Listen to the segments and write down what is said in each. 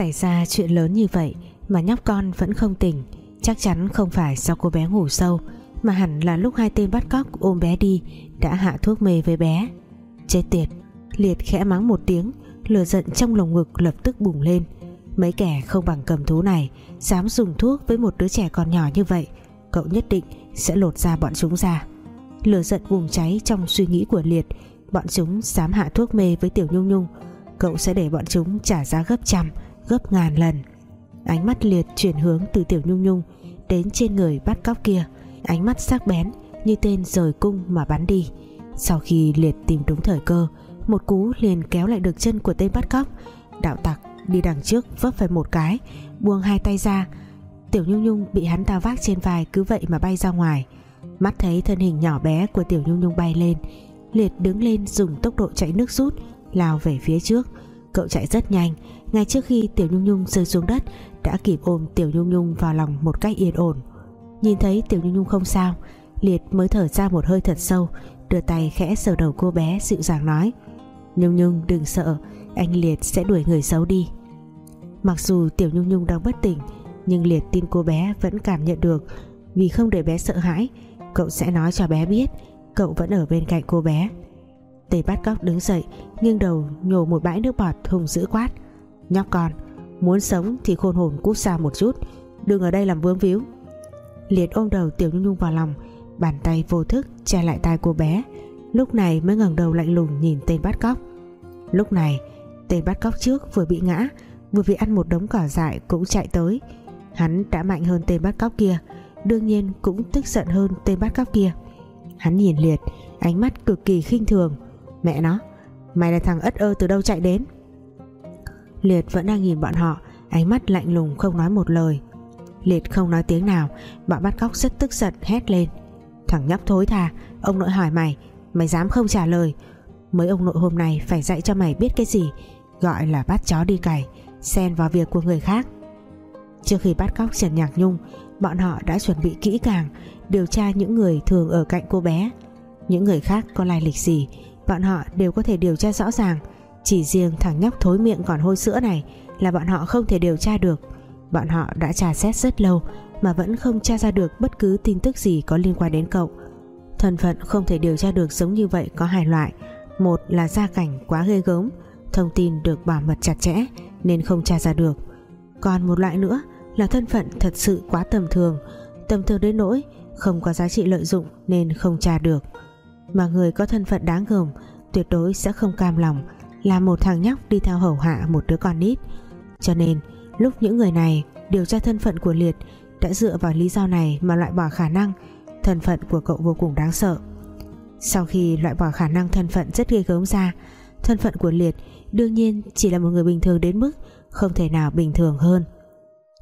Xảy ra chuyện lớn như vậy Mà nhóc con vẫn không tỉnh, Chắc chắn không phải do cô bé ngủ sâu, Mà hẳn là lúc hai tên bắt cóc ôm bé đi Đã hạ thuốc mê với bé. Chết tiệt, Liệt khẽ mắng một tiếng, Lửa giận trong lồng ngực lập tức bùng lên. Mấy kẻ không bằng cầm thú này, Dám dùng thuốc với một đứa trẻ còn nhỏ như vậy, Cậu nhất định sẽ lột ra bọn chúng ra. Lửa giận bùng cháy trong suy nghĩ của Liệt, Bọn chúng dám hạ thuốc mê với Tiểu Nhung Nhung, Cậu sẽ để bọn chúng trả giá gấp trăm. Gấp ngàn lần. Ánh mắt Liệt chuyển hướng từ Tiểu Nhung Nhung Đến trên người bắt cóc kia. Ánh mắt sắc bén như tên rời cung mà bắn đi. Sau khi Liệt tìm đúng thời cơ, Một cú liền kéo lại được chân của tên bắt cóc. Đạo tặc đi đằng trước vấp phải một cái, Buông hai tay ra. Tiểu Nhung Nhung bị hắn ta vác trên vai Cứ vậy mà bay ra ngoài. Mắt thấy thân hình nhỏ bé của Tiểu Nhung Nhung bay lên, Liệt đứng lên dùng tốc độ chạy nước rút, Lao về phía trước. Cậu chạy rất nhanh. Ngay trước khi Tiểu Nhung Nhung rơi xuống đất, Đã kịp ôm Tiểu Nhung Nhung vào lòng một cách yên ổn. Nhìn thấy Tiểu Nhung Nhung không sao, Liệt mới thở ra một hơi thật sâu, Đưa tay khẽ sờ đầu cô bé, dịu dàng nói, Nhung Nhung, đừng sợ, Anh Liệt sẽ đuổi người xấu đi. Mặc dù Tiểu Nhung Nhung đang bất tỉnh, Nhưng Liệt tin cô bé vẫn cảm nhận được. Vì không để bé sợ hãi, Cậu sẽ nói cho bé biết, Cậu vẫn ở bên cạnh cô bé. Tề bắt cóc đứng dậy, Nghiêng đầu nhổ một bãi nước bọt hùng dữ quát. Nhóc con, Muốn sống thì khôn hồn cút xa một chút, Đừng ở đây làm vương víu. Liệt ôm đầu Tiểu Nhung Nhung vào lòng, Bàn tay vô thức che lại tai cô bé, Lúc này mới ngẩng đầu lạnh lùng nhìn tên bắt cóc Lúc này Tên bắt cóc trước vừa bị ngã, Vừa bị ăn một đống cỏ dại cũng chạy tới. Hắn đã mạnh hơn tên bắt cóc kia, Đương nhiên cũng tức giận hơn tên bắt cóc kia. Hắn nhìn Liệt, Ánh mắt cực kỳ khinh thường Mẹ nó, Mày là thằng ất ơ từ đâu chạy đến? Liệt vẫn đang nhìn bọn họ, Ánh mắt lạnh lùng không nói một lời. Liệt không nói tiếng nào, Bọn bắt cóc rất tức giận hét lên. Thằng nhóc thối thà Ông nội hỏi mày Mày dám không trả lời? Mấy ông nội hôm nay phải dạy cho mày biết cái gì? Gọi là bắt chó đi cày, Xen vào việc của người khác. Trước khi bắt cóc Trần Nhạc Nhung, Bọn họ đã chuẩn bị kỹ càng, Điều tra những người thường ở cạnh cô bé. Những người khác có lai lịch gì? Bọn họ đều có thể điều tra rõ ràng. Chỉ riêng thằng nhóc thối miệng còn hôi sữa này Là bọn họ không thể điều tra được. Bọn họ đã tra xét rất lâu Mà vẫn không tra ra được bất cứ tin tức gì Có liên quan đến cậu. Thân phận không thể điều tra được giống như vậy có hai loại. Một là gia cảnh quá ghê gớm, Thông tin được bảo mật chặt chẽ Nên không tra ra được. Còn một loại nữa là thân phận thật sự quá tầm thường Tầm thường đến nỗi Không có giá trị lợi dụng nên không tra được. Mà người có thân phận đáng gờm, Tuyệt đối sẽ không cam lòng, Là một thằng nhóc đi theo hầu hạ một đứa con nít. Cho nên, lúc những người này Điều tra thân phận của Liệt Đã dựa vào lý do này mà loại bỏ khả năng Thân phận của cậu vô cùng đáng sợ. Sau khi loại bỏ khả năng thân phận rất ghê gớm ra, Thân phận của Liệt đương nhiên chỉ là một người bình thường đến mức Không thể nào bình thường hơn.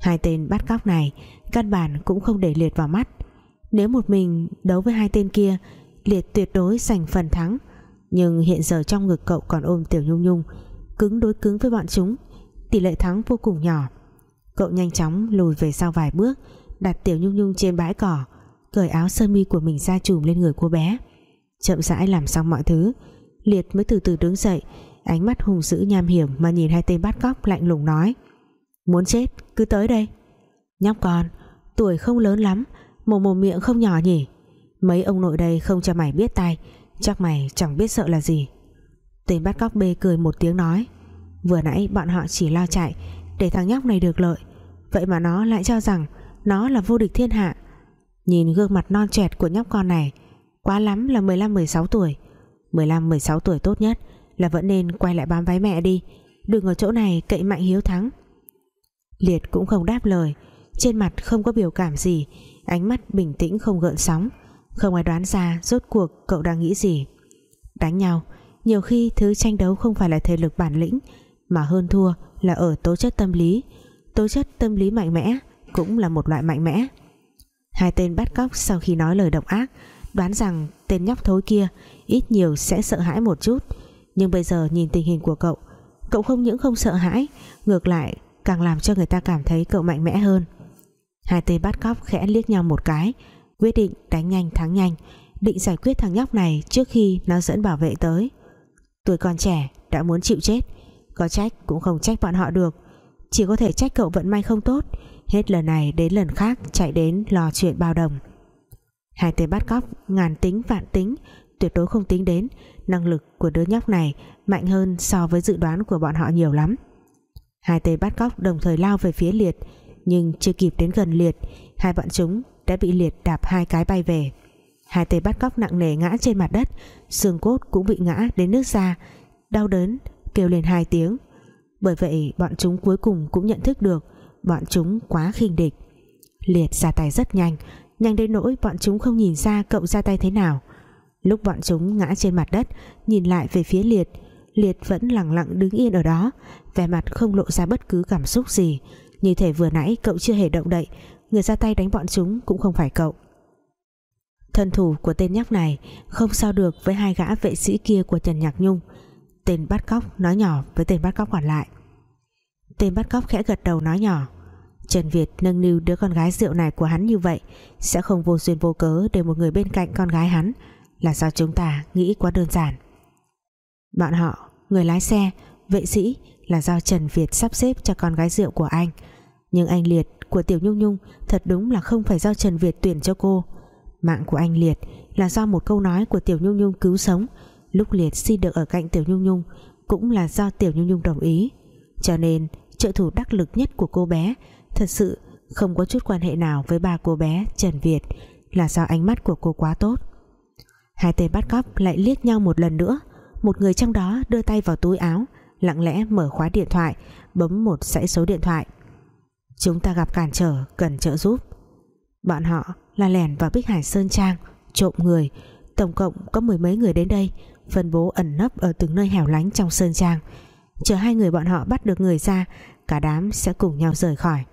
Hai tên bắt cóc này Căn bản cũng không để Liệt vào mắt. Nếu một mình đấu với hai tên kia Liệt tuyệt đối giành phần thắng. Nhưng hiện giờ trong ngực cậu còn ôm Tiểu Nhung Nhung, Cứng đối cứng với bọn chúng. Tỷ lệ thắng vô cùng nhỏ. Cậu nhanh chóng lùi về sau vài bước, Đặt Tiểu Nhung Nhung trên bãi cỏ, Cởi áo sơ mi của mình ra trùm lên người cô bé. Chậm rãi làm xong mọi thứ, Liệt mới từ từ đứng dậy, Ánh mắt hung dữ nham hiểm Mà nhìn hai tên bắt cóc lạnh lùng nói, Muốn chết, cứ tới đây. Nhóc con, tuổi không lớn lắm, Mồm mồm miệng không nhỏ nhỉ. Mấy ông nội đây không cho mày biết tay Chắc mày chẳng biết sợ là gì. Tên bắt cóc bê cười một tiếng nói, Vừa nãy bọn họ chỉ lao chạy, Để thằng nhóc này được lợi. Vậy mà nó lại cho rằng Nó là vô địch thiên hạ. Nhìn gương mặt non trẻ của nhóc con này, Quá lắm là 15-16 tuổi. 15-16 tuổi tốt nhất Là vẫn nên quay lại bám váy mẹ đi, Đừng ở chỗ này cậy mạnh hiếu thắng. Liệt cũng không đáp lời, Trên mặt không có biểu cảm gì, Ánh mắt bình tĩnh không gợn sóng. Không ai đoán ra rốt cuộc cậu đang nghĩ gì. Đánh nhau, Nhiều khi thứ tranh đấu không phải là thể lực bản lĩnh, Mà hơn thua là ở tố chất tâm lý. Tố chất tâm lý mạnh mẽ Cũng là một loại mạnh mẽ. Hai tên bắt cóc sau khi nói lời độc ác, Đoán rằng tên nhóc thối kia Ít nhiều sẽ sợ hãi một chút. Nhưng bây giờ nhìn tình hình của cậu Cậu không những không sợ hãi, Ngược lại càng làm cho người ta cảm thấy cậu mạnh mẽ hơn. Hai tên bắt cóc khẽ liếc nhau một cái Quyết định đánh nhanh thắng nhanh, Định giải quyết thằng nhóc này Trước khi nó dẫn bảo vệ tới. Tuổi còn trẻ, đã muốn chịu chết, Có trách cũng không trách bọn họ được. Chỉ có thể trách cậu vận may không tốt, Hết lần này đến lần khác chạy đến lò chuyện bao đồng. Hai tên bắt cóc ngàn tính vạn tính, Tuyệt đối không tính đến, Năng lực của đứa nhóc này Mạnh hơn so với dự đoán của bọn họ nhiều lắm. Hai tên bắt cóc đồng thời lao về phía liệt, Nhưng chưa kịp đến gần liệt, Hai bọn chúng đã bị liệt đạp hai cái bay về. Hai tay bắt cóc nặng nề ngã trên mặt đất, Xương cốt cũng bị ngã đến nước ra Đau đớn, kêu lên hai tiếng. Bởi vậy, bọn chúng cuối cùng cũng nhận thức được Bọn chúng quá khinh địch. Liệt ra tay rất nhanh Nhanh đến nỗi bọn chúng không nhìn ra cậu ra tay thế nào. Lúc bọn chúng ngã trên mặt đất, Nhìn lại về phía Liệt Liệt vẫn lặng lặng đứng yên ở đó, Vẻ mặt không lộ ra bất cứ cảm xúc gì. Như thể vừa nãy cậu chưa hề động đậy Người ra tay đánh bọn chúng cũng không phải cậu. Thân thủ của tên nhóc này Không sao được với hai gã vệ sĩ kia của Trần Nhạc Nhung. Tên bắt cóc nói nhỏ với tên bắt cóc còn lại. Tên bắt cóc khẽ gật đầu nói nhỏ Trần Việt nâng niu đứa con gái rượu này của hắn như vậy Sẽ không vô duyên vô cớ Để một người bên cạnh con gái hắn. Là do chúng ta nghĩ quá đơn giản. Bọn họ, người lái xe Vệ sĩ là do Trần Việt sắp xếp cho con gái rượu của anh. Nhưng anh Liệt của Tiểu Nhung Nhung Thật đúng là không phải do Trần Việt tuyển cho cô. Mạng của anh Liệt Là do một câu nói của Tiểu Nhung Nhung cứu sống. Lúc Liệt xin được ở cạnh Tiểu Nhung Nhung Cũng là do Tiểu Nhung Nhung đồng ý. Cho nên, trợ thủ đắc lực nhất của cô bé Thật sự không có chút quan hệ nào với ba cô bé Trần Việt Là do ánh mắt của cô quá tốt. Hai tên bắt cóc lại liếc nhau một lần nữa. Một người trong đó đưa tay vào túi áo, Lặng lẽ mở khóa điện thoại, Bấm một dãy số điện thoại. Chúng ta gặp cản trở, cần trợ giúp. Bọn họ là lẻn vào Bích Hải Sơn Trang, Trộm người. Tổng cộng có mười mấy người đến đây, Phân bố ẩn nấp ở từng nơi hẻo lánh trong Sơn Trang. Chờ hai người bọn họ bắt được người ra, Cả đám sẽ cùng nhau rời khỏi.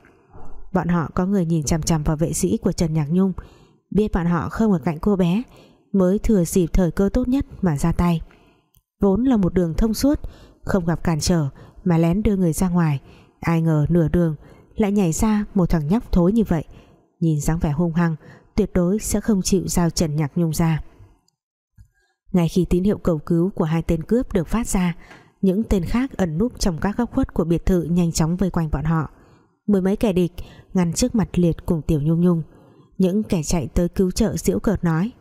Bọn họ có người nhìn chằm chằm vào vệ sĩ của Trần Nhạc Nhung. Biết bọn họ không ở cạnh cô bé, Mới thừa dịp thời cơ tốt nhất mà ra tay. Vốn là một đường thông suốt, Không gặp cản trở Mà lén đưa người ra ngoài. Ai ngờ nửa đường lại nhảy ra một thằng nhóc thối như vậy. Nhìn dáng vẻ hung hăng, Tuyệt đối sẽ không chịu giao Trần Nhạc Nhung ra. Ngay khi tín hiệu cầu cứu Của hai tên cướp được phát ra, Những tên khác ẩn núp trong các góc khuất Của biệt thự nhanh chóng vây quanh bọn họ. Mười mấy kẻ địch ngăn trước mặt liệt cùng Tiểu Nhung Nhung. Những kẻ chạy tới cứu trợ diễu cợt nói,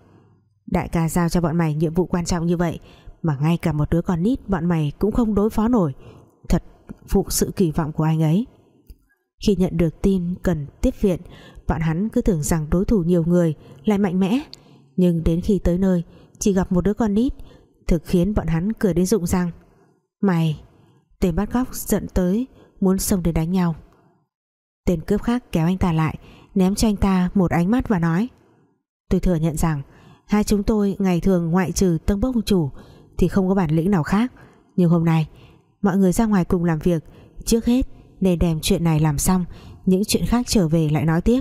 Đại ca giao cho bọn mày nhiệm vụ quan trọng như vậy, Mà ngay cả một đứa con nít bọn mày cũng không đối phó nổi. Thật phụ sự kỳ vọng của anh ấy. Khi nhận được tin cần tiếp viện, Bọn hắn cứ tưởng rằng đối thủ nhiều người Lại mạnh mẽ. Nhưng đến khi tới nơi, Chỉ gặp một đứa con nít, Thực khiến bọn hắn cười đến rụng răng Mày, Tên bắt góc giận tới Muốn xông đến đánh nhau. Tên cướp khác kéo anh ta lại, Ném cho anh ta một ánh mắt và nói, Tôi thừa nhận rằng, Hai chúng tôi ngày thường ngoại trừ tân bốc chủ Thì không có bản lĩnh nào khác. Nhưng hôm nay, Mọi người ra ngoài cùng làm việc, Trước hết nên đem chuyện này làm xong, Những chuyện khác trở về lại nói tiếp.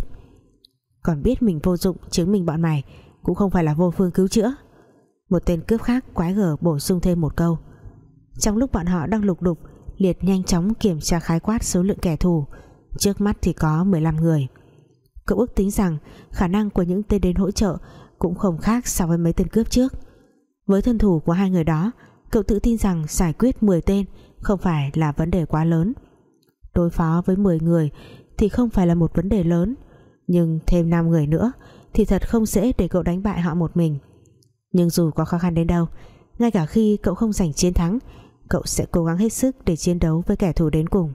Còn biết mình vô dụng, chứng minh bọn mày, Cũng không phải là vô phương cứu chữa. Một tên cướp khác quái gở bổ sung thêm một câu. Trong lúc bọn họ đang lục đục, Liệt nhanh chóng kiểm tra khái quát số lượng kẻ thù. Trước mắt thì có 15 người. Cậu ước tính rằng khả năng của những tên đến hỗ trợ Cũng không khác so với mấy tên cướp trước. Với thân thủ của hai người đó, Cậu tự tin rằng giải quyết 10 tên Không phải là vấn đề quá lớn. Đối phó với 10 người Thì không phải là một vấn đề lớn. Nhưng thêm 5 người nữa Thì thật không dễ để cậu đánh bại họ một mình. Nhưng dù có khó khăn đến đâu, Ngay cả khi cậu không giành chiến thắng, Cậu sẽ cố gắng hết sức để chiến đấu với kẻ thù đến cùng.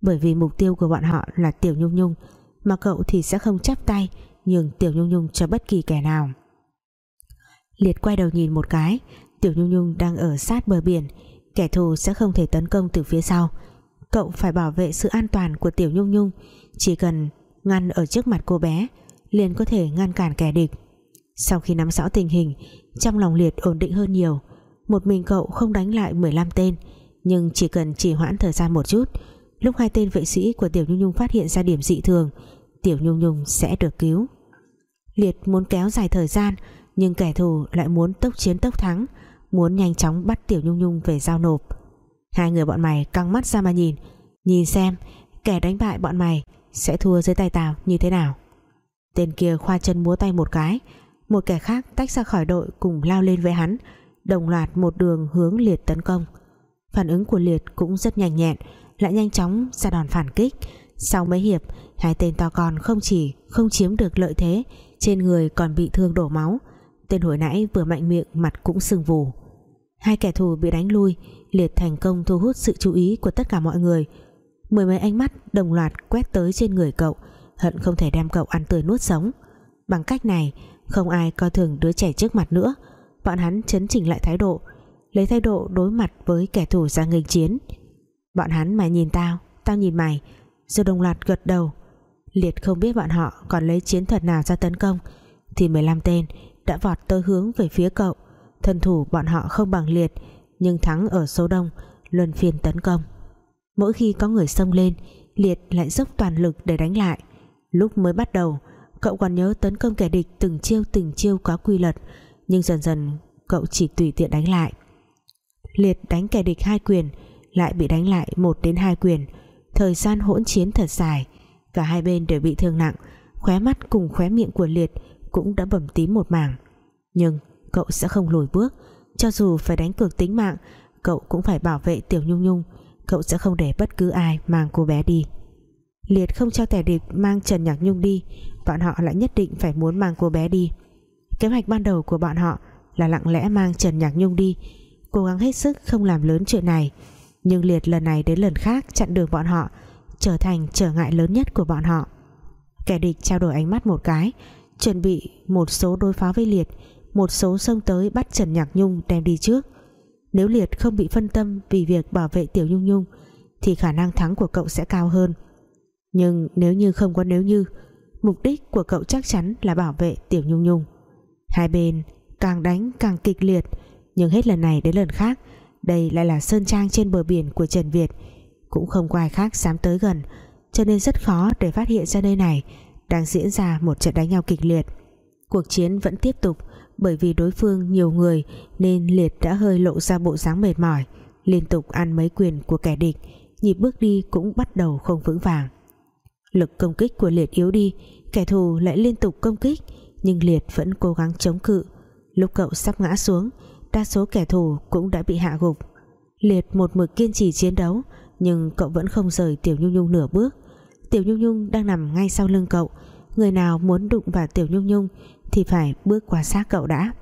Bởi vì mục tiêu của bọn họ là Tiểu Nhung Nhung, mà cậu thì sẽ không chắp tay nhường Tiểu Nhung Nhung cho bất kỳ kẻ nào. Liệt quay đầu nhìn một cái, Tiểu Nhung Nhung đang ở sát bờ biển, kẻ thù sẽ không thể tấn công từ phía sau cậu phải bảo vệ sự an toàn của Tiểu Nhung Nhung. Chỉ cần ngăn ở trước mặt cô bé, liền có thể ngăn cản kẻ địch. Sau khi nắm rõ tình hình, trong lòng Liệt ổn định hơn nhiều. Một mình cậu không đánh lại 15 tên, nhưng chỉ cần trì hoãn thời gian một chút, Lúc hai tên vệ sĩ của Tiểu Nhung Nhung phát hiện ra điểm dị thường, Tiểu Nhung Nhung sẽ được cứu. Liệt muốn kéo dài thời gian, Nhưng kẻ thù lại muốn tốc chiến tốc thắng, Muốn nhanh chóng bắt Tiểu Nhung Nhung về giao nộp. Hai người bọn mày căng mắt ra mà nhìn. Nhìn xem, Kẻ đánh bại bọn mày Sẽ thua dưới tay tao như thế nào. Tên kia khoa chân múa tay một cái. Một kẻ khác tách ra khỏi đội Cùng lao lên với hắn, Đồng loạt một đường hướng liệt tấn công. Phản ứng của liệt cũng rất nhanh nhẹn, lại nhanh chóng ra đòn phản kích. Sau mấy hiệp, hai tên to con không chỉ không chiếm được lợi thế, trên người còn bị thương đổ máu. Tên hồi nãy vừa mạnh miệng, mặt cũng sưng vù hai kẻ thù bị đánh lui, liệt thành công thu hút sự chú ý của tất cả mọi người. Mười mấy ánh mắt đồng loạt quét tới trên người cậu, hận không thể đem cậu ăn tươi nuốt sống. Bằng cách này, không ai coi thường đứa trẻ trước mặt nữa. Bọn hắn chấn chỉnh lại thái độ, lấy thái độ đối mặt với kẻ thù ra nghênh chiến. Bọn hắn mày nhìn tao tao nhìn mày, rồi đồng loạt gật đầu. Liệt không biết bọn họ còn lấy chiến thuật nào ra tấn công, thì 15 tên đã vọt tới hướng về phía cậu thân thủ bọn họ không bằng liệt, nhưng thắng ở số đông, luân phiên tấn công. Mỗi khi có người xông lên, liệt lại dốc toàn lực để đánh lại. Lúc mới bắt đầu, cậu còn nhớ tấn công kẻ địch từng chiêu từng chiêu có quy luật, nhưng dần dần cậu chỉ tùy tiện đánh lại. Liệt đánh kẻ địch hai quyền, lại bị đánh lại một đến hai quyền. Thời gian hỗn chiến thật dài, cả hai bên đều bị thương nặng, khóe mắt cùng khóe miệng của liệt cũng đã bầm tím một mảng. Nhưng cậu sẽ không lùi bước. Cho dù phải đánh cược tính mạng, cậu cũng phải bảo vệ tiểu nhung nhung. Cậu sẽ không để bất cứ ai mang cô bé đi. Liệt không cho kẻ địch mang trần nhạc nhung đi, bọn họ lại nhất định phải muốn mang cô bé đi. Kế hoạch ban đầu của bọn họ là lặng lẽ mang trần nhạc nhung đi, cố gắng hết sức không làm lớn chuyện này. Nhưng liệt lần này đến lần khác chặn đường bọn họ, trở thành trở ngại lớn nhất của bọn họ. Kẻ địch trao đổi ánh mắt một cái, chuẩn bị một số đối phó với liệt một số xông tới bắt Trần Nhạc Nhung đem đi trước. Nếu liệt không bị phân tâm vì việc bảo vệ Tiểu Nhung Nhung, thì khả năng thắng của cậu sẽ cao hơn. Nhưng nếu như không có nếu như, mục đích của cậu chắc chắn là bảo vệ Tiểu Nhung Nhung. Hai bên càng đánh càng kịch liệt, nhưng hết lần này đến lần khác, đây lại là sơn trang trên bờ biển của Trần Việt. Cũng không có ai khác dám tới gần, cho nên rất khó để phát hiện ra nơi này đang diễn ra một trận đánh nhau kịch liệt. Cuộc chiến vẫn tiếp tục bởi vì đối phương nhiều người nên liệt đã hơi lộ ra bộ dáng mệt mỏi, liên tục ăn mấy quyền của kẻ địch, nhịp bước đi cũng bắt đầu không vững vàng. Lực công kích của liệt yếu đi, kẻ thù lại liên tục công kích, nhưng liệt vẫn cố gắng chống cự. Lúc cậu sắp ngã xuống, đa số kẻ thù cũng đã bị hạ gục. Liệt một mực kiên trì chiến đấu, nhưng cậu vẫn không rời tiểu nhung nhung nửa bước. Tiểu nhung nhung đang nằm ngay sau lưng cậu, người nào muốn đụng vào tiểu nhung nhung thì phải bước qua xác cậu đã.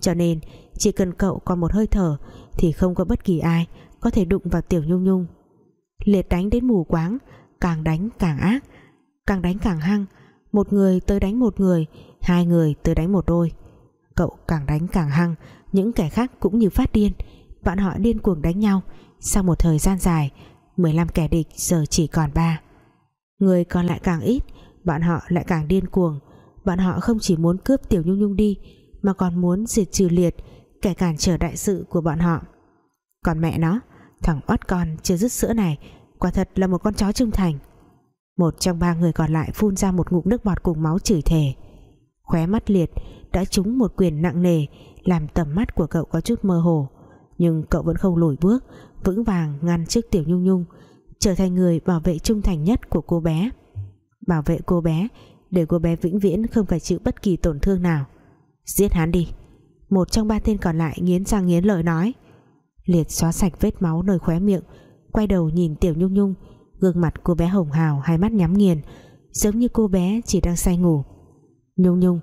Cho nên, chỉ cần cậu còn một hơi thở thì không có bất kỳ ai có thể đụng vào tiểu nhung nhung. Liệt đánh đến mù quáng, càng đánh càng ác, càng đánh càng hăng. Một người tới đánh một người, hai người tới đánh một đôi. Cậu càng đánh càng hăng, những kẻ khác cũng như phát điên. Bọn họ điên cuồng đánh nhau. Sau một thời gian dài 15 kẻ địch giờ chỉ còn ba. người còn lại càng ít bọn họ lại càng điên cuồng bọn họ không chỉ muốn cướp Tiểu Nhung Nhung đi, mà còn muốn diệt trừ liệt, kẻ cản trở đại sự của bọn họ. Còn mẹ nó, thằng oát con chưa dứt sữa này, quả thật là một con chó trung thành. Một trong ba người còn lại phun ra một ngụm nước bọt cùng máu chửi thề. Khóe mắt liệt đã trúng một quyền nặng nề, làm tầm mắt của cậu có chút mơ hồ. Nhưng cậu vẫn không lùi bước, vững vàng ngăn trước tiểu nhung nhung, trở thành người bảo vệ trung thành nhất của cô bé. Bảo vệ cô bé để cô bé vĩnh viễn không phải chịu bất kỳ tổn thương nào. Giết hắn đi. Một trong ba tên còn lại nghiến răng nghiến lợi nói. Liệt xóa sạch vết máu nơi khóe miệng, quay đầu nhìn tiểu nhung nhung. Gương mặt cô bé hồng hào, hai mắt nhắm nghiền, giống như cô bé chỉ đang say ngủ. Nhung nhung,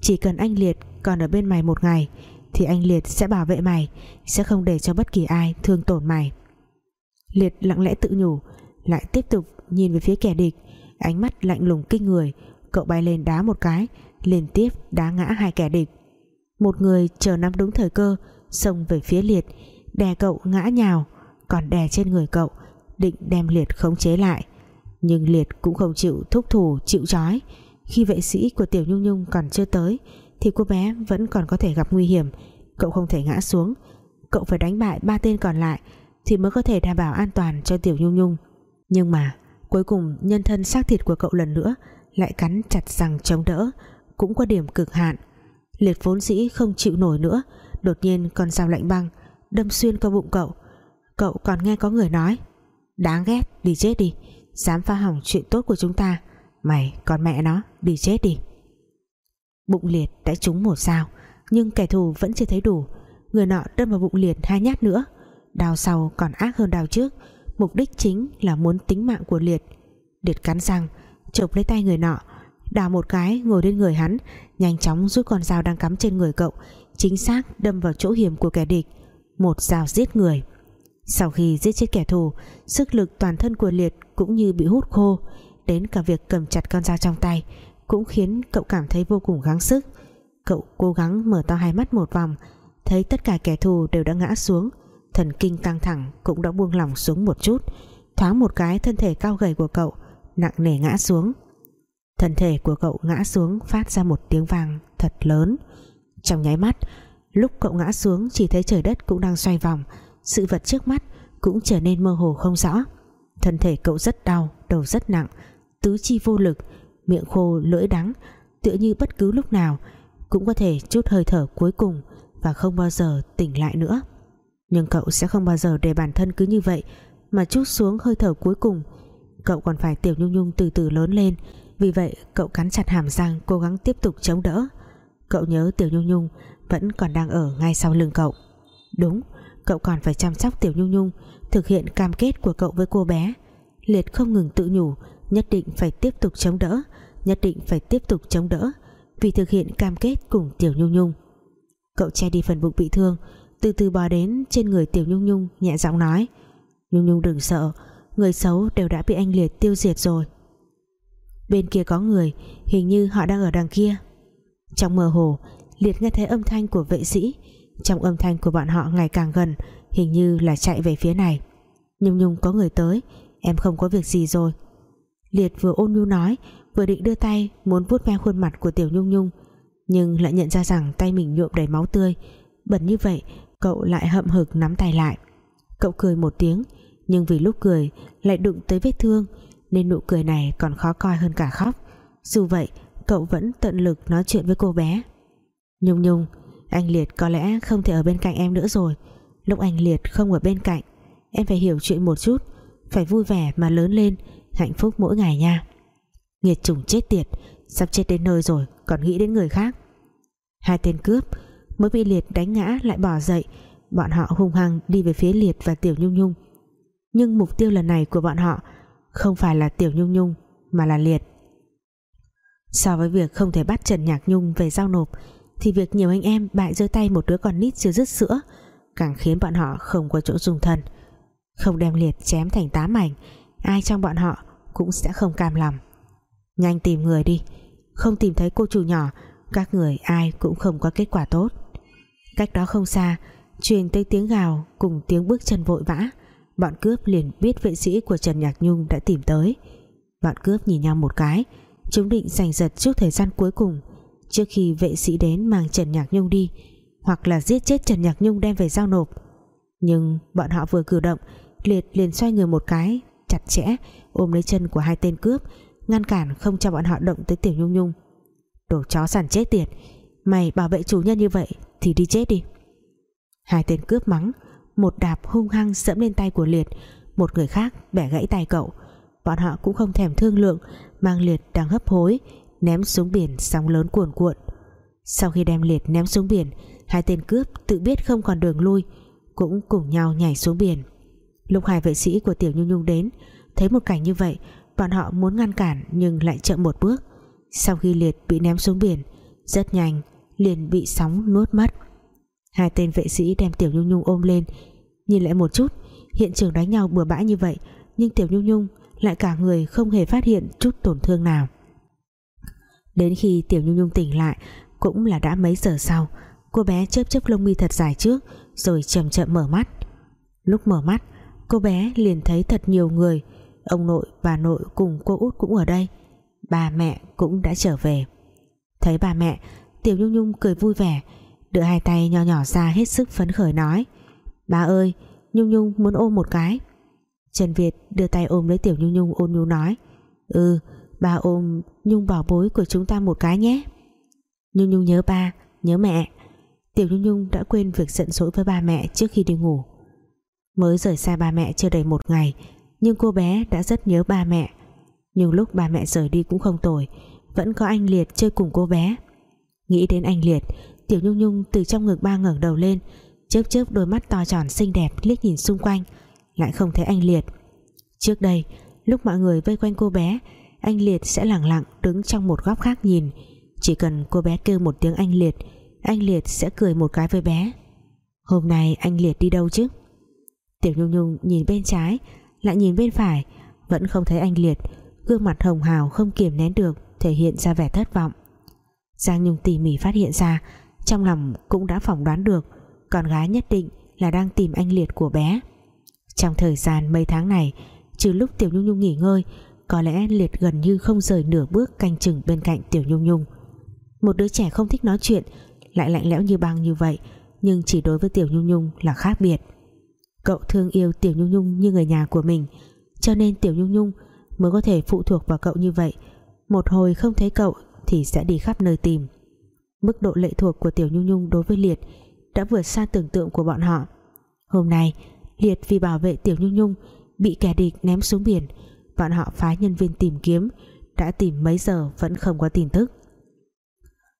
chỉ cần anh liệt còn ở bên mày một ngày, thì anh liệt sẽ bảo vệ mày, sẽ không để cho bất kỳ ai thương tổn mày. Liệt lặng lẽ tự nhủ, lại tiếp tục nhìn về phía kẻ địch. Ánh mắt lạnh lùng kinh người cậu bay lên đá một cái, liên tiếp đá ngã hai kẻ địch. Một người chờ nắm đúng thời cơ, xông về phía liệt, đè cậu ngã nhào, còn đè trên người cậu, định đem liệt khống chế lại. Nhưng liệt cũng không chịu thúc thủ, chịu trói. Khi vệ sĩ của tiểu nhung nhung còn chưa tới, thì cô bé vẫn còn có thể gặp nguy hiểm. Cậu không thể ngã xuống. Cậu phải đánh bại ba tên còn lại thì mới có thể đảm bảo an toàn cho tiểu nhung nhung. Nhưng mà, cuối cùng nhân thân xác thịt của cậu lần nữa lại cắn chặt răng chống đỡ. Cũng có điểm cực hạn. Liệt vốn dĩ không chịu nổi nữa. Đột nhiên con dao lạnh băng, đâm xuyên qua bụng cậu. Cậu còn nghe có người nói, đáng ghét, đi chết đi. Dám phá hỏng chuyện tốt của chúng ta. Mày còn mẹ nó, đi chết đi. Bụng liệt đã trúng một dao, nhưng kẻ thù vẫn chưa thấy đủ. Người nọ đâm vào bụng liệt hai nhát nữa. Đào sau còn ác hơn đào trước. Mục đích chính là muốn tính mạng của Liệt. Liệt cắn răng chụp lấy tay người nọ. Đào một cái, ngồi lên người hắn, nhanh chóng rút con dao đang cắm trên người cậu, chính xác đâm vào chỗ hiểm của kẻ địch. Một dao giết người. Sau khi giết chết kẻ thù, sức lực toàn thân của Liệt cũng như bị hút khô, đến cả việc cầm chặt con dao trong tay cũng khiến cậu cảm thấy vô cùng gắng sức. Cậu cố gắng mở to hai mắt một vòng, thấy tất cả kẻ thù đều đã ngã xuống, thần kinh căng thẳng cũng đã buông lỏng xuống một chút. Thoáng một cái, thân thể cao gầy của cậu nặng nề ngã xuống. Thân thể của cậu ngã xuống phát ra một tiếng vang thật lớn. Trong nháy mắt, lúc cậu ngã xuống chỉ thấy trời đất cũng đang xoay vòng, sự vật trước mắt cũng trở nên mơ hồ không rõ. Thân thể cậu rất đau, đầu rất nặng, tứ chi vô lực, miệng khô lưỡi đắng, tựa như bất cứ lúc nào cũng có thể chút hơi thở cuối cùng và không bao giờ tỉnh lại nữa. Nhưng cậu sẽ không bao giờ để bản thân cứ như vậy mà chút xuống hơi thở cuối cùng cậu còn phải tiểu nhung nhung từ từ lớn lên. Vì vậy, cậu cắn chặt hàm răng, cố gắng tiếp tục chống đỡ. Cậu nhớ tiểu nhung nhung vẫn còn đang ở ngay sau lưng cậu. Đúng, cậu còn phải chăm sóc tiểu nhung nhung, thực hiện cam kết của cậu với cô bé. Liệt không ngừng tự nhủ, nhất định phải tiếp tục chống đỡ, nhất định phải tiếp tục chống đỡ, vì thực hiện cam kết cùng tiểu nhung nhung. Cậu che đi phần bụng bị thương, từ từ bò đến trên người tiểu nhung nhung, nhẹ giọng nói, nhung nhung đừng sợ người xấu đều đã bị anh liệt tiêu diệt rồi. Bên kia có người, hình như họ đang ở đằng kia. Trong mơ hồ, liệt nghe thấy âm thanh của vệ sĩ. Trong âm thanh của bọn họ ngày càng gần, hình như là chạy về phía này. Nhung nhung có người tới, em không có việc gì rồi. Liệt vừa ôn nhu nói, vừa định đưa tay muốn vuốt ve khuôn mặt của tiểu nhung nhung, nhưng lại nhận ra rằng tay mình nhuộm đầy máu tươi. Bẩn như vậy, cậu lại hậm hực nắm tay lại. Cậu cười một tiếng nhưng vì lúc cười, lại đụng tới vết thương, nên nụ cười này còn khó coi hơn cả khóc. Dù vậy, cậu vẫn tận lực nói chuyện với cô bé. Nhung Nhung, anh Liệt có lẽ không thể ở bên cạnh em nữa rồi. Lúc anh Liệt không ở bên cạnh, em phải hiểu chuyện một chút, phải vui vẻ mà lớn lên, hạnh phúc mỗi ngày nha. Nghiệt trùng chết tiệt, sắp chết đến nơi rồi, còn nghĩ đến người khác. Hai tên cướp mới bị Liệt đánh ngã lại bỏ dậy, bọn họ hung hăng đi về phía Liệt và Tiểu Nhung Nhung nhưng mục tiêu lần này của bọn họ không phải là Tiểu Nhung Nhung, mà là Liệt. So với việc không thể bắt Trần Nhạc Nhung về giao nộp, thì việc nhiều anh em bại rơi tay một đứa con nít chưa dứt sữa càng khiến bọn họ không có chỗ dùng thân. Không đem Liệt chém thành tám mảnh, ai trong bọn họ cũng sẽ không cam lòng. Nhanh tìm người đi, không tìm thấy cô chủ nhỏ, các người ai cũng không có kết quả tốt. Cách đó không xa, truyền tới tiếng gào cùng tiếng bước chân vội vã bọn cướp liền biết vệ sĩ của Trần Nhạc Nhung đã tìm tới. Bọn cướp nhìn nhau một cái, chúng định giành giật chút thời gian cuối cùng. Trước khi vệ sĩ đến mang Trần Nhạc Nhung đi, hoặc là giết chết Trần Nhạc Nhung đem về giao nộp. Nhưng bọn họ vừa cử động, liệt liền xoay người một cái, chặt chẽ, ôm lấy chân của hai tên cướp, ngăn cản không cho bọn họ động tới Tiểu Nhung Nhung. Đồ chó sàn chết tiệt, mày bảo vệ chủ nhân như vậy thì đi chết đi. Hai tên cướp mắng một đạp hung hăng dẫm lên tay của liệt. Một người khác bẻ gãy tay cậu. Bọn họ cũng không thèm thương lượng, mang liệt đang hấp hối, ném xuống biển sóng lớn cuồn cuộn. Sau khi đem liệt ném xuống biển, hai tên cướp tự biết không còn đường lui, cũng cùng nhau nhảy xuống biển. Lúc hai vệ sĩ của tiểu nhung nhung đến, thấy một cảnh như vậy, bọn họ muốn ngăn cản nhưng lại chậm một bước. Sau khi liệt bị ném xuống biển, rất nhanh liền bị sóng nuốt mất hai tên vệ sĩ đem tiểu nhung nhung ôm lên. Nhìn lại một chút, hiện trường đánh nhau bừa bãi như vậy, nhưng tiểu nhung nhung lại cả người không hề phát hiện chút tổn thương nào. Đến khi tiểu nhung nhung tỉnh lại, cũng là đã mấy giờ sau, cô bé chớp chớp lông mi thật dài trước, rồi chậm chậm mở mắt. Lúc mở mắt, cô bé liền thấy thật nhiều người, ông nội, bà nội cùng cô út cũng ở đây. Bà mẹ cũng đã trở về. Thấy bà mẹ, tiểu nhung nhung cười vui vẻ đưa hai tay nho nhỏ ra hết sức phấn khởi nói bà ơi, nhung nhung muốn ôm một cái. Trần việt đưa tay ôm lấy tiểu nhung nhung, ôn nhu nói ừ bà ôm nhung bảo bối của chúng ta một cái nhé. Nhung nhung nhớ ba, nhớ mẹ. Tiểu nhung nhung đã quên việc giận dỗi với ba mẹ trước khi đi ngủ. Mới rời xa ba mẹ chưa đầy một ngày, nhưng cô bé đã rất nhớ ba mẹ. Nhưng lúc ba mẹ rời đi cũng không tồi, vẫn có anh liệt chơi cùng cô bé. Nghĩ đến anh liệt tiểu nhung nhung từ trong ngực ba ngẩng đầu lên, chớp chớp đôi mắt to tròn xinh đẹp liếc nhìn xung quanh, lại không thấy anh liệt. Trước đây, lúc mọi người vây quanh cô bé, anh Liệt sẽ lặng lặng đứng trong một góc khác nhìn. Chỉ cần cô bé kêu một tiếng anh Liệt anh Liệt sẽ cười một cái với bé. Hôm nay anh Liệt đi đâu chứ? Tiểu Nhung Nhung nhìn bên trái, lại nhìn bên phải, vẫn không thấy anh Liệt. Gương mặt hồng hào không kiềm nén được, thể hiện ra vẻ thất vọng. Giang Nhung tỉ mỉ phát hiện ra trong lòng cũng đã phỏng đoán được, con gái nhất định là đang tìm anh Liệt của bé. Trong thời gian mấy tháng này, trừ lúc Tiểu Nhung Nhung nghỉ ngơi, có lẽ Liệt gần như không rời nửa bước canh chừng bên cạnh Tiểu Nhung Nhung. Một đứa trẻ không thích nói chuyện, lại lạnh lẽo như băng như vậy, nhưng chỉ đối với Tiểu Nhung Nhung là khác biệt. Cậu thương yêu Tiểu Nhung Nhung như người nhà của mình, cho nên Tiểu Nhung Nhung mới có thể phụ thuộc vào cậu như vậy. Một hồi không thấy cậu thì sẽ đi khắp nơi tìm mức độ lệ thuộc của Tiểu Nhung Nhung đối với Liệt đã vượt xa tưởng tượng của bọn họ. Hôm nay, Liệt vì bảo vệ Tiểu Nhung Nhung bị kẻ địch ném xuống biển, bọn họ phái nhân viên tìm kiếm, đã tìm mấy giờ vẫn không có tin tức.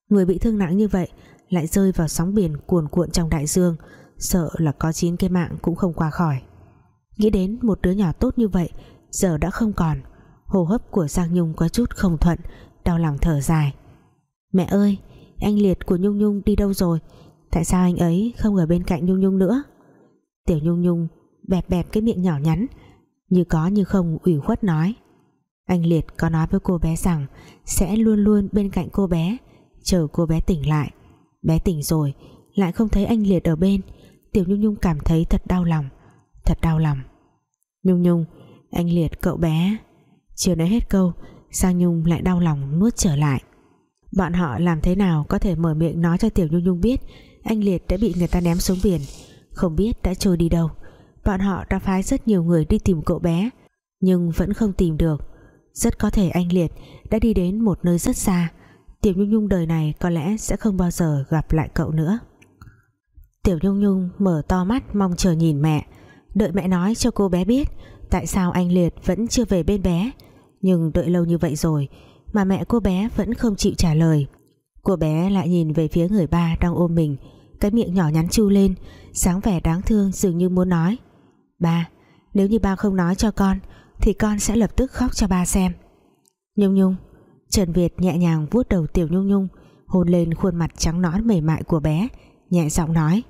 Người bị thương nặng như vậy lại rơi vào sóng biển cuồn cuộn trong đại dương, sợ là có chín cái mạng cũng không qua khỏi. Nghĩ đến một đứa nhỏ tốt như vậy, giờ đã không còn. Hô hấp của Giang Nhung có chút không thuận, đau lòng thở dài. Mẹ ơi anh Liệt của Nhung Nhung đi đâu rồi? Tại sao anh ấy không ở bên cạnh Nhung Nhung nữa? Tiểu Nhung Nhung bẹp bẹp cái miệng nhỏ nhắn, như có như không ủy khuất nói. Anh Liệt có nói với cô bé rằng sẽ luôn luôn bên cạnh cô bé, chờ cô bé tỉnh lại. Bé tỉnh rồi, lại không thấy anh Liệt ở bên. Tiểu Nhung Nhung cảm thấy thật đau lòng, thật đau lòng. Nhung Nhung, anh Liệt, cậu bé. Chưa nói hết câu, Sang Nhung lại đau lòng nuốt trở lại bọn họ làm thế nào có thể mở miệng nói cho Tiểu Nhung Nhung biết? Anh Liệt đã bị người ta ném xuống biển. Không biết đã trôi đi đâu. Bọn họ đã phái rất nhiều người đi tìm cậu bé, nhưng vẫn không tìm được. Rất có thể anh Liệt đã đi đến một nơi rất xa. Tiểu Nhung Nhung đời này có lẽ sẽ không bao giờ gặp lại cậu nữa. Tiểu Nhung Nhung mở to mắt mong chờ nhìn mẹ. Đợi mẹ nói cho cô bé biết tại sao anh Liệt vẫn chưa về bên bé. Nhưng đợi lâu như vậy rồi mà mẹ cô bé vẫn không chịu trả lời. Cô bé lại nhìn về phía người ba đang ôm mình. Cái miệng nhỏ nhắn chu lên, sáng vẻ đáng thương dường như muốn nói, ba, nếu như ba không nói cho con, thì con sẽ lập tức khóc cho ba xem. Nhung nhung, Trần Việt nhẹ nhàng vuốt đầu Tiểu Nhung Nhung, hôn lên khuôn mặt trắng nõn mềm mại của bé, nhẹ giọng nói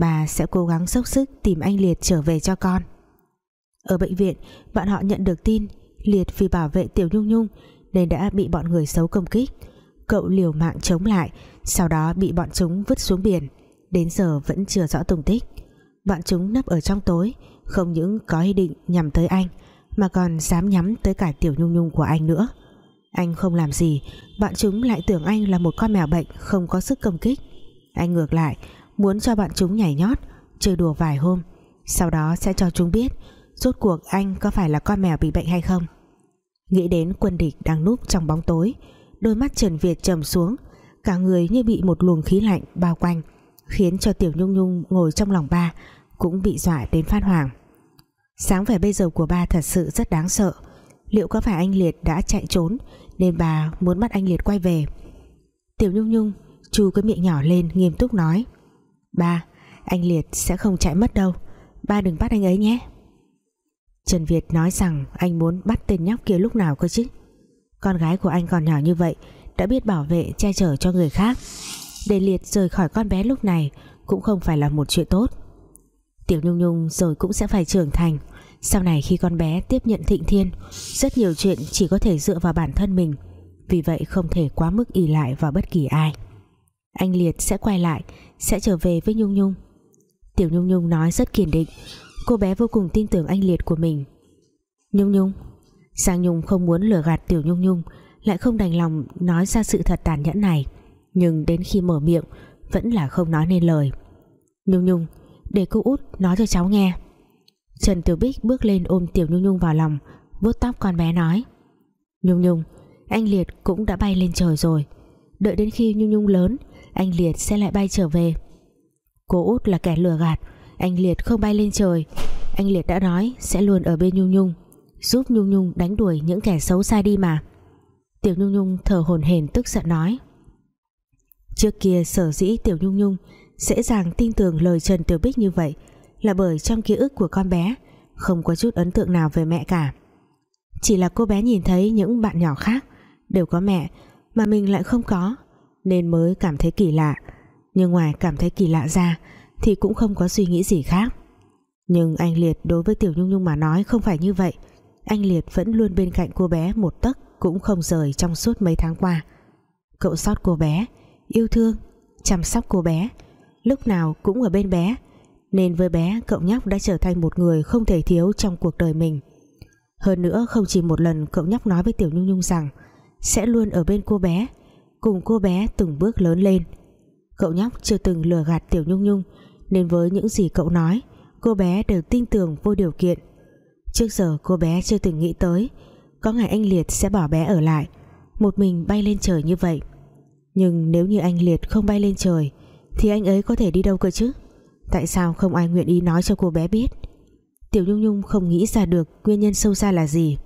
bà sẽ cố gắng dốc sức tìm anh Liệt trở về cho con. Ở bệnh viện, bọn họ nhận được tin, Liệt vì bảo vệ Tiểu Nhung Nhung nên đã bị bọn người xấu công kích. Cậu liều mạng chống lại, sau đó bị bọn chúng vứt xuống biển. Đến giờ vẫn chưa rõ tung tích. Bọn chúng nấp ở trong tối, không những có ý định nhằm tới anh, mà còn dám nhắm tới cả Tiểu Nhung Nhung của anh nữa. Anh không làm gì, bọn chúng lại tưởng anh là một con mèo bệnh không có sức công kích. Anh ngược lại, muốn cho bọn chúng nhảy nhót, chơi đùa vài hôm, sau đó sẽ cho chúng biết rốt cuộc anh có phải là con mèo bị bệnh hay không nghĩ đến quân địch đang núp trong bóng tối, đôi mắt Trần Việt trầm xuống, cả người như bị một luồng khí lạnh bao quanh, khiến cho Tiểu Nhung Nhung ngồi trong lòng ba cũng bị dọa đến phát hoảng. Sáng vẻ bây giờ của ba thật sự rất đáng sợ. Liệu có phải anh Liệt đã chạy trốn nên bà muốn bắt anh Liệt quay về? Tiểu Nhung Nhung chu cái miệng nhỏ lên nghiêm túc nói, ba, anh Liệt sẽ không chạy mất đâu. Ba đừng bắt anh ấy nhé. Trần Việt nói rằng anh muốn bắt tên nhóc kia lúc nào cơ chứ? Con gái của anh còn nhỏ như vậy, đã biết bảo vệ, che chở cho người khác. Để Liệt rời khỏi con bé lúc này cũng không phải là một chuyện tốt. Tiểu Nhung Nhung rồi cũng sẽ phải trưởng thành. Sau này khi con bé tiếp nhận thịnh thiên, rất nhiều chuyện chỉ có thể dựa vào bản thân mình. Vì vậy không thể quá mức ỷ lại vào bất kỳ ai. Anh Liệt sẽ quay lại, sẽ trở về với Nhung Nhung. Tiểu Nhung Nhung nói rất kiên định cô bé vô cùng tin tưởng anh Liệt của mình. Nhung Nhung Giang Nhung không muốn lừa gạt Tiểu Nhung Nhung, lại không đành lòng nói ra sự thật tàn nhẫn này, nhưng đến khi mở miệng, vẫn là không nói nên lời. Nhung Nhung, để cô út nói cho cháu nghe. Trần Tiểu Bích bước lên ôm Tiểu Nhung Nhung vào lòng, vuốt tóc con bé nói, Nhung Nhung, anh Liệt cũng đã bay lên trời rồi. Đợi đến khi Nhung Nhung lớn, anh Liệt sẽ lại bay trở về. Cô út là kẻ lừa gạt anh Liệt không bay lên trời. Anh Liệt đã nói sẽ luôn ở bên Nhung Nhung, giúp Nhung Nhung đánh đuổi những kẻ xấu xa đi mà. Tiểu Nhung Nhung thở hổn hển tức giận nói, trước kia sở dĩ Tiểu Nhung Nhung dễ dàng tin tưởng lời Trần Tiểu Bích như vậy là bởi trong ký ức của con bé không có chút ấn tượng nào về mẹ cả. Chỉ là cô bé nhìn thấy những bạn nhỏ khác đều có mẹ mà mình lại không có, nên mới cảm thấy kỳ lạ. Nhưng ngoài cảm thấy kỳ lạ ra thì cũng không có suy nghĩ gì khác. Nhưng anh Liệt đối với Tiểu Nhung Nhung mà nói không phải như vậy. Anh Liệt vẫn luôn bên cạnh cô bé một tấc cũng không rời trong suốt mấy tháng qua. Cậu sót cô bé, yêu thương, chăm sóc cô bé, lúc nào cũng ở bên bé, nên với bé cậu nhóc đã trở thành một người không thể thiếu trong cuộc đời mình. Hơn nữa không chỉ một lần cậu nhóc nói với Tiểu Nhung Nhung rằng sẽ luôn ở bên cô bé, cùng cô bé từng bước lớn lên. Cậu nhóc chưa từng lừa gạt Tiểu Nhung Nhung nên với những gì cậu nói, cô bé đều tin tưởng vô điều kiện. Trước giờ cô bé chưa từng nghĩ tới, có ngày anh Liệt sẽ bỏ bé ở lại, một mình bay lên trời như vậy. Nhưng nếu như anh Liệt không bay lên trời, thì anh ấy có thể đi đâu cơ chứ? Tại sao không ai nguyện ý nói cho cô bé biết? Tiểu Nhung Nhung không nghĩ ra được nguyên nhân sâu xa là gì.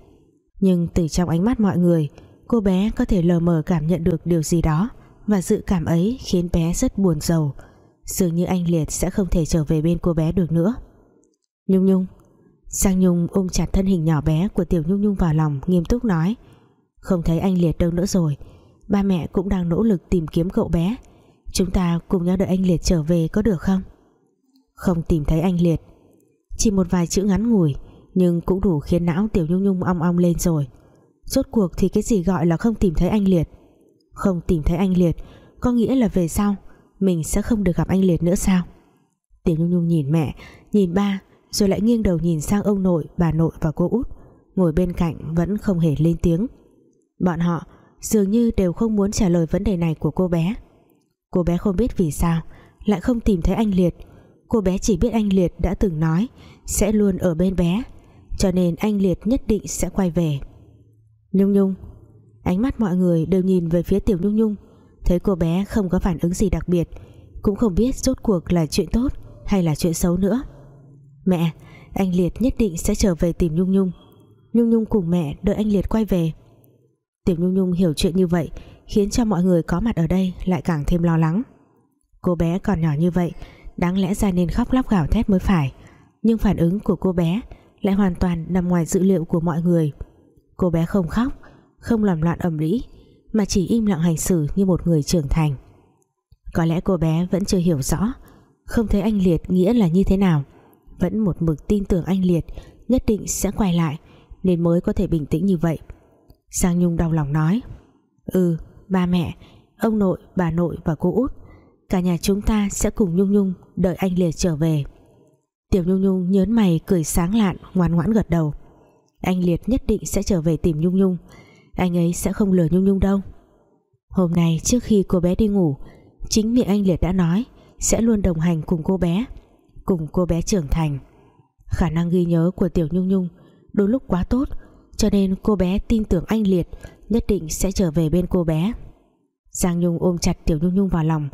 Nhưng từ trong ánh mắt mọi người, cô bé có thể lờ mờ cảm nhận được điều gì đó và dự cảm ấy khiến bé rất buồn rầu dường như anh Liệt sẽ không thể trở về bên cô bé được nữa. Nhung Nhung. Giang Nhung ôm chặt thân hình nhỏ bé của Tiểu Nhung Nhung vào lòng, nghiêm túc nói. Không thấy anh Liệt đâu nữa rồi. Ba mẹ cũng đang nỗ lực tìm kiếm cậu bé. Chúng ta cùng nhau đợi anh Liệt trở về có được không? Không tìm thấy anh Liệt. Chỉ một vài chữ ngắn ngủi, Nhưng cũng đủ khiến não Tiểu Nhung Nhung ong ong lên rồi. Rốt cuộc thì cái gì gọi là không tìm thấy anh Liệt? Không tìm thấy anh Liệt Có nghĩa là về sau. Mình sẽ không được gặp anh Liệt nữa sao? Tiểu Nhung Nhung nhìn mẹ, Nhìn ba, Rồi lại nghiêng đầu nhìn sang ông nội, Bà nội và cô út. Ngồi bên cạnh vẫn không hề lên tiếng. Bọn họ dường như đều không muốn trả lời vấn đề này của cô bé. Cô bé không biết vì sao, lại không tìm thấy anh Liệt. Cô bé chỉ biết anh Liệt đã từng nói sẽ luôn ở bên bé, cho nên anh Liệt nhất định sẽ quay về. Nhung Nhung, ánh mắt mọi người đều nhìn về phía Tiểu Nhung Nhung thấy cô bé không có phản ứng gì đặc biệt, cũng không biết rốt cuộc là chuyện tốt hay là chuyện xấu nữa. Mẹ, anh Liệt nhất định sẽ trở về tìm Nhung Nhung. Nhung Nhung cùng mẹ đợi anh Liệt quay về. Tiểu Nhung Nhung hiểu chuyện như vậy, khiến cho mọi người có mặt ở đây lại càng thêm lo lắng. Cô bé còn nhỏ như vậy, đáng lẽ ra nên khóc lóc gào thét mới phải. Nhưng phản ứng của cô bé lại hoàn toàn nằm ngoài dự liệu của mọi người. Cô bé không khóc, không làm loạn ẩm lý mà chỉ im lặng hành xử như một người trưởng thành. Có lẽ cô bé vẫn chưa hiểu rõ không thấy anh Liệt nghĩa là như thế nào. Vẫn một mực tin tưởng anh Liệt nhất định sẽ quay lại nên mới có thể bình tĩnh như vậy. Giang Nhung đau lòng nói Ừ ba mẹ Ông nội, bà nội và cô út Cả nhà chúng ta sẽ cùng Nhung Nhung Đợi anh Liệt trở về. Tiểu Nhung Nhung nhớn mày cười sáng lạn Ngoan ngoãn gật đầu. Anh Liệt nhất định sẽ trở về tìm Nhung Nhung anh ấy sẽ không lừa Nhung Nhung đâu. Hôm nay trước khi cô bé đi ngủ, Chính miệng anh Liệt đã nói Sẽ luôn đồng hành cùng cô bé, Cùng cô bé trưởng thành. Khả năng ghi nhớ của Tiểu Nhung Nhung Đôi lúc quá tốt, cho nên cô bé tin tưởng anh Liệt nhất định sẽ trở về bên cô bé. Giang Nhung ôm chặt Tiểu Nhung Nhung vào lòng,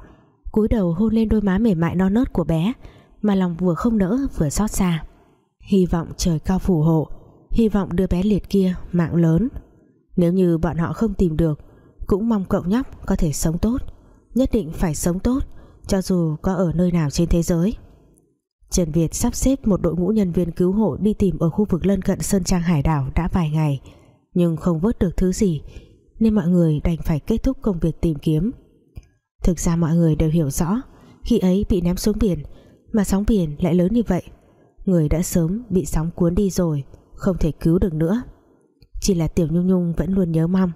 cúi đầu hôn lên đôi má mềm mại non nớt của bé, mà lòng vừa không nỡ vừa xót xa. Hy vọng trời cao phù hộ, hy vọng đưa bé liệt kia mạng lớn nếu như bọn họ không tìm được, cũng mong cậu nhóc có thể sống tốt, nhất định phải sống tốt, cho dù có ở nơi nào trên thế giới. Trần Việt sắp xếp một đội ngũ nhân viên cứu hộ đi tìm ở khu vực lân cận Sơn Trang Hải đảo đã vài ngày, nhưng không vớt được thứ gì, nên mọi người đành phải kết thúc công việc tìm kiếm. Thực ra mọi người đều hiểu rõ, khi ấy bị ném xuống biển, mà sóng biển lại lớn như vậy. Người đã sớm bị sóng cuốn đi rồi, không thể cứu được nữa chỉ là Tiểu Nhung Nhung vẫn luôn nhớ mong,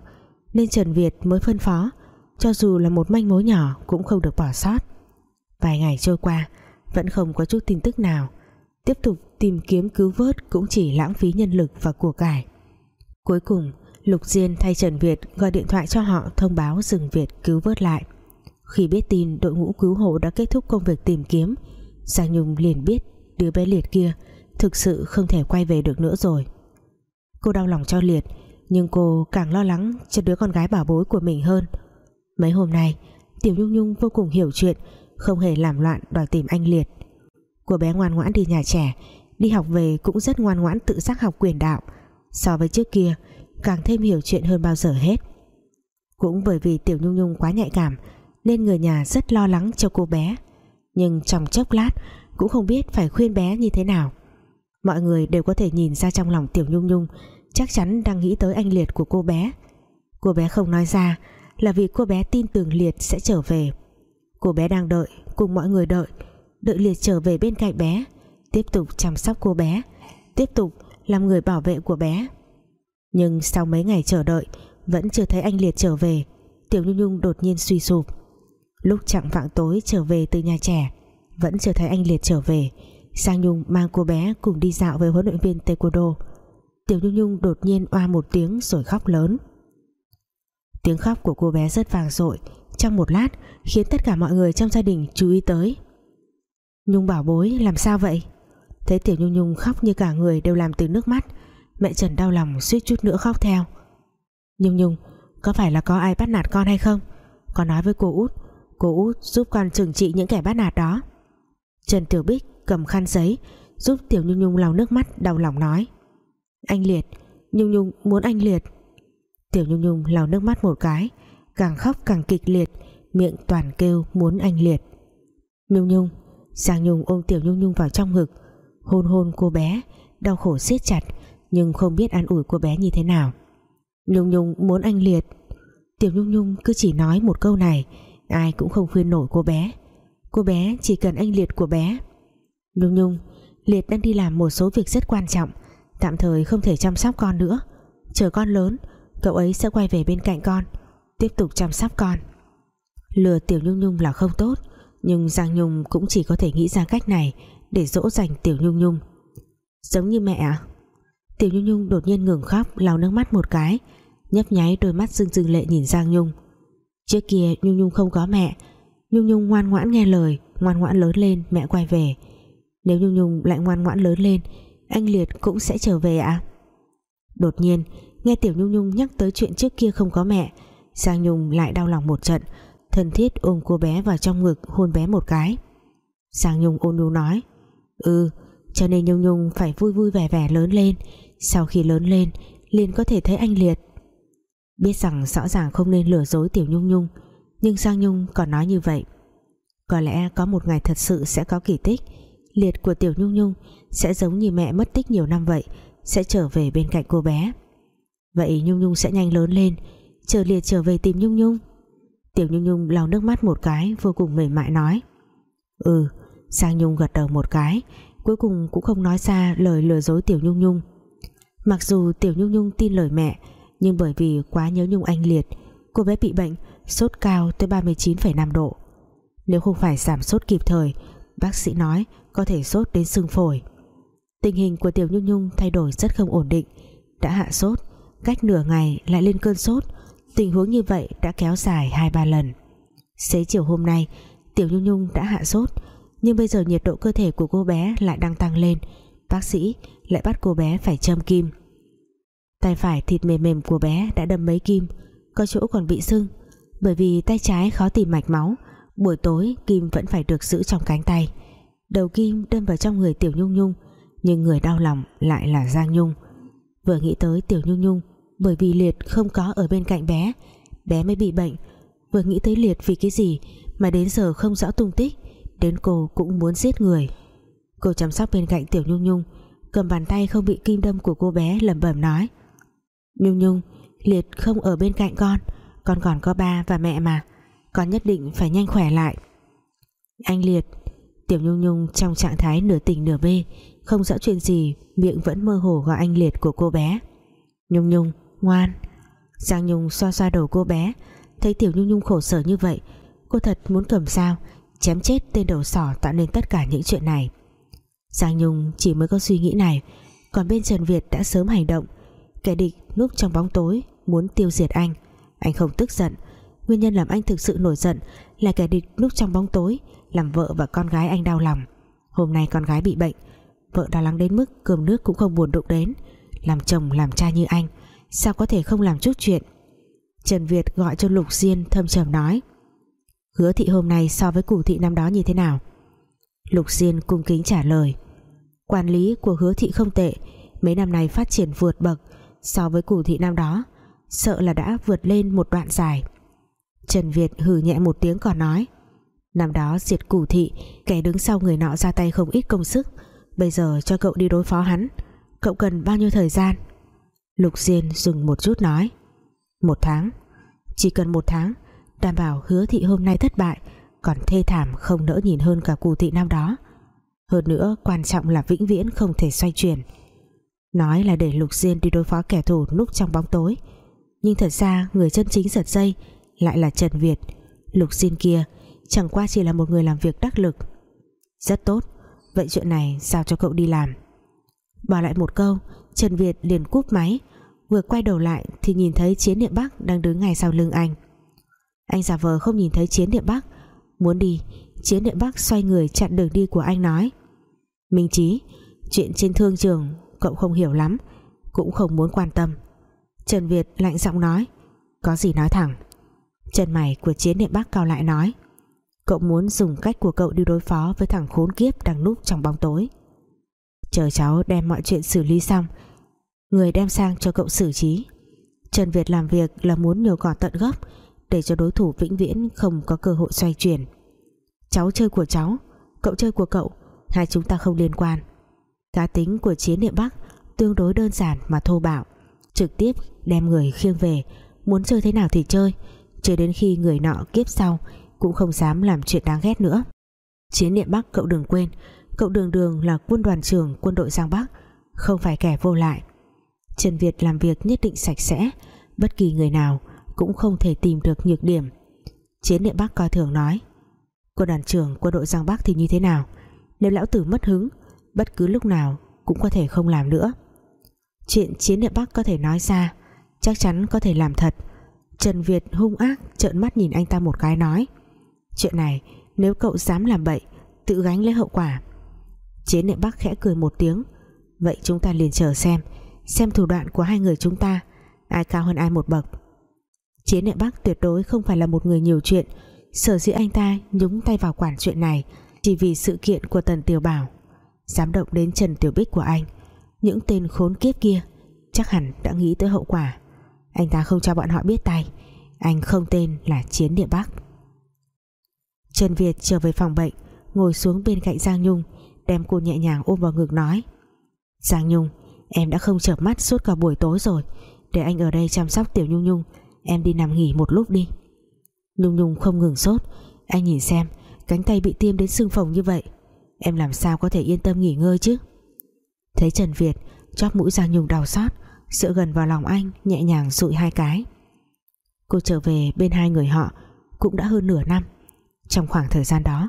nên Trần Việt mới phân phó, cho dù là một manh mối nhỏ cũng không được bỏ sót. Vài ngày trôi qua, vẫn không có chút tin tức nào. Tiếp tục tìm kiếm cứu vớt cũng chỉ lãng phí nhân lực và của cải. Cuối cùng, Lục Diên thay Trần Việt gọi điện thoại cho họ thông báo dừng Việt cứu vớt lại. Khi biết tin đội ngũ cứu hộ đã kết thúc công việc tìm kiếm, Giang Nhung liền biết đứa bé Liệt kia thực sự không thể quay về được nữa rồi cô đau lòng cho Liệt, nhưng cô càng lo lắng cho đứa con gái bảo bối của mình hơn. Mấy hôm nay, Tiểu Nhung Nhung vô cùng hiểu chuyện, không hề làm loạn đòi tìm anh Liệt. Cô bé ngoan ngoãn đi nhà trẻ, đi học về cũng rất ngoan ngoãn tự giác học quyền đạo. So với trước kia, càng thêm hiểu chuyện hơn bao giờ hết. Cũng bởi vì Tiểu Nhung Nhung quá nhạy cảm, nên người nhà rất lo lắng cho cô bé. Nhưng trong chốc lát, cũng không biết phải khuyên bé như thế nào. Mọi người đều có thể nhìn ra trong lòng Tiểu Nhung Nhung chắc chắn đang nghĩ tới anh Liệt của cô bé. Cô bé không nói ra là vì cô bé tin tưởng Liệt sẽ trở về. Cô bé đang đợi, cùng mọi người đợi đợi Liệt trở về bên cạnh bé, tiếp tục chăm sóc cô bé, tiếp tục làm người bảo vệ của bé. Nhưng sau mấy ngày chờ đợi, vẫn chưa thấy anh Liệt trở về, Tiểu Nhung Nhung đột nhiên suy sụp. Lúc chặng vạng tối trở về từ nhà trẻ, vẫn chưa thấy anh Liệt trở về. Sang Nhung mang cô bé cùng đi dạo với huấn luyện viên Taekwondo. Tiểu Nhung Nhung đột nhiên oa một tiếng rồi khóc lớn. Tiếng khóc của cô bé rất vàng dội. Trong một lát, khiến tất cả mọi người trong gia đình chú ý tới. Nhung bảo bối, làm sao vậy? Thấy Tiểu Nhung Nhung khóc như cả người đều làm từ nước mắt, Mẹ Trần đau lòng suýt chút nữa khóc theo. Nhung Nhung, Có phải là có ai bắt nạt con hay không? Con nói với cô út Cô út giúp con trừng trị những kẻ bắt nạt đó. Trần Tiểu Bích cầm khăn giấy, giúp Tiểu Nhung Nhung lau nước mắt, đau lòng nói. Anh Liệt, Nhung Nhung muốn anh Liệt. Tiểu Nhung Nhung lau nước mắt một cái, càng khóc càng kịch liệt, miệng toàn kêu muốn anh Liệt. Nhung Nhung Giang Nhung ôm Tiểu Nhung Nhung vào trong ngực, hôn hôn cô bé, đau khổ siết chặt, nhưng không biết an ủi cô bé như thế nào. Nhung Nhung muốn anh Liệt. Tiểu Nhung Nhung cứ chỉ nói một câu này, ai cũng không khuyên nổi cô bé. Cô bé chỉ cần anh Liệt của bé. Nhung Nhung, Liệt đang đi làm một số việc rất quan trọng Tạm thời không thể chăm sóc con nữa. Chờ con lớn, Cậu ấy sẽ quay về bên cạnh con, Tiếp tục chăm sóc con. Lừa Tiểu Nhung Nhung là không tốt, Nhưng Giang Nhung cũng chỉ có thể nghĩ ra cách này Để dỗ dành Tiểu Nhung Nhung. Giống như mẹ à Tiểu Nhung Nhung đột nhiên ngừng khóc, lau nước mắt một cái, nhấp nháy đôi mắt rưng rưng lệ nhìn Giang Nhung. Trước kia Nhung Nhung không có mẹ. Nhung Nhung ngoan ngoãn nghe lời, Ngoan ngoãn lớn lên, mẹ quay về. Nếu Nhung Nhung lại ngoan ngoãn lớn lên anh Liệt cũng sẽ trở về à Đột nhiên, Nghe Tiểu Nhung Nhung nhắc tới chuyện trước kia không có mẹ, Giang Nhung lại đau lòng một trận, Thân thiết ôm cô bé vào trong ngực, Hôn bé một cái. Giang Nhung ôn nhu nói Ừ cho nên Nhung Nhung phải vui vui vẻ vẻ lớn lên, Sau khi lớn lên, liền có thể thấy anh Liệt. Biết rằng rõ ràng không nên lừa dối Tiểu Nhung Nhung, Nhưng Giang Nhung còn nói như vậy, Có lẽ có một ngày thật sự sẽ có kỳ tích liệt của Tiểu Nhung Nhung sẽ giống như mẹ mất tích nhiều năm vậy sẽ trở về bên cạnh cô bé. Vậy Nhung Nhung sẽ nhanh lớn lên chờ liệt trở về tìm Nhung Nhung. Tiểu Nhung Nhung lau nước mắt một cái vô cùng mềm mại nói ừ. Sang Nhung gật đầu một cái cuối cùng cũng không nói ra lời lừa dối Tiểu Nhung Nhung. Mặc dù Tiểu Nhung Nhung tin lời mẹ nhưng bởi vì quá nhớ Nhung Anh Liệt cô bé bị bệnh sốt cao tới 39,5 độ. Nếu không phải giảm sốt kịp thời bác sĩ nói có thể sốt đến sưng phổi. Tình hình của Tiểu Nhung Nhung thay đổi rất không ổn định. Đã hạ sốt, cách nửa ngày lại lên cơn sốt. Tình huống như vậy đã kéo dài hai ba lần. Xế chiều hôm nay, Tiểu Nhung Nhung đã hạ sốt, nhưng bây giờ nhiệt độ cơ thể của cô bé lại đang tăng lên. Bác sĩ lại bắt cô bé phải châm kim. Tay phải thịt mềm mềm của bé đã đâm mấy kim, có chỗ còn bị sưng. Bởi vì tay trái khó tìm mạch máu, buổi tối kim vẫn phải được giữ trong cánh tay đầu kim đâm vào trong người Tiểu Nhung Nhung, nhưng người đau lòng lại là Giang Nhung. Vừa nghĩ tới Tiểu Nhung Nhung, bởi vì Liệt không có ở bên cạnh bé bé mới bị bệnh. Vừa nghĩ tới Liệt vì cái gì mà đến giờ không rõ tung tích, đến cô cũng muốn giết người. Cô chăm sóc bên cạnh Tiểu Nhung Nhung, cầm bàn tay không bị kim đâm của cô bé lẩm bẩm nói, Nhung Nhung, Liệt không ở bên cạnh con con còn có ba và mẹ mà, con nhất định phải nhanh khỏe lại. Anh Liệt Tiểu Nhung Nhung trong trạng thái nửa tỉnh nửa mê, Không rõ chuyện gì, Miệng vẫn mơ hồ gọi anh liệt của cô bé. Nhung Nhung, ngoan. Giang Nhung xoa xoa đầu cô bé, Thấy Tiểu Nhung Nhung khổ sở như vậy, Cô thật muốn cầm sao, Chém chết tên đầu sỏ tạo nên tất cả những chuyện này. Giang Nhung chỉ mới có suy nghĩ này, Còn bên Trần Việt đã sớm hành động. Kẻ địch núp trong bóng tối, Muốn tiêu diệt anh. Anh không tức giận, Nguyên nhân làm anh thực sự nổi giận Là kẻ địch núp trong bóng tối làm vợ và con gái anh đau lòng. Hôm nay con gái bị bệnh, vợ đã lắng đến mức cơm nước cũng không buồn đụng đến. Làm chồng, làm cha như anh, sao có thể không làm chút chuyện? Trần Việt gọi cho Lục Diên thâm trầm nói, hứa thị hôm nay so với củ thị năm đó như thế nào? Lục Diên cung kính trả lời, quản lý của hứa thị không tệ, mấy năm nay phát triển vượt bậc, so với củ thị năm đó, sợ là đã vượt lên một đoạn dài. Trần Việt hừ nhẹ một tiếng còn nói Năm đó diệt củ thị, Kẻ đứng sau người nọ ra tay không ít công sức. Bây giờ cho cậu đi đối phó hắn. Cậu cần bao nhiêu thời gian? Lục Diên dừng một chút nói. Một tháng. Chỉ cần một tháng, Đảm bảo hứa thị hôm nay thất bại, Còn thê thảm không nỡ nhìn hơn cả cù thị năm đó. Hơn nữa, quan trọng là vĩnh viễn không thể xoay chuyển. Nói là để Lục Diên đi đối phó kẻ thù núp trong bóng tối. Nhưng thật ra người chân chính giật dây Lại là Trần Việt. Lục Diên kia Chẳng qua chỉ là một người làm việc đắc lực. Rất tốt, Vậy chuyện này sao cho cậu đi làm? Bỏ lại một câu, Trần Việt liền cúp máy, Vừa quay đầu lại thì nhìn thấy Chiến Niệm Bắc Đang đứng ngay sau lưng anh. Anh giả vờ không nhìn thấy Chiến Niệm Bắc. Muốn đi, Chiến Niệm Bắc xoay người chặn đường đi của anh nói. Minh Chí, Chuyện trên thương trường, cậu không hiểu lắm, Cũng không muốn quan tâm. Trần Việt lạnh giọng nói. Có gì nói thẳng? Chân mày của Chiến Niệm Bắc cao lại nói. Cậu muốn dùng cách của cậu đi đối phó Với thằng khốn kiếp đang núp trong bóng tối. Chờ cháu đem mọi chuyện xử lý xong, Người đem sang cho cậu xử trí. Trần Việt làm việc là muốn nhổ cỏ tận gốc Để cho đối thủ vĩnh viễn Không có cơ hội xoay chuyển. Cháu chơi của cháu, Cậu chơi của cậu, Hai chúng ta không liên quan. Cá tính của chiến địa Bắc Tương đối đơn giản mà thô bạo, Trực tiếp đem người khiêng về, Muốn chơi thế nào thì chơi Chơi đến khi người nọ kiếp sau cũng không dám làm chuyện đáng ghét nữa. Chiến niệm Bắc, cậu đừng quên, Cậu đường đường là quân đoàn trưởng quân đội Giang Bắc, Không phải kẻ vô lại. Trần Việt làm việc nhất định sạch sẽ, Bất kỳ người nào Cũng không thể tìm được nhược điểm. Chiến niệm Bắc coi thường nói, Quân đoàn trưởng quân đội Giang Bắc thì như thế nào? Nếu lão tử mất hứng, Bất cứ lúc nào cũng có thể không làm nữa. Chuyện chiến niệm Bắc có thể nói ra, Chắc chắn có thể làm thật. Trần Việt hung ác trợn mắt nhìn anh ta một cái nói Chuyện này, nếu cậu dám làm bậy, Tự gánh lấy hậu quả. Chiến niệm Bắc khẽ cười một tiếng. Vậy chúng ta liền chờ xem Xem thủ đoạn của hai người chúng ta, Ai cao hơn ai một bậc. Chiến niệm Bắc tuyệt đối không phải là một người nhiều chuyện, Sở dĩ anh ta nhúng tay vào quản chuyện này Chỉ vì sự kiện của Tần Tiểu Bảo. Dám động đến Trần Tiểu Bích của anh, Những tên khốn kiếp kia Chắc hẳn đã nghĩ tới hậu quả. Anh ta không cho bọn họ biết tay, Anh không tên là Chiến Địa Bắc. Trần Việt trở về phòng bệnh, Ngồi xuống bên cạnh Giang Nhung, Đem cô nhẹ nhàng ôm vào ngực nói, Giang Nhung, Em đã không chợp mắt suốt cả buổi tối rồi, Để anh ở đây chăm sóc Tiểu Nhung Nhung, Em đi nằm nghỉ một lúc đi. Nhung Nhung không ngừng sốt, Anh nhìn xem, Cánh tay bị tiêm đến sưng phồng như vậy, Em làm sao có thể yên tâm nghỉ ngơi chứ? Thấy Trần Việt, Chóp mũi Giang Nhung đau xót Sợ gần vào lòng anh, nhẹ nhàng dụi hai cái. Cô trở về bên hai người họ, Cũng đã hơn nửa năm. Trong khoảng thời gian đó,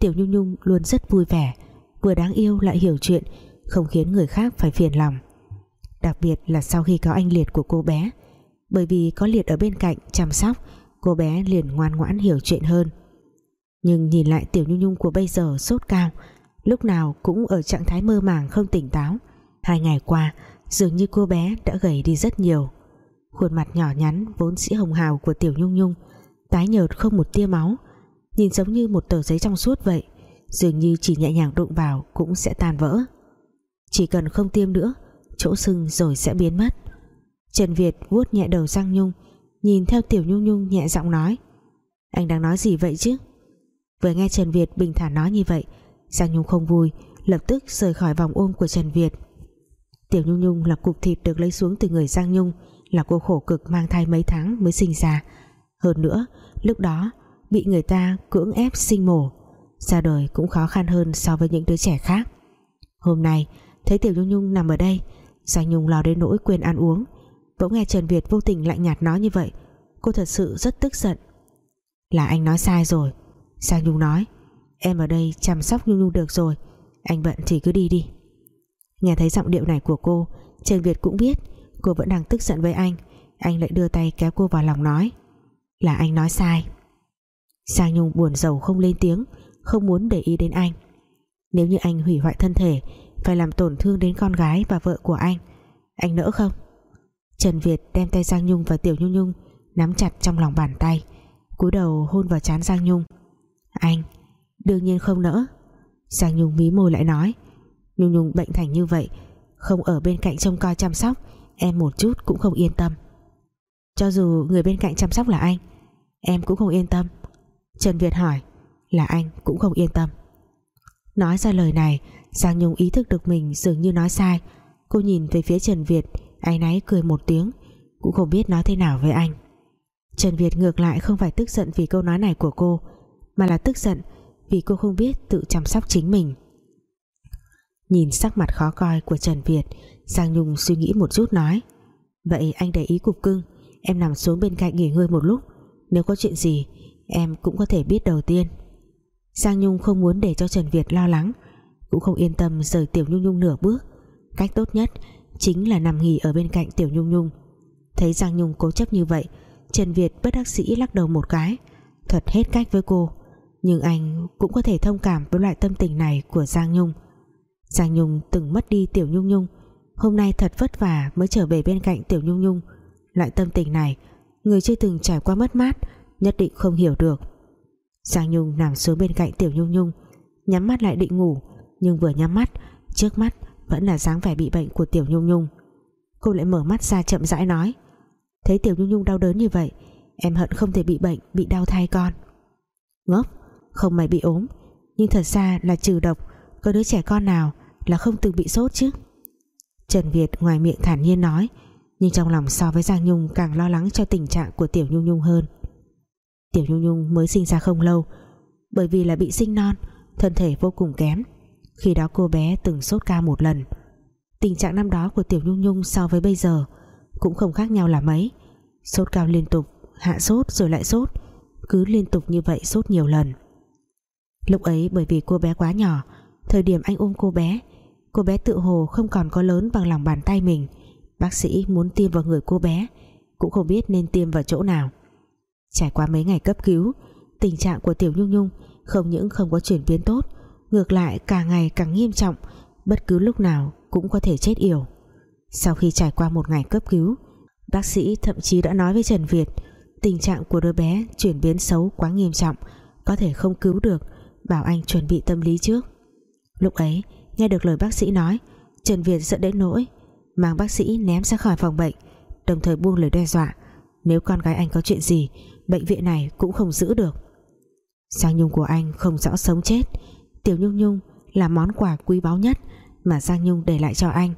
Tiểu Nhung Nhung luôn rất vui vẻ, Vừa đáng yêu lại hiểu chuyện, Không khiến người khác phải phiền lòng. Đặc biệt là sau khi có anh Liệt của cô bé, Bởi vì có Liệt ở bên cạnh chăm sóc, Cô bé liền ngoan ngoãn hiểu chuyện hơn. Nhưng nhìn lại Tiểu Nhung Nhung của bây giờ sốt cao, lúc nào cũng ở trạng thái mơ màng không tỉnh táo, hai ngày qua dường như cô bé đã gầy đi rất nhiều. Khuôn mặt nhỏ nhắn vốn sĩ hồng hào của Tiểu Nhung Nhung tái nhợt không một tia máu nhìn giống như một tờ giấy trong suốt vậy, dường như chỉ nhẹ nhàng đụng vào cũng sẽ tan vỡ. Chỉ cần không tiêm nữa, chỗ sưng rồi sẽ biến mất. Trần Việt vuốt nhẹ đầu Giang Nhung, nhìn theo Tiểu Nhung Nhung nhẹ giọng nói, anh đang nói gì vậy chứ? Vừa nghe Trần Việt bình thản nói như vậy, Giang Nhung không vui, Lập tức rời khỏi vòng ôm của Trần Việt. Tiểu Nhung Nhung là cục thịt được lấy xuống từ người Giang Nhung, Là cô khổ cực mang thai mấy tháng mới sinh ra. Hơn nữa, Lúc đó bị người ta cưỡng ép sinh mổ. Ra đời cũng khó khăn hơn so với những đứa trẻ khác. Hôm nay, Thấy Tiểu Nhung Nhung nằm ở đây, Giang Nhung lo đến nỗi quên ăn uống. Bỗng nghe Trần Việt vô tình lạnh nhạt nói như vậy, Cô thật sự rất tức giận. Là anh nói sai rồi, Giang Nhung nói. Em ở đây chăm sóc Nhung Nhung được rồi, Anh bận thì cứ đi đi. Nghe thấy giọng điệu này của cô, Trần Việt cũng biết cô vẫn đang tức giận với anh. Anh lại đưa tay kéo cô vào lòng nói, Là anh nói sai. Giang Nhung buồn rầu không lên tiếng, Không muốn để ý đến anh. Nếu như anh hủy hoại thân thể, Phải làm tổn thương đến con gái và vợ của anh Anh nỡ không? Trần Việt đem tay Giang Nhung và Tiểu Nhung Nhung Nắm chặt trong lòng bàn tay, cúi đầu hôn vào trán Giang Nhung. Anh, Đương nhiên không nỡ. Giang Nhung mí môi lại nói, Nhung Nhung bệnh thành như vậy, Không ở bên cạnh trông coi chăm sóc, Em một chút cũng không yên tâm. Cho dù người bên cạnh chăm sóc là anh, Em cũng không yên tâm. Trần Việt hỏi, Là anh cũng không yên tâm. Nói ra lời này, Giang Nhung ý thức được mình dường như nói sai. Cô nhìn về phía Trần Việt Anh náy cười một tiếng, Cũng không biết nói thế nào với anh. Trần Việt ngược lại không phải tức giận vì câu nói này của cô, Mà là tức giận Vì cô không biết tự chăm sóc chính mình. Nhìn sắc mặt khó coi của Trần Việt, Giang Nhung suy nghĩ một chút nói, Vậy anh để ý cục cưng, Em nằm xuống bên cạnh nghỉ ngơi một lúc, Nếu có chuyện gì Em cũng có thể biết đầu tiên. Giang Nhung không muốn để cho Trần Việt lo lắng, Cũng không yên tâm rời Tiểu Nhung Nhung nửa bước. Cách tốt nhất Chính là nằm nghỉ ở bên cạnh Tiểu Nhung Nhung. Thấy Giang Nhung cố chấp như vậy, Trần Việt bất đắc sĩ lắc đầu một cái. Thật hết cách với cô, Nhưng anh cũng có thể thông cảm với loại tâm tình này của Giang Nhung. Giang Nhung từng mất đi Tiểu Nhung Nhung. Hôm nay thật vất vả mới trở về bên cạnh Tiểu Nhung Nhung. Loại tâm tình này, Người chưa từng trải qua mất mát Nhất định không hiểu được. Giang Nhung nằm xuống bên cạnh Tiểu Nhung Nhung, Nhắm mắt lại định ngủ, Nhưng vừa nhắm mắt, Trước mắt vẫn là dáng vẻ bị bệnh của Tiểu Nhung Nhung. Cô lại mở mắt ra chậm rãi nói, Thấy Tiểu Nhung Nhung đau đớn như vậy, Em hận không thể bị bệnh, Bị đau thai con. Ngốc, Không mày bị ốm, Nhưng thật ra là trừ độc, Có đứa trẻ con nào là không từng bị sốt chứ? Trần Việt ngoài miệng thản nhiên nói, Nhưng trong lòng so với Giang Nhung Càng lo lắng cho tình trạng của Tiểu Nhung Nhung hơn. Tiểu Nhung Nhung mới sinh ra không lâu. Bởi vì là bị sinh non, Thân thể vô cùng kém. Khi đó cô bé từng sốt cao một lần. Tình trạng năm đó của Tiểu Nhung Nhung so với bây giờ Cũng không khác nhau là mấy. Sốt cao liên tục, Hạ sốt rồi lại sốt. Cứ liên tục như vậy sốt nhiều lần. Lúc ấy bởi vì cô bé quá nhỏ, Thời điểm anh ôm cô bé Cô bé tự hồ không còn có lớn bằng lòng bàn tay mình. Bác sĩ muốn tiêm vào người cô bé, Cũng không biết nên tiêm vào chỗ nào. Trải qua mấy ngày cấp cứu, Tình trạng của Tiểu Nhung Nhung Không những không có chuyển biến tốt, Ngược lại càng ngày càng nghiêm trọng, Bất cứ lúc nào cũng có thể chết yểu. Sau khi trải qua một ngày cấp cứu, Bác sĩ thậm chí đã nói với Trần Việt, Tình trạng của đứa bé chuyển biến xấu quá nghiêm trọng, Có thể không cứu được, Bảo anh chuẩn bị tâm lý trước. Lúc ấy, nghe được lời bác sĩ nói, Trần Việt giận đến nỗi, Mang bác sĩ ném ra khỏi phòng bệnh, Đồng thời buông lời đe dọa, Nếu con gái anh có chuyện gì Bệnh viện này cũng không giữ được. Giang Nhung của anh không rõ sống chết. Tiểu Nhung Nhung là món quà quý báu nhất Mà Giang Nhung để lại cho anh.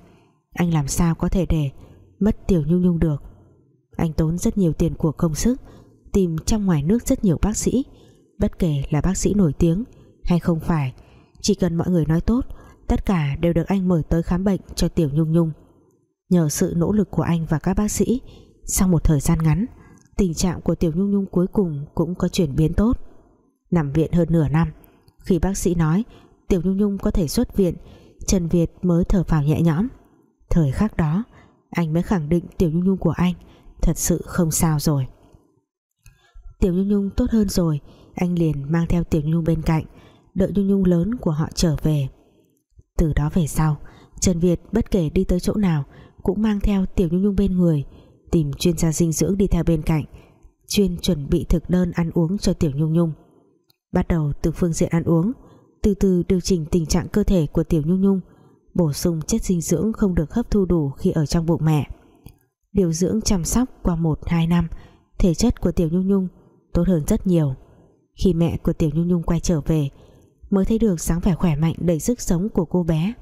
Anh làm sao có thể để Mất Tiểu Nhung Nhung được? Anh tốn rất nhiều tiền của công sức, Tìm trong ngoài nước rất nhiều bác sĩ. Bất kể là bác sĩ nổi tiếng Hay không phải, Chỉ cần mọi người nói tốt, Tất cả đều được anh mời tới khám bệnh cho Tiểu Nhung Nhung. Nhờ sự nỗ lực của anh và các bác sĩ, Sau một thời gian ngắn Tình trạng của Tiểu Nhung Nhung cuối cùng Cũng có chuyển biến tốt. Nằm viện hơn nửa năm, Khi bác sĩ nói Tiểu Nhung Nhung có thể xuất viện, Trần Việt mới thở phào nhẹ nhõm. Thời khắc đó, Anh mới khẳng định Tiểu Nhung Nhung của anh Thật sự không sao rồi. Tiểu Nhung Nhung tốt hơn rồi, Anh liền mang theo Tiểu Nhung bên cạnh, Đợi Nhung Nhung lớn của họ trở về. Từ đó về sau, Trần Việt bất kể đi tới chỗ nào Cũng mang theo Tiểu Nhung Nhung bên người Tìm chuyên gia dinh dưỡng đi theo bên cạnh, Chuyên chuẩn bị thực đơn ăn uống cho Tiểu Nhung Nhung. Bắt đầu từ phương diện ăn uống, Từ từ điều chỉnh tình trạng cơ thể của Tiểu Nhung Nhung, Bổ sung chất dinh dưỡng không được hấp thu đủ khi ở trong bụng mẹ. Điều dưỡng chăm sóc qua 1-2 năm, Thể chất của Tiểu Nhung Nhung tốt hơn rất nhiều. Khi mẹ của Tiểu Nhung Nhung quay trở về, mới thấy được dáng vẻ khỏe mạnh đầy sức sống của cô bé.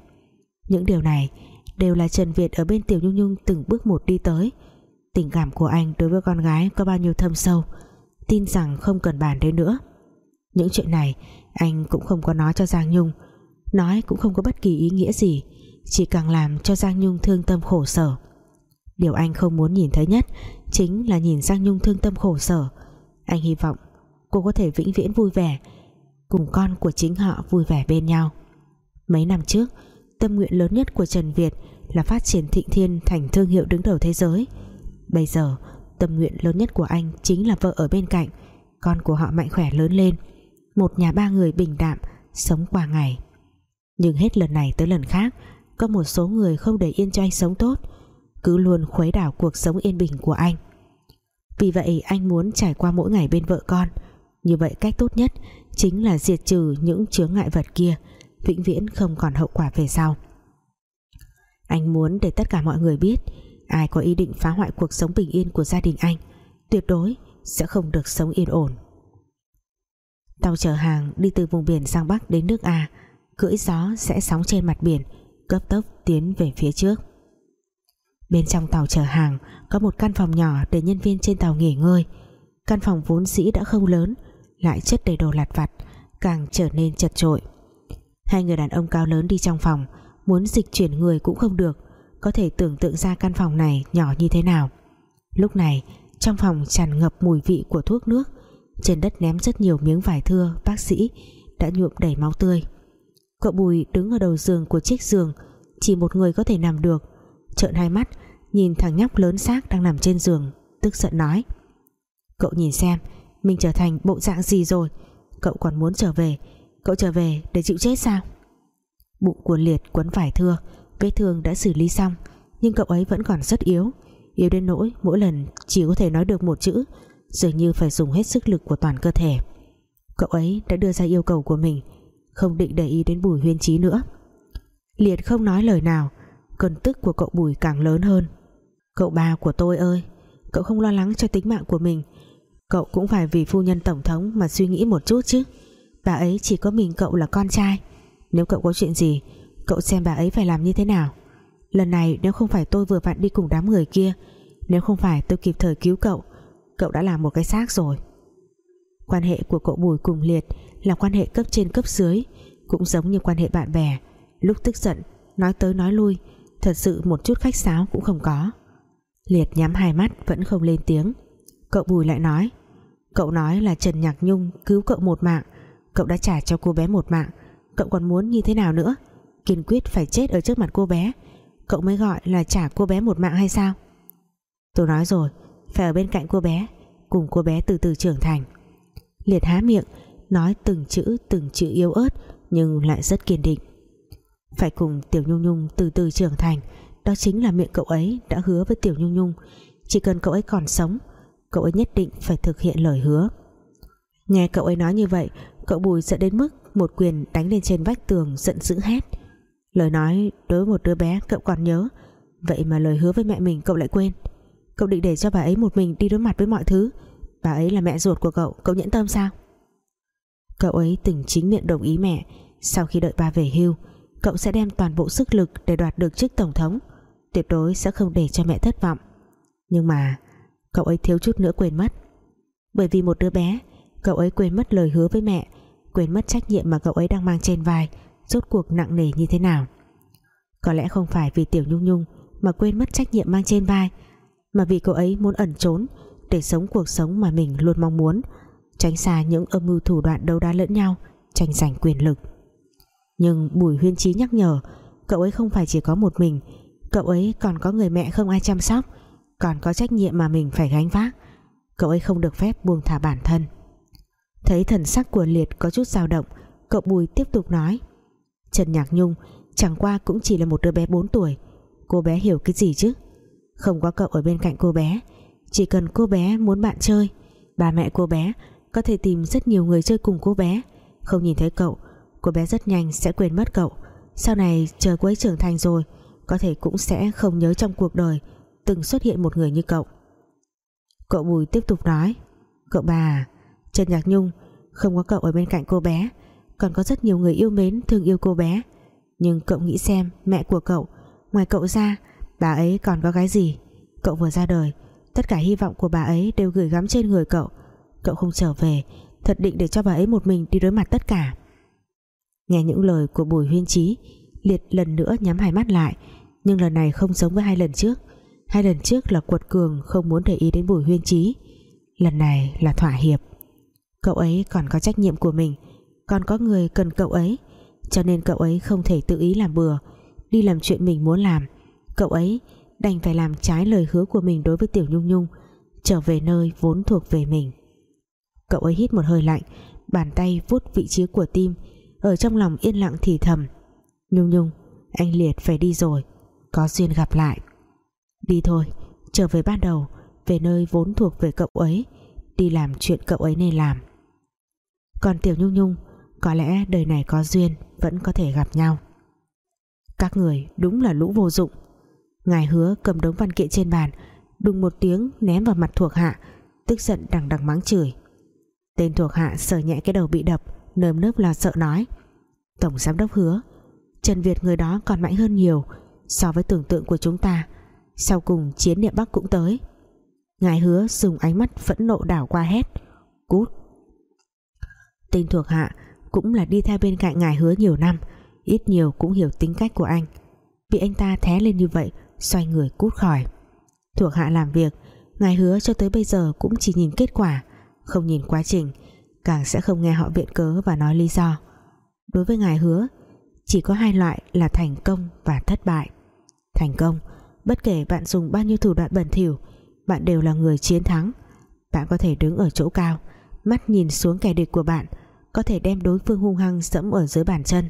Những điều này đều là Trần Việt ở bên Tiểu Nhung Nhung từng bước một đi tới tình cảm của anh đối với con gái có bao nhiêu thâm sâu, tin rằng không cần bàn đến nữa. Những chuyện này, anh cũng không có nói cho Giang Nhung. Nói cũng không có bất kỳ ý nghĩa gì, chỉ càng làm cho Giang Nhung thương tâm khổ sở. Điều anh không muốn nhìn thấy nhất chính là nhìn Giang Nhung thương tâm khổ sở. Anh hy vọng cô có thể vĩnh viễn vui vẻ, cùng con của chính họ vui vẻ bên nhau. Mấy năm trước, tâm nguyện lớn nhất của Trần Việt là phát triển Thịnh Thiên thành thương hiệu đứng đầu thế giới bây giờ, tâm nguyện lớn nhất của anh chính là vợ ở bên cạnh. Con của họ mạnh khỏe lớn lên. Một nhà ba người bình đạm, sống qua ngày. Nhưng hết lần này tới lần khác, có một số người không để yên cho anh sống tốt. Cứ luôn khuấy đảo cuộc sống yên bình của anh. Vì vậy, anh muốn trải qua mỗi ngày bên vợ con. Như vậy cách tốt nhất chính là diệt trừ những chướng ngại vật kia, vĩnh viễn không còn hậu quả về sau. Anh muốn để tất cả mọi người biết ai có ý định phá hoại cuộc sống bình yên của gia đình anh, tuyệt đối sẽ không được sống yên ổn. Tàu chở hàng đi từ vùng biển sang Bắc đến nước A, cưỡi gió sẽ sóng trên mặt biển, cấp tốc tiến về phía trước. Bên trong tàu chở hàng có một căn phòng nhỏ để nhân viên trên tàu nghỉ ngơi. Căn phòng vốn dĩ đã không lớn, lại chất đầy đồ lặt vặt, càng trở nên chật trội. Hai người đàn ông cao lớn đi trong phòng, muốn dịch chuyển người cũng không được có thể tưởng tượng ra căn phòng này nhỏ như thế nào. Lúc này, trong phòng tràn ngập mùi vị của thuốc nước. Trên đất ném rất nhiều miếng vải thưa, bác sĩ đã nhuộm đầy máu tươi. Cậu Bùi đứng ở đầu giường của chiếc giường, chỉ một người có thể nằm được. Trợn hai mắt, nhìn thằng nhóc lớn xác đang nằm trên giường, tức giận nói. Cậu nhìn xem, mình trở thành bộ dạng gì rồi? Cậu còn muốn trở về, cậu trở về để chịu chết sao? Bụng của liệt quấn vải thưa vết thương đã xử lý xong, nhưng cậu ấy vẫn còn rất yếu. Yếu đến nỗi mỗi lần chỉ có thể nói được một chữ, dường như phải dùng hết sức lực của toàn cơ thể. Cậu ấy đã đưa ra yêu cầu của mình, không định để ý đến bùi huyên trí nữa. Liệt không nói lời nào, cơn tức của cậu bùi càng lớn hơn. Cậu ba của tôi ơi, cậu không lo lắng cho tính mạng của mình. Cậu cũng phải vì phu nhân tổng thống mà suy nghĩ một chút chứ. Bà ấy chỉ có mình cậu là con trai. Nếu cậu có chuyện gì cậu xem bà ấy phải làm như thế nào. Lần này, nếu không phải tôi vừa vặn đi cùng đám người kia, nếu không phải tôi kịp thời cứu cậu cậu đã làm một cái xác rồi. Quan hệ của cậu Bùi cùng Liệt là quan hệ cấp trên cấp dưới, cũng giống như quan hệ bạn bè. Lúc tức giận, nói tới nói lui, thật sự một chút khách sáo cũng không có. Liệt nhắm hai mắt, vẫn không lên tiếng. Cậu Bùi lại nói, cậu nói là Trần Nhạc Nhung cứu cậu một mạng, cậu đã trả cho cô bé một mạng, cậu còn muốn như thế nào nữa? Kiên quyết phải chết ở trước mặt cô bé. Cậu mới gọi là trả cô bé một mạng hay sao? Tôi nói rồi, phải ở bên cạnh cô bé, cùng cô bé từ từ trưởng thành. Liệt há miệng, nói từng chữ từng chữ yếu ớt, nhưng lại rất kiên định. Phải cùng Tiểu Nhung Nhung từ từ trưởng thành, đó chính là miệng cậu ấy đã hứa với Tiểu Nhung Nhung. Chỉ cần cậu ấy còn sống, cậu ấy nhất định phải thực hiện lời hứa. Nghe cậu ấy nói như vậy, cậu Bùi sợ đến mức một quyền đánh lên trên vách tường giận dữ hét lời nói đối với một đứa bé cậu còn nhớ. Vậy mà lời hứa với mẹ mình cậu lại quên. Cậu định để cho bà ấy một mình đi đối mặt với mọi thứ. Bà ấy là mẹ ruột của cậu cậu nhẫn tâm sao? Cậu ấy từng chính miệng đồng ý mẹ. Sau khi đợi ba về hưu, cậu sẽ đem toàn bộ sức lực để đoạt được chức tổng thống. Tuyệt đối sẽ không để cho mẹ thất vọng. Nhưng mà cậu ấy thiếu chút nữa quên mất. Bởi vì một đứa bé, cậu ấy quên mất lời hứa với mẹ, quên mất trách nhiệm mà cậu ấy đang mang trên vai rốt cuộc nặng nề như thế nào. Có lẽ không phải vì Tiểu Nhung Nhung mà quên mất trách nhiệm mang trên vai, mà vì cậu ấy muốn ẩn trốn để sống cuộc sống mà mình luôn mong muốn, tránh xa những âm mưu thủ đoạn đấu đá lẫn nhau, tranh giành quyền lực. Nhưng Bùi Huyên Trí nhắc nhở, cậu ấy không phải chỉ có một mình, cậu ấy còn có người mẹ không ai chăm sóc, còn có trách nhiệm mà mình phải gánh vác. Cậu ấy không được phép buông thả bản thân. Thấy thần sắc của Liệt có chút dao động, cậu Bùi tiếp tục nói Trần Nhạc Nhung, chẳng qua cũng chỉ là một đứa bé 4 tuổi. Cô bé hiểu cái gì chứ? Không có cậu ở bên cạnh cô bé. Chỉ cần cô bé muốn bạn chơi, bà mẹ cô bé có thể tìm rất nhiều người chơi cùng cô bé. Không nhìn thấy cậu, cô bé rất nhanh sẽ quên mất cậu. Sau này chờ cô ấy trưởng thành rồi, có thể cũng sẽ không nhớ trong cuộc đời từng xuất hiện một người như cậu. Cậu Bùi tiếp tục nói, cậu bà, Trần Nhạc Nhung, không có cậu ở bên cạnh cô bé còn có rất nhiều người yêu mến, thương yêu cô bé. Nhưng cậu nghĩ xem, mẹ của cậu, ngoài cậu ra, bà ấy còn có cái gì? Cậu vừa ra đời, tất cả hy vọng của bà ấy đều gửi gắm trên người cậu. Cậu không trở về, thật định để cho bà ấy một mình đi đối mặt tất cả. Nghe những lời của Bùi Huyên Trí Liệt lần nữa nhắm hai mắt lại. Nhưng lần này không giống với hai lần trước. Hai lần trước là quật cường không muốn để ý đến Bùi Huyên Trí lần này là thỏa hiệp. Cậu ấy còn có trách nhiệm của mình còn có người cần cậu ấy. Cho nên cậu ấy không thể tự ý làm bừa. Đi làm chuyện mình muốn làm. Cậu ấy đành phải làm trái lời hứa của mình đối với Tiểu Nhung Nhung, trở về nơi vốn thuộc về mình. Cậu ấy hít một hơi lạnh, bàn tay vuốt vị trí của tim, ở trong lòng yên lặng thì thầm, Nhung Nhung, anh Liệt phải đi rồi, có duyên gặp lại. Đi thôi, trở về ban đầu, về nơi vốn thuộc về cậu ấy, đi làm chuyện cậu ấy nên làm. Còn Tiểu Nhung Nhung có lẽ đời này có duyên, vẫn có thể gặp nhau. Các người đúng là lũ vô dụng. Ngài hứa cầm đống văn kiện trên bàn, đùng một tiếng ném vào mặt thuộc hạ, tức giận đằng đằng mắng chửi. Tên thuộc hạ sờ nhẹ cái đầu bị đập, nơm nớp lo sợ nói, Tổng giám đốc hứa, Trần Việt người đó còn mạnh hơn nhiều So với tưởng tượng của chúng ta, Sau cùng chiến niệm Bắc cũng tới. Ngài hứa dùng ánh mắt phẫn nộ đảo qua hét Cút. Tên thuộc hạ cũng là đi theo bên cạnh ngài hứa nhiều năm, Ít nhiều cũng hiểu tính cách của anh. Bị anh ta thé lên như vậy, Xoay người cút khỏi. Thuộc hạ làm việc, Ngài hứa cho tới bây giờ cũng chỉ nhìn kết quả, Không nhìn quá trình, Càng sẽ không nghe họ viện cớ và nói lý do. Đối với ngài hứa, Chỉ có hai loại là thành công và thất bại. Thành công, Bất kể bạn dùng bao nhiêu thủ đoạn bẩn thỉu, Bạn đều là người chiến thắng. Bạn có thể đứng ở chỗ cao, Mắt nhìn xuống kẻ địch của bạn có thể đem đối phương hung hăng sẫm ở dưới bàn chân.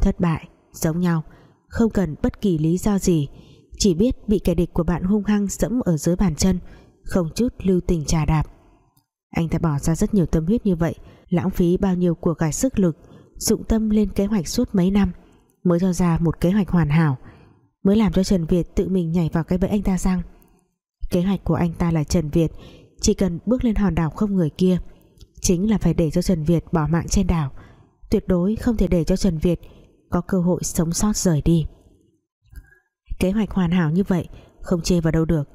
Thất bại, Giống nhau, Không cần bất kỳ lý do gì. Chỉ biết bị kẻ địch của bạn hung hăng sẫm ở dưới bàn chân, Không chút lưu tình trà đạp. Anh ta bỏ ra rất nhiều tâm huyết như vậy, Lãng phí bao nhiêu của cải sức lực, Dụng tâm lên kế hoạch suốt mấy năm, Mới cho ra một kế hoạch hoàn hảo, Mới làm cho Trần Việt tự mình nhảy vào cái bẫy anh ta răng Kế hoạch của anh ta là Trần Việt, Chỉ cần bước lên hòn đảo không người kia Chính là phải để cho Trần Việt bỏ mạng trên đảo. Tuyệt đối không thể để cho Trần Việt Có cơ hội sống sót rời đi. Kế hoạch hoàn hảo như vậy, Không chê vào đâu được.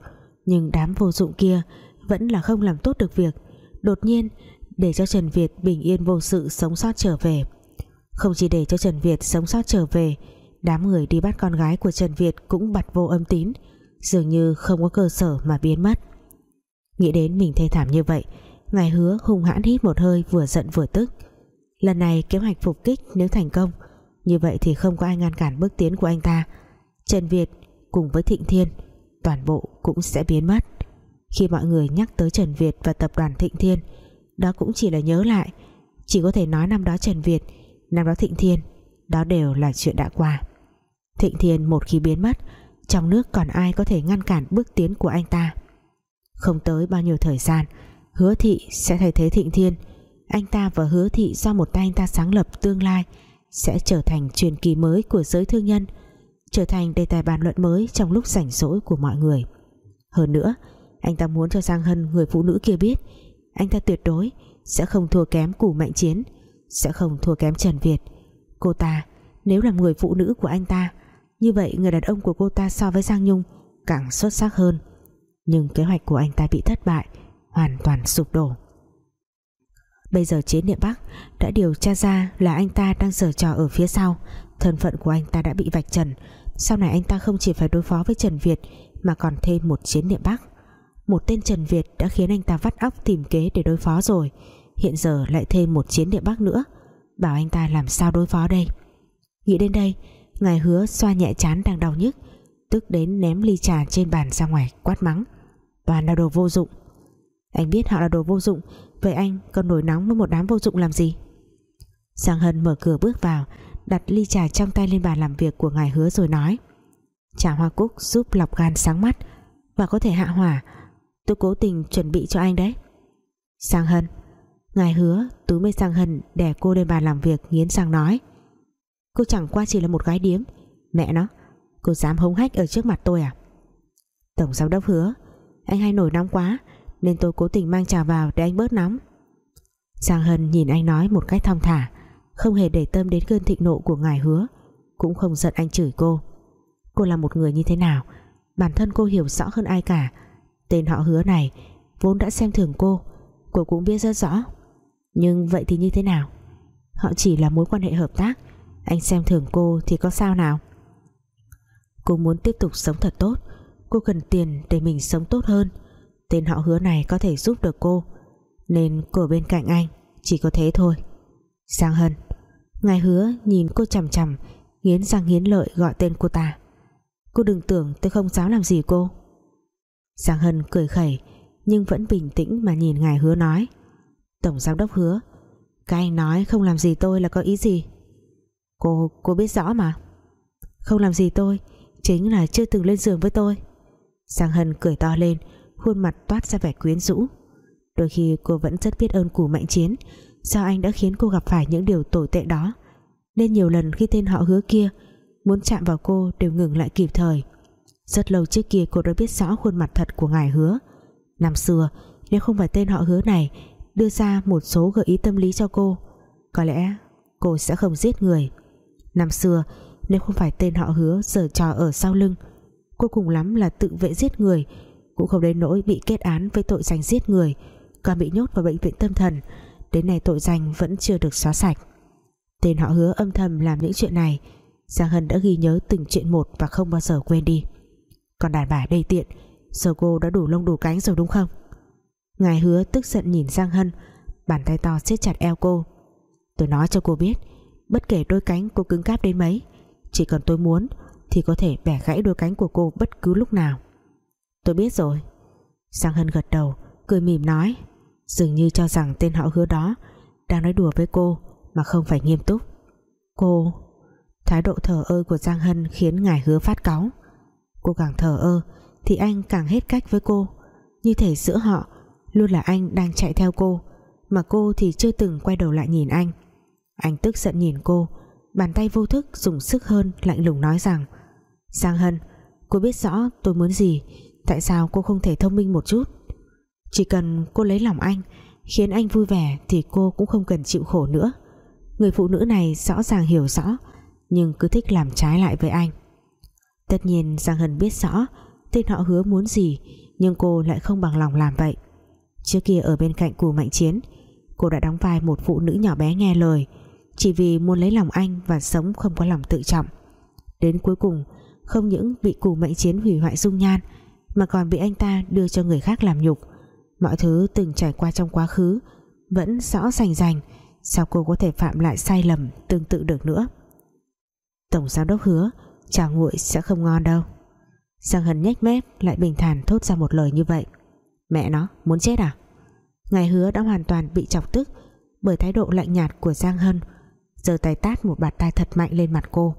Nhưng đám vô dụng kia Vẫn là không làm tốt được việc. Đột nhiên, để cho Trần Việt bình yên vô sự sống sót trở về. Không chỉ để cho Trần Việt sống sót trở về, Đám người đi bắt con gái của Trần Việt Cũng bật vô âm tín, Dường như không có cơ sở mà biến mất. Nghĩ đến mình thê thảm như vậy Ngài hứa hung hãn hít một hơi vừa giận vừa tức. Lần này kế hoạch phục kích nếu thành công, Như vậy thì không có ai ngăn cản bước tiến của anh ta. Trần Việt cùng với Thịnh Thiên, Toàn bộ cũng sẽ biến mất. Khi mọi người nhắc tới Trần Việt và tập đoàn Thịnh Thiên, Đó cũng chỉ là nhớ lại. Chỉ có thể nói năm đó Trần Việt, Năm đó Thịnh Thiên, Đó đều là chuyện đã qua. Thịnh Thiên một khi biến mất, Trong nước còn ai có thể ngăn cản bước tiến của anh ta? Không tới bao nhiêu thời gian Hứa thị sẽ thay thế Thịnh Thiên. Anh ta và hứa thị do một tay anh ta sáng lập tương lai Sẽ trở thành truyền kỳ mới của giới thương nhân, Trở thành đề tài bàn luận mới Trong lúc rảnh rỗi của mọi người. Hơn nữa, Anh ta muốn cho Giang Hân người phụ nữ kia biết, Anh ta tuyệt đối Sẽ không thua kém củ mạnh chiến, Sẽ không thua kém Trần Việt. Cô ta, nếu là người phụ nữ của anh ta, Như vậy người đàn ông của cô ta so với Giang Nhung Càng xuất sắc hơn. Nhưng kế hoạch của anh ta bị thất bại hoàn toàn sụp đổ. Bây giờ chế niệm Bắc đã điều tra ra là anh ta đang giở trò ở phía sau. Thân phận của anh ta đã bị vạch trần. Sau này anh ta không chỉ phải đối phó với Trần Việt, mà còn thêm một chiến niệm Bắc. Một tên Trần Việt đã khiến anh ta vắt óc tìm kế để đối phó rồi. Hiện giờ lại thêm một chiến địa Bắc nữa. Bảo anh ta làm sao đối phó đây? Nghĩ đến đây, ngài hứa xoa nhẹ chán đang đau nhức, tức đến ném ly trà trên bàn ra ngoài quát mắng. Toàn là đồ vô dụng anh biết họ là đồ vô dụng, Vậy anh còn nổi nóng với một đám vô dụng làm gì? Giang Hân mở cửa bước vào, Đặt ly trà trong tay lên bàn làm việc của ngài hứa rồi nói, Trà hoa cúc giúp lọc gan sáng mắt Và có thể hạ hỏa. Tôi cố tình chuẩn bị cho anh đấy. Giang Hân, Ngài hứa túi mê Giang Hân Đè cô lên bàn làm việc nghiến răng nói, Cô chẳng qua chỉ là một gái điếm, Mẹ nó, Cô dám hống hách ở trước mặt tôi à? Tổng giám đốc hứa, Anh hay nổi nóng quá nên tôi cố tình mang trà vào để anh bớt nóng. Giang Hân nhìn anh nói một cách thong thả, không hề để tâm đến cơn thịnh nộ của ngài hứa, cũng không giận anh chửi cô. Cô là một người như thế nào? Bản thân cô hiểu rõ hơn ai cả. Tên họ hứa này vốn đã xem thường cô cô cũng biết rất rõ. Nhưng vậy thì như thế nào? Họ chỉ là mối quan hệ hợp tác, anh xem thường cô thì có sao nào? Cô muốn tiếp tục sống thật tốt, cô cần tiền để mình sống tốt hơn. Tên họ hứa này có thể giúp được cô. Nên cô ở bên cạnh anh Chỉ có thế thôi. Giang Hân Ngài hứa nhìn cô chằm chằm Nghiến răng nghiến lợi gọi tên cô ta. Cô đừng tưởng tôi không dám làm gì cô. Giang Hân cười khẩy Nhưng vẫn bình tĩnh mà nhìn ngài hứa nói. Tổng giám đốc hứa cái anh nói không làm gì tôi là có ý gì? Cô, cô biết rõ mà. Không làm gì tôi Chính là chưa từng lên giường với tôi. Giang Hân cười to lên khuôn mặt toát ra vẻ quyến rũ. Đôi khi cô vẫn rất biết ơn củ mạnh chiến. Sao anh đã khiến cô gặp phải những điều tồi tệ đó? Nên nhiều lần khi tên họ hứa kia muốn chạm vào cô đều ngừng lại kịp thời. Rất lâu trước kia cô đã biết rõ khuôn mặt thật của ngài hứa. Năm xưa, nếu không phải tên họ hứa này đưa ra một số gợi ý tâm lý cho cô, có lẽ cô sẽ không giết người. Năm xưa, nếu không phải tên họ hứa giở trò ở sau lưng, cô cùng lắm là tự vệ giết người cũng không đến nỗi bị kết án với tội danh giết người, còn bị nhốt vào bệnh viện tâm thần. Đến nay tội danh vẫn chưa được xóa sạch. Tên họ hứa âm thầm làm những chuyện này, Giang Hân đã ghi nhớ từng chuyện một và không bao giờ quên đi. Còn đàn bà đầy tiện giờ cô đã đủ lông đủ cánh rồi đúng không? Ngài hứa tức giận nhìn Giang Hân, bàn tay to siết chặt eo cô. Tôi nói cho cô biết, bất kể đôi cánh cô cứng cáp đến mấy, chỉ cần tôi muốn thì có thể bẻ gãy đôi cánh của cô bất cứ lúc nào tôi biết rồi. Giang Hân gật đầu, cười mỉm nói, dường như cho rằng tên họ hứa đó đang nói đùa với cô mà không phải nghiêm túc. Cô, thái độ thờ ơ của Giang Hân khiến ngài hứa phát cáu. Cô càng thờ ơ thì anh càng hết cách với cô. Như thể giữa họ luôn là anh đang chạy theo cô, mà cô thì chưa từng quay đầu lại nhìn anh. Anh tức giận nhìn cô, bàn tay vô thức dùng sức hơn lạnh lùng nói rằng, Giang Hân, cô biết rõ tôi muốn gì tại sao cô không thể thông minh một chút? Chỉ cần cô lấy lòng anh, khiến anh vui vẻ thì cô cũng không cần chịu khổ nữa. Người phụ nữ này rõ ràng hiểu rõ, nhưng cứ thích làm trái lại với anh. Tất nhiên Giang Hân biết rõ tên họ hứa muốn gì, nhưng cô lại không bằng lòng làm vậy. Trước kia ở bên cạnh cù mạnh chiến, cô đã đóng vai một phụ nữ nhỏ bé nghe lời, chỉ vì muốn lấy lòng anh và sống không có lòng tự trọng. Đến cuối cùng, không những bị cù mạnh chiến hủy hoại dung nhan mà còn bị anh ta đưa cho người khác làm nhục. Mọi thứ từng trải qua trong quá khứ, vẫn rõ rành rành, sao cô có thể phạm lại sai lầm tương tự được nữa? Tổng giám đốc hứa trà nguội sẽ không ngon đâu. Giang Hân nhếch mép, lại bình thản thốt ra một lời như vậy. Mẹ nó, muốn chết à? Ngài hứa đã hoàn toàn bị chọc tức bởi thái độ lạnh nhạt của Giang Hân, giơ tay tát một bạt tay thật mạnh lên mặt cô.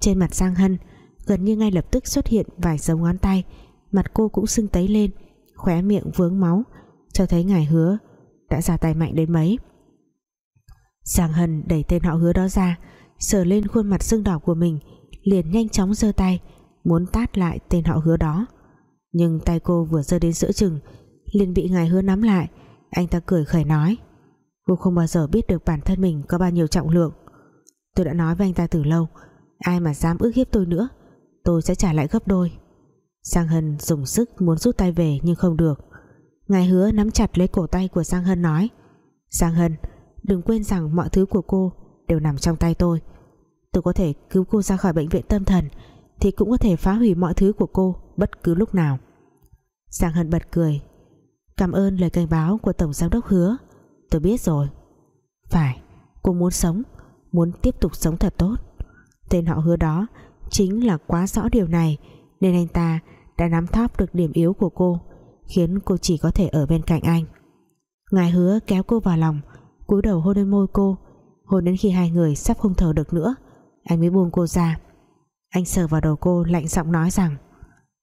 Trên mặt Giang Hân, gần như ngay lập tức xuất hiện vài dấu ngón tay mặt cô cũng sưng tấy lên, khóe miệng vướng máu, cho thấy ngài hứa đã ra tay mạnh đến mấy. Giang Hân đẩy tên họ hứa đó ra, sờ lên khuôn mặt sưng đỏ của mình, liền nhanh chóng giơ tay, muốn tát lại tên họ hứa đó. Nhưng tay cô vừa giơ đến giữa chừng, liền bị ngài hứa nắm lại. Anh ta cười khẩy nói, cô không bao giờ biết được bản thân mình có bao nhiêu trọng lượng. Tôi đã nói với anh ta từ lâu, ai mà dám ức hiếp tôi nữa, tôi sẽ trả lại gấp đôi. Giang Hân dùng sức muốn rút tay về nhưng không được. Ngài hứa nắm chặt lấy cổ tay của Giang Hân nói Giang Hân đừng quên rằng mọi thứ của cô đều nằm trong tay tôi. Tôi có thể cứu cô ra khỏi bệnh viện tâm thần thì cũng có thể phá hủy mọi thứ của cô bất cứ lúc nào. Giang Hân bật cười Cảm ơn lời cảnh báo của Tổng Giám đốc hứa. Tôi biết rồi. Phải, cô muốn sống Muốn tiếp tục sống thật tốt. Tên họ hứa đó Chính là quá rõ điều này Nên anh ta đã nắm thóp được điểm yếu của cô, Khiến cô chỉ có thể ở bên cạnh anh. Ngài hứa kéo cô vào lòng, cúi đầu hôn lên môi cô, Hôn đến khi hai người sắp không thở được nữa, Anh mới buông cô ra. Anh sờ vào đầu cô lạnh giọng nói rằng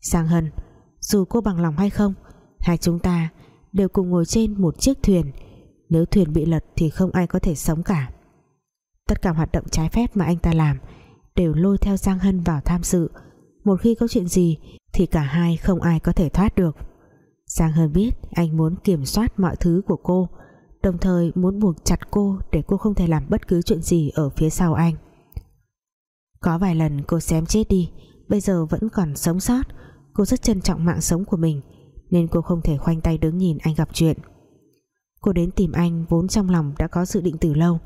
Giang Hân, Dù cô bằng lòng hay không, Hai chúng ta đều cùng ngồi trên một chiếc thuyền, nếu thuyền bị lật thì không ai có thể sống cả. Tất cả hoạt động trái phép mà anh ta làm đều lôi theo Giang Hân vào tham dự một khi có chuyện gì, thì cả hai không ai có thể thoát được. Giang Hân biết anh muốn kiểm soát mọi thứ của cô, đồng thời muốn buộc chặt cô để cô không thể làm bất cứ chuyện gì ở phía sau anh. Có vài lần cô xém chết đi, bây giờ vẫn còn sống sót. Cô rất trân trọng mạng sống của mình, nên cô không thể khoanh tay đứng nhìn anh gặp chuyện. Cô đến tìm anh vốn trong lòng đã có dự định từ lâu,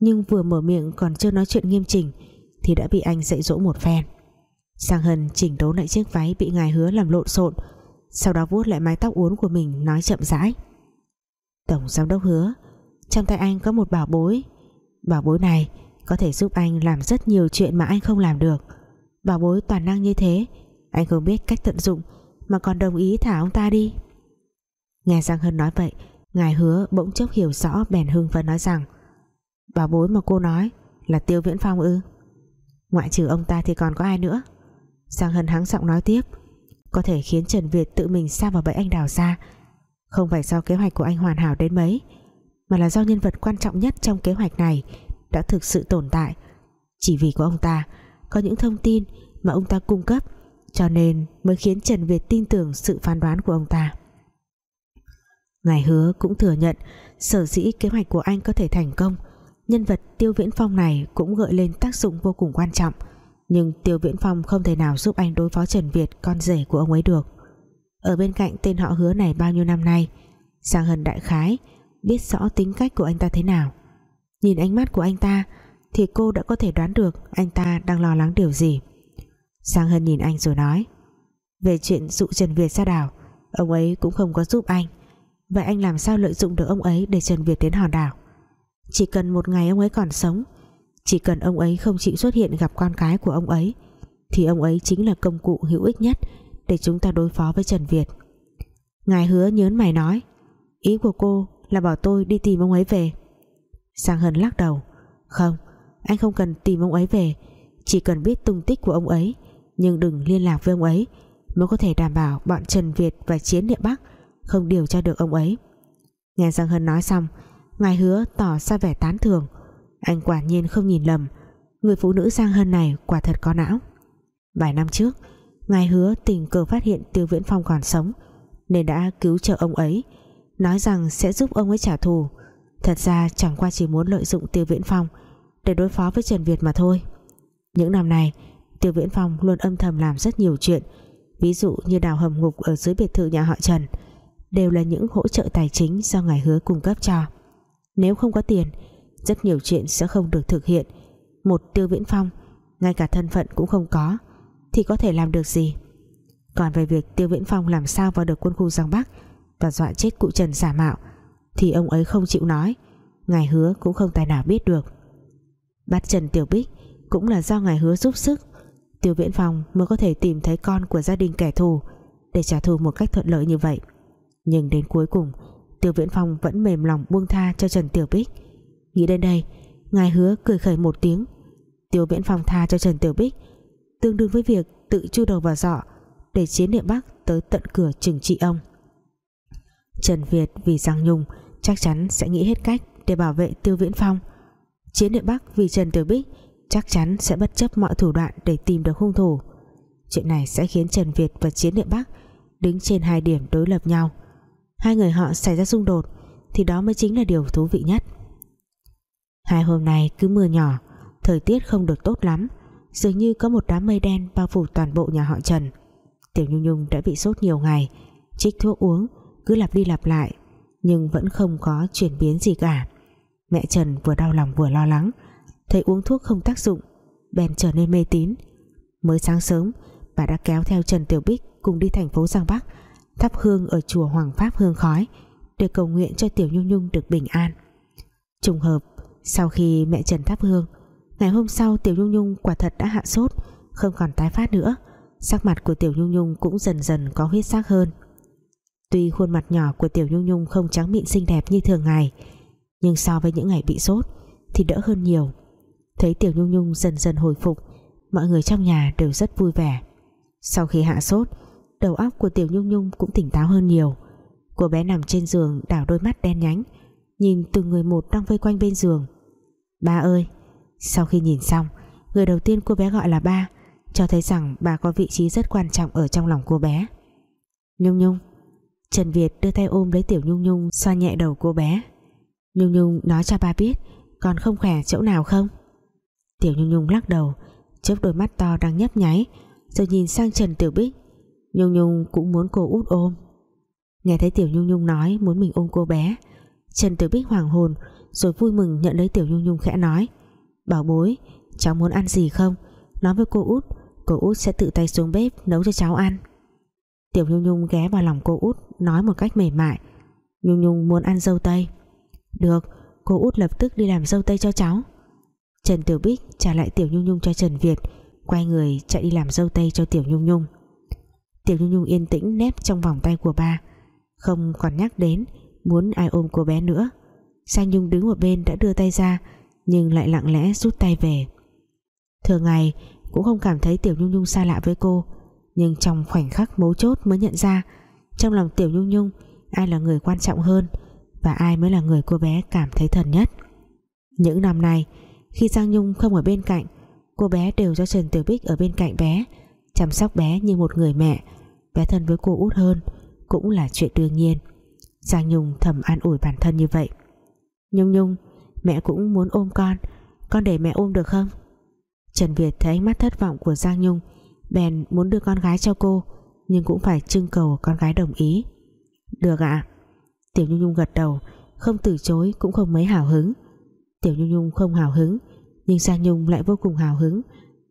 nhưng vừa mở miệng còn chưa nói chuyện nghiêm chỉnh, thì đã bị anh dạy dỗ một phen. Sang Hân chỉnh đốn lại chiếc váy bị ngài hứa làm lộn xộn, sau đó vuốt lại mái tóc uốn của mình, nói chậm rãi. Tổng giám đốc hứa, trong tay anh có một bảo bối. Bảo bối này có thể giúp anh làm rất nhiều chuyện mà anh không làm được. Bảo bối toàn năng như thế, anh không biết cách tận dụng mà còn đồng ý thả ông ta đi. Nghe Giang Hân nói vậy, ngài hứa bỗng chốc hiểu rõ bèn hưng phấn nói rằng, bảo bối mà cô nói là tiêu viễn phong ư? Ngoại trừ ông ta thì còn có ai nữa? Giang Hân hắng giọng nói tiếp. Có thể khiến Trần Việt tự mình xa vào bẫy anh đào ra. Không phải do kế hoạch của anh hoàn hảo đến mấy, mà là do nhân vật quan trọng nhất trong kế hoạch này đã thực sự tồn tại. Chỉ vì có ông ta, có những thông tin mà ông ta cung cấp, cho nên mới khiến Trần Việt tin tưởng sự phán đoán của ông ta. Ngài hứa cũng thừa nhận sở dĩ kế hoạch của anh có thể thành công. Nhân vật Tiêu Viễn Phong này cũng gợi lên tác dụng vô cùng quan trọng nhưng Tiêu Viễn Phong không thể nào giúp anh đối phó Trần Việt, con rể của ông ấy được. Ở bên cạnh tên họ hứa này bao nhiêu năm nay, Giang Hân đại khái biết rõ tính cách của anh ta thế nào. Nhìn ánh mắt của anh ta thì cô đã có thể đoán được anh ta đang lo lắng điều gì. Giang Hân nhìn anh rồi nói, về chuyện dụ Trần Việt ra đảo, ông ấy cũng không có giúp anh. Vậy anh làm sao lợi dụng được ông ấy để Trần Việt đến hòn đảo? Chỉ cần một ngày ông ấy còn sống chỉ cần ông ấy không chịu xuất hiện gặp con cái của ông ấy, thì ông ấy chính là công cụ hữu ích nhất để chúng ta đối phó với Trần Việt. Ngài hứa nhớn mày nói, ý của cô là bảo tôi đi tìm ông ấy về. Giang Hân lắc đầu, không, anh không cần tìm ông ấy về. Chỉ cần biết tung tích của ông ấy, nhưng đừng liên lạc với ông ấy, mới có thể đảm bảo bọn Trần Việt và Chiến Địa Bắc không điều tra được ông ấy. Nghe Giang Hân nói xong, ngài hứa tỏ ra vẻ tán thưởng anh quả nhiên không nhìn lầm. Người phụ nữ Giang Hân này quả thật có não. Vài năm trước, ngài hứa tình cờ phát hiện Tiêu Viễn Phong còn sống, nên đã cứu trợ ông ấy, nói rằng sẽ giúp ông ấy trả thù. Thật ra chẳng qua chỉ muốn lợi dụng Tiêu Viễn Phong để đối phó với Trần Việt mà thôi. Những năm này Tiêu Viễn Phong luôn âm thầm làm rất nhiều chuyện, ví dụ như đào hầm ngục ở dưới biệt thự nhà họ Trần, đều là những hỗ trợ tài chính do ngài hứa cung cấp cho. Nếu không có tiền rất nhiều chuyện sẽ không được thực hiện. Một Tiêu Viễn Phong, ngay cả thân phận cũng không có, thì có thể làm được gì? Còn về việc Tiêu Viễn Phong làm sao vào được quân khu Giang Bắc và dọa chết cụ Trần giả mạo, thì ông ấy không chịu nói, ngài hứa cũng không tài nào biết được. Bắt Trần Tiểu Bích cũng là do ngài hứa giúp sức, Tiêu Viễn Phong mới có thể tìm thấy con của gia đình kẻ thù để trả thù một cách thuận lợi như vậy. Nhưng đến cuối cùng, Tiêu Viễn Phong vẫn mềm lòng buông tha cho Trần Tiểu Bích nghĩ đến đây, ngài hứa cười khẩy một tiếng. Tiêu Viễn Phong tha cho Trần Tiểu Bích, tương đương với việc tự chu đầu vào dọ, để chiến địa Bắc tới tận cửa trừng trị ông. Trần Việt vì Giang Nhung chắc chắn sẽ nghĩ hết cách để bảo vệ Tiêu Viễn Phong. Chiến địa Bắc vì Trần Tiểu Bích chắc chắn sẽ bất chấp mọi thủ đoạn để tìm được hung thủ. Chuyện này sẽ khiến Trần Việt và chiến địa Bắc đứng trên hai điểm đối lập nhau. Hai người họ xảy ra xung đột thì đó mới chính là điều thú vị nhất hai hôm nay cứ mưa nhỏ, thời tiết không được tốt lắm, dường như có một đám mây đen bao phủ toàn bộ nhà họ Trần. Tiểu Nhung Nhung đã bị sốt nhiều ngày trích thuốc uống, cứ lặp đi lặp lại, nhưng vẫn không có chuyển biến gì cả. Mẹ Trần vừa đau lòng vừa lo lắng, thấy uống thuốc không tác dụng, bèn trở nên mê tín. Mới sáng sớm, bà đã kéo theo Trần Tiểu Bích cùng đi thành phố Giang Bắc, thắp hương ở chùa Hoàng Pháp Hương Khói, để cầu nguyện cho Tiểu Nhung Nhung được bình an. Trùng hợp sau khi mẹ Trần thắp hương, ngày hôm sau Tiểu Nhung Nhung quả thật đã hạ sốt, không còn tái phát nữa. Sắc mặt của Tiểu Nhung Nhung cũng dần dần có huyết sắc hơn. Tuy khuôn mặt nhỏ của Tiểu Nhung Nhung không trắng mịn xinh đẹp như thường ngày, nhưng so với những ngày bị sốt thì đỡ hơn nhiều. Thấy Tiểu Nhung Nhung dần dần hồi phục, mọi người trong nhà đều rất vui vẻ. Sau khi hạ sốt, đầu óc của Tiểu Nhung Nhung cũng tỉnh táo hơn nhiều. Cô bé nằm trên giường đảo đôi mắt đen nhánh, nhìn từng người một đang vây quanh bên giường ba ơi, sau khi nhìn xong, người đầu tiên cô bé gọi là ba, cho thấy rằng bà có vị trí rất quan trọng ở trong lòng cô bé. Nhung Nhung, Trần Việt đưa tay ôm lấy Tiểu Nhung Nhung xoa nhẹ đầu cô bé. Nhung Nhung nói cho ba biết còn không khỏe chỗ nào không? Tiểu Nhung Nhung lắc đầu, chớp đôi mắt to đang nhấp nháy, rồi nhìn sang Trần Tiểu Bích. Nhung Nhung cũng muốn cô út ôm. Nghe thấy Tiểu Nhung Nhung nói muốn mình ôm cô bé, Trần Tiểu Bích hoàng hồn rồi vui mừng nhận lấy Tiểu Nhung Nhung khẽ nói, bảo bối, cháu muốn ăn gì không? Nói với cô út cô út sẽ tự tay xuống bếp nấu cho cháu ăn. Tiểu Nhung Nhung ghé vào lòng cô út, nói một cách mềm mại, Nhung Nhung muốn ăn dâu tây. Được, cô út lập tức đi làm dâu tây cho cháu. Trần Tiểu Bích trả lại Tiểu Nhung Nhung cho Trần Việt, quay người chạy đi làm dâu tây cho Tiểu Nhung Nhung. Tiểu Nhung Nhung yên tĩnh nép trong vòng tay của ba, không còn nhắc đến muốn ai ôm cô bé nữa. Giang Nhung đứng ở bên đã đưa tay ra, nhưng lại lặng lẽ rút tay về. Thường ngày, cũng không cảm thấy Tiểu Nhung Nhung xa lạ với cô, nhưng trong khoảnh khắc mấu chốt mới nhận ra, trong lòng Tiểu Nhung Nhung, ai là người quan trọng hơn và ai mới là người cô bé cảm thấy thân nhất. Những năm này khi Giang Nhung không ở bên cạnh, cô bé đều cho Trần Tiểu Bích ở bên cạnh bé, chăm sóc bé như một người mẹ, bé thân với cô út hơn, cũng là chuyện đương nhiên. Giang Nhung thầm an ủi bản thân như vậy. Nhung Nhung, Mẹ cũng muốn ôm con. Con để mẹ ôm được không? Trần Việt thấy ánh mắt thất vọng của Giang Nhung. Bèn muốn đưa con gái cho cô, Nhưng cũng phải trưng cầu con gái đồng ý. Được ạ. Tiểu Nhung Nhung gật đầu, Không từ chối cũng không mấy hào hứng. Tiểu Nhung Nhung không hào hứng, Nhưng Giang Nhung lại vô cùng hào hứng,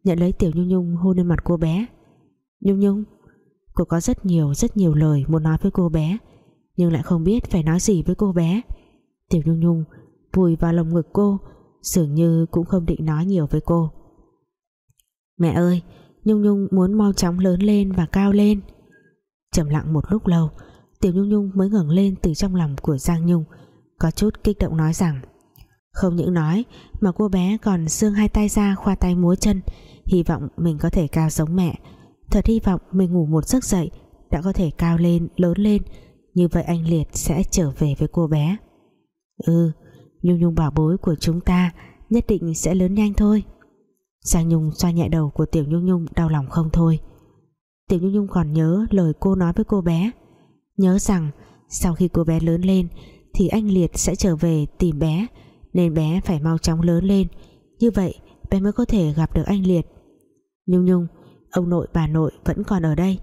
Nhận lấy Tiểu Nhung Nhung hôn lên mặt cô bé. Nhung Nhung, Cô có rất nhiều rất nhiều lời muốn nói với cô bé, Nhưng lại không biết phải nói gì với cô bé. Tiểu Nhung Nhung vùi vào lồng ngực cô Dường như cũng không định nói nhiều với cô. Mẹ ơi Nhung Nhung muốn mau chóng lớn lên và cao lên. Trầm lặng một lúc lâu Tiểu Nhung Nhung mới ngẩng lên từ trong lòng của Giang Nhung Có chút kích động nói rằng Không những nói Mà cô bé còn xương hai tay ra khoa tay múa chân Hy vọng mình có thể cao giống mẹ. Thật hy vọng mình ngủ một giấc dậy Đã có thể cao lên, lớn lên. Như vậy anh Liệt sẽ trở về với cô bé. Ừ Nhung Nhung bảo bối của chúng ta Nhất định sẽ lớn nhanh thôi. Giang Nhung xoa nhẹ đầu của Tiểu Nhung Nhung Đau lòng không thôi. Tiểu Nhung Nhung còn nhớ lời cô nói với cô bé. Nhớ rằng, Sau khi cô bé lớn lên, Thì anh Liệt sẽ trở về tìm bé, Nên bé phải mau chóng lớn lên. Như vậy, bé mới có thể gặp được anh Liệt. Nhung Nhung, Ông nội bà nội vẫn còn ở đây.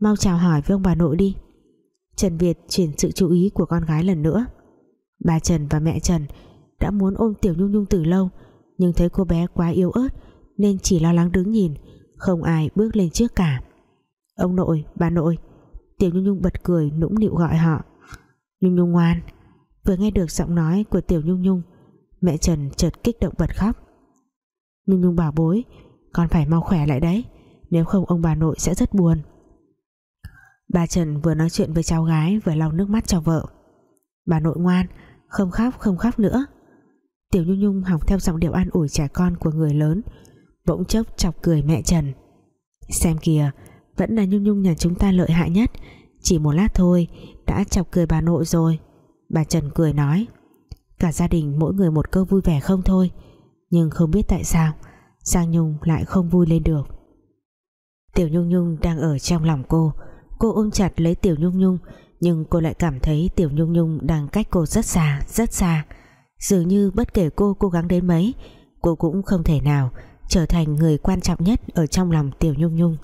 Mau chào hỏi với ông bà nội đi. Trần Việt chuyển sự chú ý của con gái lần nữa. Bà Trần và mẹ Trần Đã muốn ôm Tiểu Nhung Nhung từ lâu Nhưng thấy cô bé quá yếu ớt Nên chỉ lo lắng đứng nhìn Không ai bước lên trước cả. Ông nội, bà nội Tiểu Nhung Nhung bật cười nũng nịu gọi họ. Nhung Nhung ngoan Vừa nghe được giọng nói của Tiểu Nhung Nhung Mẹ Trần chợt kích động bật khóc. Nhung Nhung bảo bối Con phải mau khỏe lại đấy Nếu không ông bà nội sẽ rất buồn. Bà Trần vừa nói chuyện với cháu gái Vừa lau nước mắt cho vợ. Bà nội ngoan không khóc không khóc nữa. Tiểu Nhung Nhung học theo giọng điệu an ủi trẻ con của người lớn, Bỗng chốc chọc cười mẹ Trần. Xem kìa, Vẫn là Nhung Nhung nhà chúng ta lợi hại nhất. Chỉ một lát thôi, Đã chọc cười bà nội rồi. Bà Trần cười nói, Cả gia đình mỗi người một câu vui vẻ không thôi. Nhưng không biết tại sao, Giang Nhung lại không vui lên được. Tiểu Nhung Nhung đang ở trong lòng cô. Cô ôm chặt lấy Tiểu Nhung Nhung nhưng cô lại cảm thấy Tiểu Nhung Nhung đang cách cô rất xa, rất xa. Dường như bất kể cô cố gắng đến mấy Cô cũng không thể nào Trở thành người quan trọng nhất Ở trong lòng Tiểu Nhung Nhung.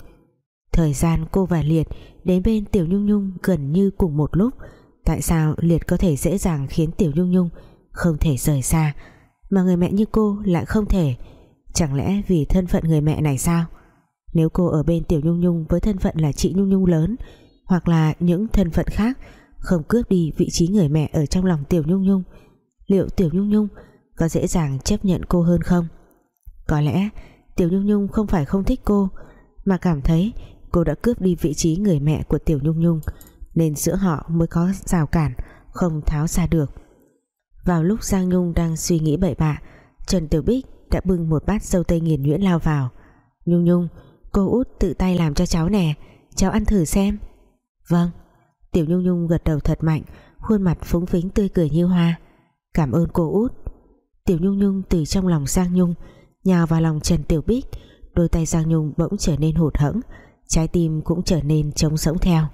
Thời gian cô và Liệt Đến bên Tiểu Nhung Nhung gần như cùng một lúc. Tại sao Liệt có thể dễ dàng Khiến Tiểu Nhung Nhung không thể rời xa Mà người mẹ như cô lại không thể? Chẳng lẽ vì thân phận người mẹ này sao? Nếu cô ở bên Tiểu Nhung Nhung Với thân phận là chị Nhung Nhung lớn hoặc là những thân phận khác, Không cướp đi vị trí người mẹ Ở trong lòng Tiểu Nhung Nhung. Liệu Tiểu Nhung Nhung có dễ dàng chấp nhận cô hơn không? Có lẽ Tiểu Nhung Nhung không phải không thích cô, Mà cảm thấy cô đã cướp đi vị trí người mẹ của Tiểu Nhung Nhung, Nên giữa họ mới có rào cản, Không tháo ra được. Vào lúc Giang Nhung đang suy nghĩ bậy bạ, Trần Tiểu Bích đã bưng một bát dâu tây nghiền nhuyễn lao vào. Nhung Nhung, Cô út tự tay làm cho cháu nè, Cháu ăn thử xem. Vâng. Tiểu Nhung Nhung gật đầu thật mạnh, Khuôn mặt phúng phính tươi cười như hoa. Cảm ơn cô út. Tiểu Nhung Nhung từ trong lòng Giang Nhung, Nhào vào lòng Trần Tiểu Bích. Đôi tay Giang Nhung bỗng trở nên hụt hẫng, Trái tim cũng trở nên trống sống theo.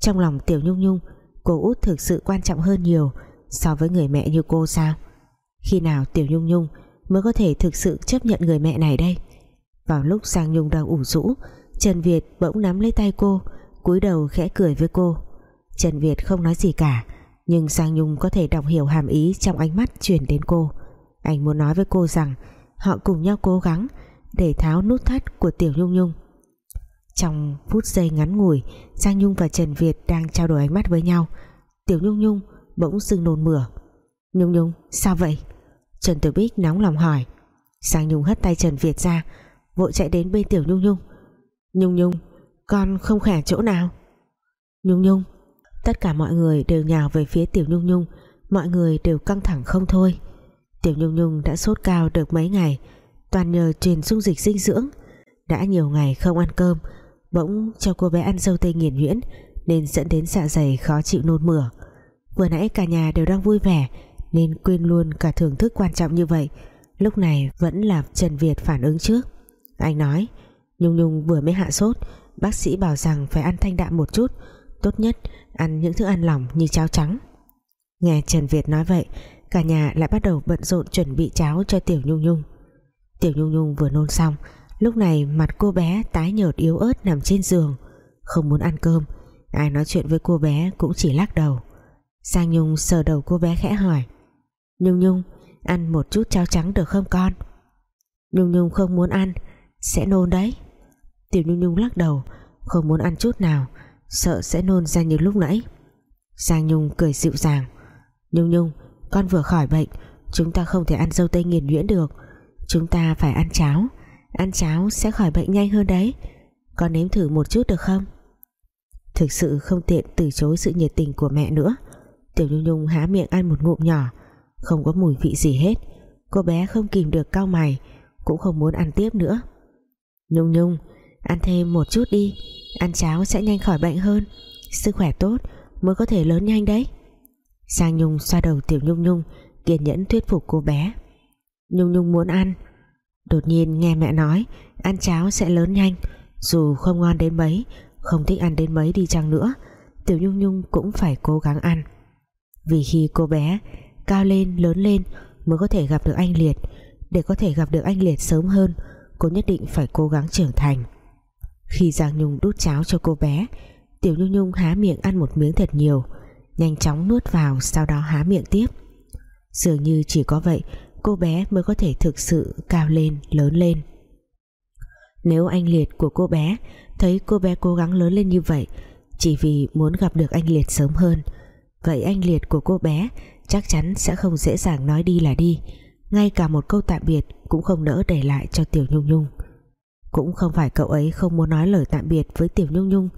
Trong lòng Tiểu Nhung Nhung, Cô út thực sự quan trọng hơn nhiều So với người mẹ như cô sao? Khi nào Tiểu Nhung Nhung Mới có thể thực sự chấp nhận người mẹ này đây? Vào lúc Giang Nhung đang ủ rũ, Trần Việt bỗng nắm lấy tay cô cúi đầu khẽ cười với cô. Trần Việt không nói gì cả, nhưng Giang Nhung có thể đọc hiểu hàm ý trong ánh mắt truyền đến cô. Anh muốn nói với cô rằng họ cùng nhau cố gắng để tháo nút thắt của Tiểu Nhung Nhung. Trong phút giây ngắn ngủi Giang Nhung và Trần Việt đang trao đổi ánh mắt với nhau. Tiểu Nhung Nhung bỗng dưng nôn mửa. Nhung Nhung, sao vậy? Trần Tử Bích nóng lòng hỏi. Giang Nhung hất tay Trần Việt ra, vội chạy đến bên Tiểu Nhung Nhung. Nhung Nhung con không khỏe chỗ nào? Nhung Nhung, Tất cả mọi người đều nhào về phía Tiểu Nhung Nhung. Mọi người đều căng thẳng không thôi. Tiểu Nhung Nhung đã sốt cao được mấy ngày, Toàn nhờ truyền dung dịch dinh dưỡng. Đã nhiều ngày không ăn cơm, Bỗng cho cô bé ăn dâu tây nghiền nhuyễn, Nên dẫn đến dạ dày khó chịu nôn mửa. Vừa nãy cả nhà đều đang vui vẻ, Nên quên luôn cả thưởng thức quan trọng như vậy. Lúc này vẫn là Trần Việt phản ứng trước. Anh nói, Nhung Nhung vừa mới hạ sốt Bác sĩ bảo rằng phải ăn thanh đạm một chút. Tốt nhất ăn những thức ăn lỏng như cháo trắng. Nghe Trần Việt nói vậy, cả nhà lại bắt đầu bận rộn chuẩn bị cháo cho Tiểu Nhung Nhung. Tiểu Nhung Nhung vừa nôn xong, lúc này mặt cô bé tái nhợt yếu ớt nằm trên giường. Không muốn ăn cơm, ai nói chuyện với cô bé cũng chỉ lắc đầu. Sang Nhung sờ đầu cô bé khẽ hỏi, Nhung Nhung, ăn một chút cháo trắng được không con? Nhung Nhung không muốn ăn, sẽ nôn đấy. Tiểu Nhung Nhung lắc đầu, không muốn ăn chút nào, sợ sẽ nôn ra như lúc nãy. Giang Nhung cười dịu dàng. Nhung Nhung, con vừa khỏi bệnh, chúng ta không thể ăn dâu tây nghiền nhuyễn được. Chúng ta phải ăn cháo. Ăn cháo sẽ khỏi bệnh nhanh hơn đấy. Con nếm thử một chút được không? Thực sự không tiện từ chối sự nhiệt tình của mẹ nữa. Tiểu Nhung Nhung há miệng ăn một ngụm nhỏ, không có mùi vị gì hết. Cô bé không kìm được cau mày, cũng không muốn ăn tiếp nữa. Nhung Nhung ăn thêm một chút đi. Ăn cháo sẽ nhanh khỏi bệnh hơn. Sức khỏe tốt mới có thể lớn nhanh đấy. Sang Nhung xoa đầu Tiểu Nhung Nhung, kiên nhẫn thuyết phục cô bé. Nhung Nhung muốn ăn. Đột nhiên nghe mẹ nói, ăn cháo sẽ lớn nhanh. Dù không ngon đến mấy, không thích ăn đến mấy đi chăng nữa, Tiểu Nhung Nhung cũng phải cố gắng ăn. Vì khi cô bé cao lên, lớn lên mới có thể gặp được anh Liệt. Để có thể gặp được anh Liệt sớm hơn, cô nhất định phải cố gắng trưởng thành khi Giang Nhung đút cháo cho cô bé, Tiểu Nhung Nhung há miệng ăn một miếng thật nhiều, nhanh chóng nuốt vào, sau đó há miệng tiếp. Dường như chỉ có vậy, cô bé mới có thể thực sự cao lên, lớn lên. Nếu anh Liệt của cô bé thấy cô bé cố gắng lớn lên như vậy, chỉ vì muốn gặp được anh Liệt sớm hơn, vậy anh Liệt của cô bé chắc chắn sẽ không dễ dàng nói đi là đi, ngay cả một câu tạm biệt cũng không nỡ để lại cho Tiểu Nhung Nhung cũng không phải cậu ấy không muốn nói lời tạm biệt với Tiểu Nhung Nhung.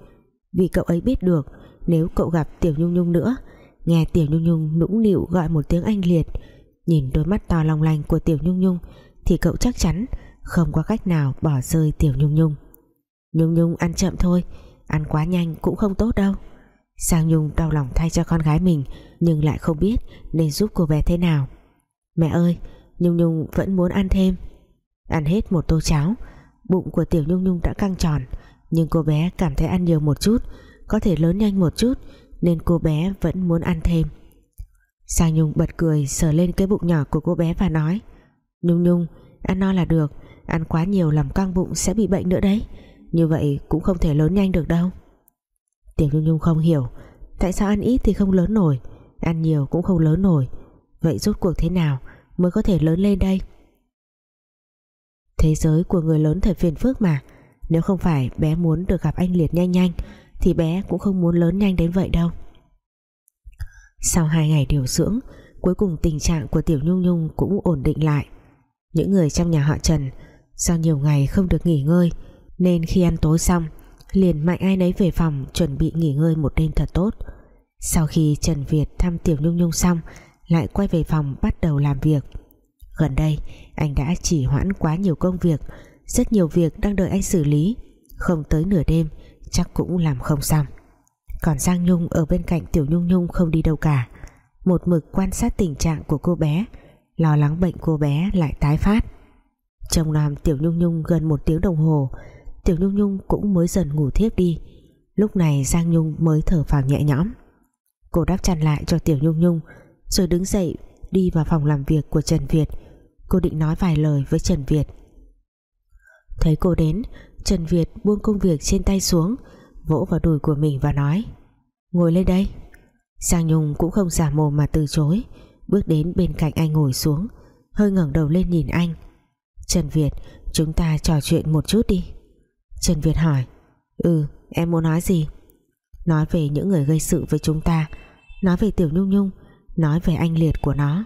Vì cậu ấy biết được, nếu cậu gặp Tiểu Nhung Nhung nữa, nghe Tiểu Nhung Nhung nũng nịu gọi một tiếng anh Liệt, nhìn đôi mắt to long lanh của Tiểu Nhung Nhung, thì cậu chắc chắn không có cách nào bỏ rơi Tiểu Nhung Nhung. Nhung Nhung ăn chậm thôi, ăn quá nhanh cũng không tốt đâu. Sang Nhung đau lòng thay cho con gái mình, nhưng lại không biết nên giúp cô bé thế nào. Mẹ ơi, Nhung Nhung vẫn muốn ăn thêm. Ăn hết một tô cháo bụng của Tiểu Nhung Nhung đã căng tròn, nhưng cô bé cảm thấy ăn nhiều một chút, có thể lớn nhanh một chút, nên cô bé vẫn muốn ăn thêm. Sang Nhung bật cười, sờ lên cái bụng nhỏ của cô bé và nói, Nhung Nhung, ăn no là được, ăn quá nhiều làm căng bụng sẽ bị bệnh nữa đấy, như vậy cũng không thể lớn nhanh được đâu. Tiểu Nhung Nhung không hiểu, tại sao ăn ít thì không lớn nổi, ăn nhiều cũng không lớn nổi, vậy rốt cuộc thế nào mới có thể lớn lên đây? Thế giới của người lớn thật phiền phức mà. Nếu không phải bé muốn được gặp anh Liệt nhanh nhanh, thì bé cũng không muốn lớn nhanh đến vậy đâu. Sau hai ngày điều dưỡng, cuối cùng tình trạng của Tiểu Nhung Nhung cũng ổn định lại. Những người trong nhà họ Trần sau nhiều ngày không được nghỉ ngơi, nên khi ăn tối xong, liền mạnh ai nấy về phòng chuẩn bị nghỉ ngơi một đêm thật tốt. Sau khi Trần Việt thăm Tiểu Nhung Nhung xong, lại quay về phòng bắt đầu làm việc gần đây, anh đã chỉ hoãn quá nhiều công việc. Rất nhiều việc đang đợi anh xử lý. Không tới nửa đêm, chắc cũng làm không xong. Còn Giang Nhung ở bên cạnh Tiểu Nhung Nhung không đi đâu cả. Một mực quan sát tình trạng của cô bé, lo lắng bệnh cô bé lại tái phát. Trong làm Tiểu Nhung Nhung gần một tiếng đồng hồ, Tiểu Nhung Nhung cũng mới dần ngủ thiếp đi. Lúc này Giang Nhung mới thở phào nhẹ nhõm. Cô đắp chăn lại cho Tiểu Nhung Nhung, rồi đứng dậy đi vào phòng làm việc của Trần Việt cô định nói vài lời với Trần Việt. Thấy cô đến, Trần Việt buông công việc trên tay xuống, vỗ vào đùi của mình và nói, ngồi lên đây. Giang Nhung cũng không giả mồm mà từ chối, bước đến bên cạnh anh ngồi xuống, hơi ngẩng đầu lên nhìn anh. Trần Việt, chúng ta trò chuyện một chút đi. Trần Việt hỏi ừ em muốn nói gì? Nói về những người gây sự với chúng ta, nói về Tiểu Nhung Nhung, nói về anh liệt của nó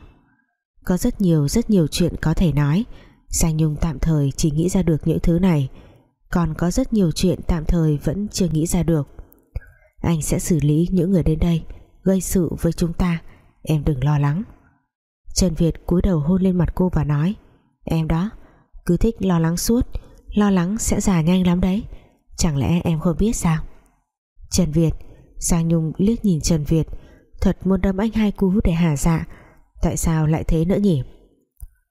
có rất nhiều rất nhiều chuyện có thể nói. Giang Nhung tạm thời chỉ nghĩ ra được những thứ này. Còn có rất nhiều chuyện tạm thời vẫn chưa nghĩ ra được. Anh sẽ xử lý những người đến đây, gây sự với chúng ta. Em đừng lo lắng. Trần Việt cúi đầu hôn lên mặt cô và nói, em đó, cứ thích lo lắng suốt. Lo lắng sẽ già nhanh lắm đấy. Chẳng lẽ em không biết sao? Trần Việt Giang Nhung liếc nhìn Trần Việt. Thật muốn đâm anh hai cú để hả dạ tại sao lại thế nữa nhỉ?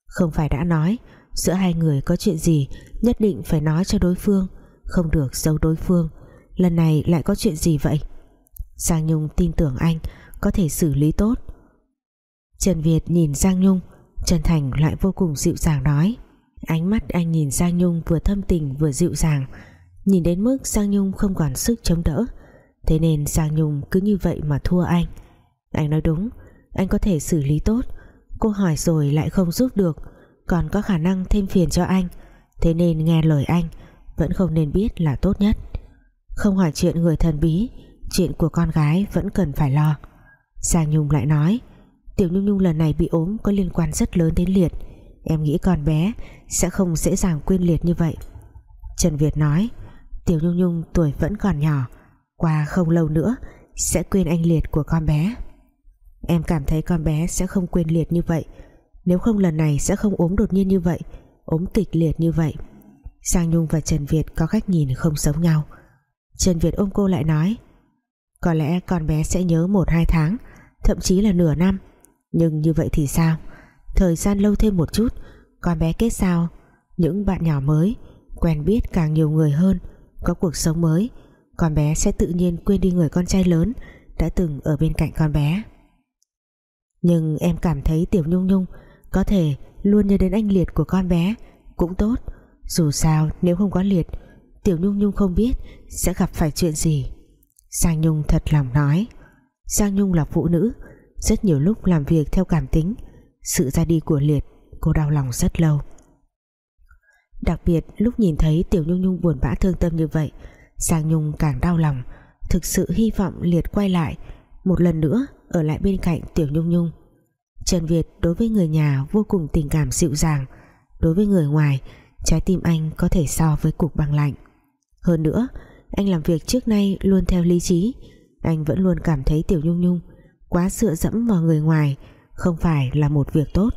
Không phải đã nói, giữa hai người có chuyện gì nhất định phải nói cho đối phương, không được giấu đối phương, lần này lại có chuyện gì vậy? Giang Nhung tin tưởng anh có thể xử lý tốt. Trần Việt nhìn Giang Nhung, Trần Thành lại vô cùng dịu dàng nói. Ánh mắt anh nhìn Giang Nhung vừa thâm tình vừa dịu dàng. Nhìn đến mức Giang Nhung không còn sức chống đỡ, Thế nên Giang Nhung cứ như vậy mà thua anh. Anh nói đúng anh có thể xử lý tốt. Cô hỏi rồi lại không giúp được. Còn có khả năng thêm phiền cho anh. Thế nên nghe lời anh, Vẫn không nên biết là tốt nhất. Không hỏi chuyện người thần bí, Chuyện của con gái vẫn cần phải lo. Giang Nhung lại nói, Tiểu Nhung Nhung lần này bị ốm có liên quan rất lớn đến Liệt. Em nghĩ con bé sẽ không dễ dàng quên Liệt như vậy. Trần Việt nói, Tiểu Nhung Nhung tuổi vẫn còn nhỏ, Qua không lâu nữa Sẽ quên anh Liệt của con bé. Em cảm thấy con bé sẽ không quên Liệt như vậy. Nếu không lần này sẽ không ốm đột nhiên như vậy, Ốm kịch liệt như vậy. Giang Nhung và Trần Việt có cách nhìn không giống nhau. Trần Việt ôm cô lại nói, Có lẽ con bé sẽ nhớ một hai tháng, Thậm chí là nửa năm. Nhưng như vậy thì sao? Thời gian lâu thêm một chút, Con bé kết sao Những bạn nhỏ mới, Quen biết càng nhiều người hơn, Có cuộc sống mới. Con bé sẽ tự nhiên quên đi người con trai lớn Đã từng ở bên cạnh con bé. Nhưng em cảm thấy Tiểu Nhung Nhung Có thể luôn nhớ đến anh Liệt của con bé Cũng tốt. Dù sao, nếu không có Liệt, Tiểu Nhung Nhung không biết sẽ gặp phải chuyện gì. Giang Nhung thật lòng nói. Giang Nhung là phụ nữ, Rất nhiều lúc làm việc theo cảm tính. Sự ra đi của Liệt, Cô đau lòng rất lâu. Đặc biệt, lúc nhìn thấy Tiểu Nhung Nhung buồn bã thương tâm như vậy Giang Nhung càng đau lòng. Thực sự hy vọng Liệt quay lại Một lần nữa ở lại bên cạnh Tiểu Nhung Nhung. Trần Việt đối với người nhà vô cùng tình cảm dịu dàng. Đối với người ngoài, Trái tim anh có thể so với cục băng lạnh. Hơn nữa, Anh làm việc trước nay luôn theo lý trí. Anh vẫn luôn cảm thấy Tiểu Nhung Nhung Quá dựa dẫm vào người ngoài, Không phải là một việc tốt.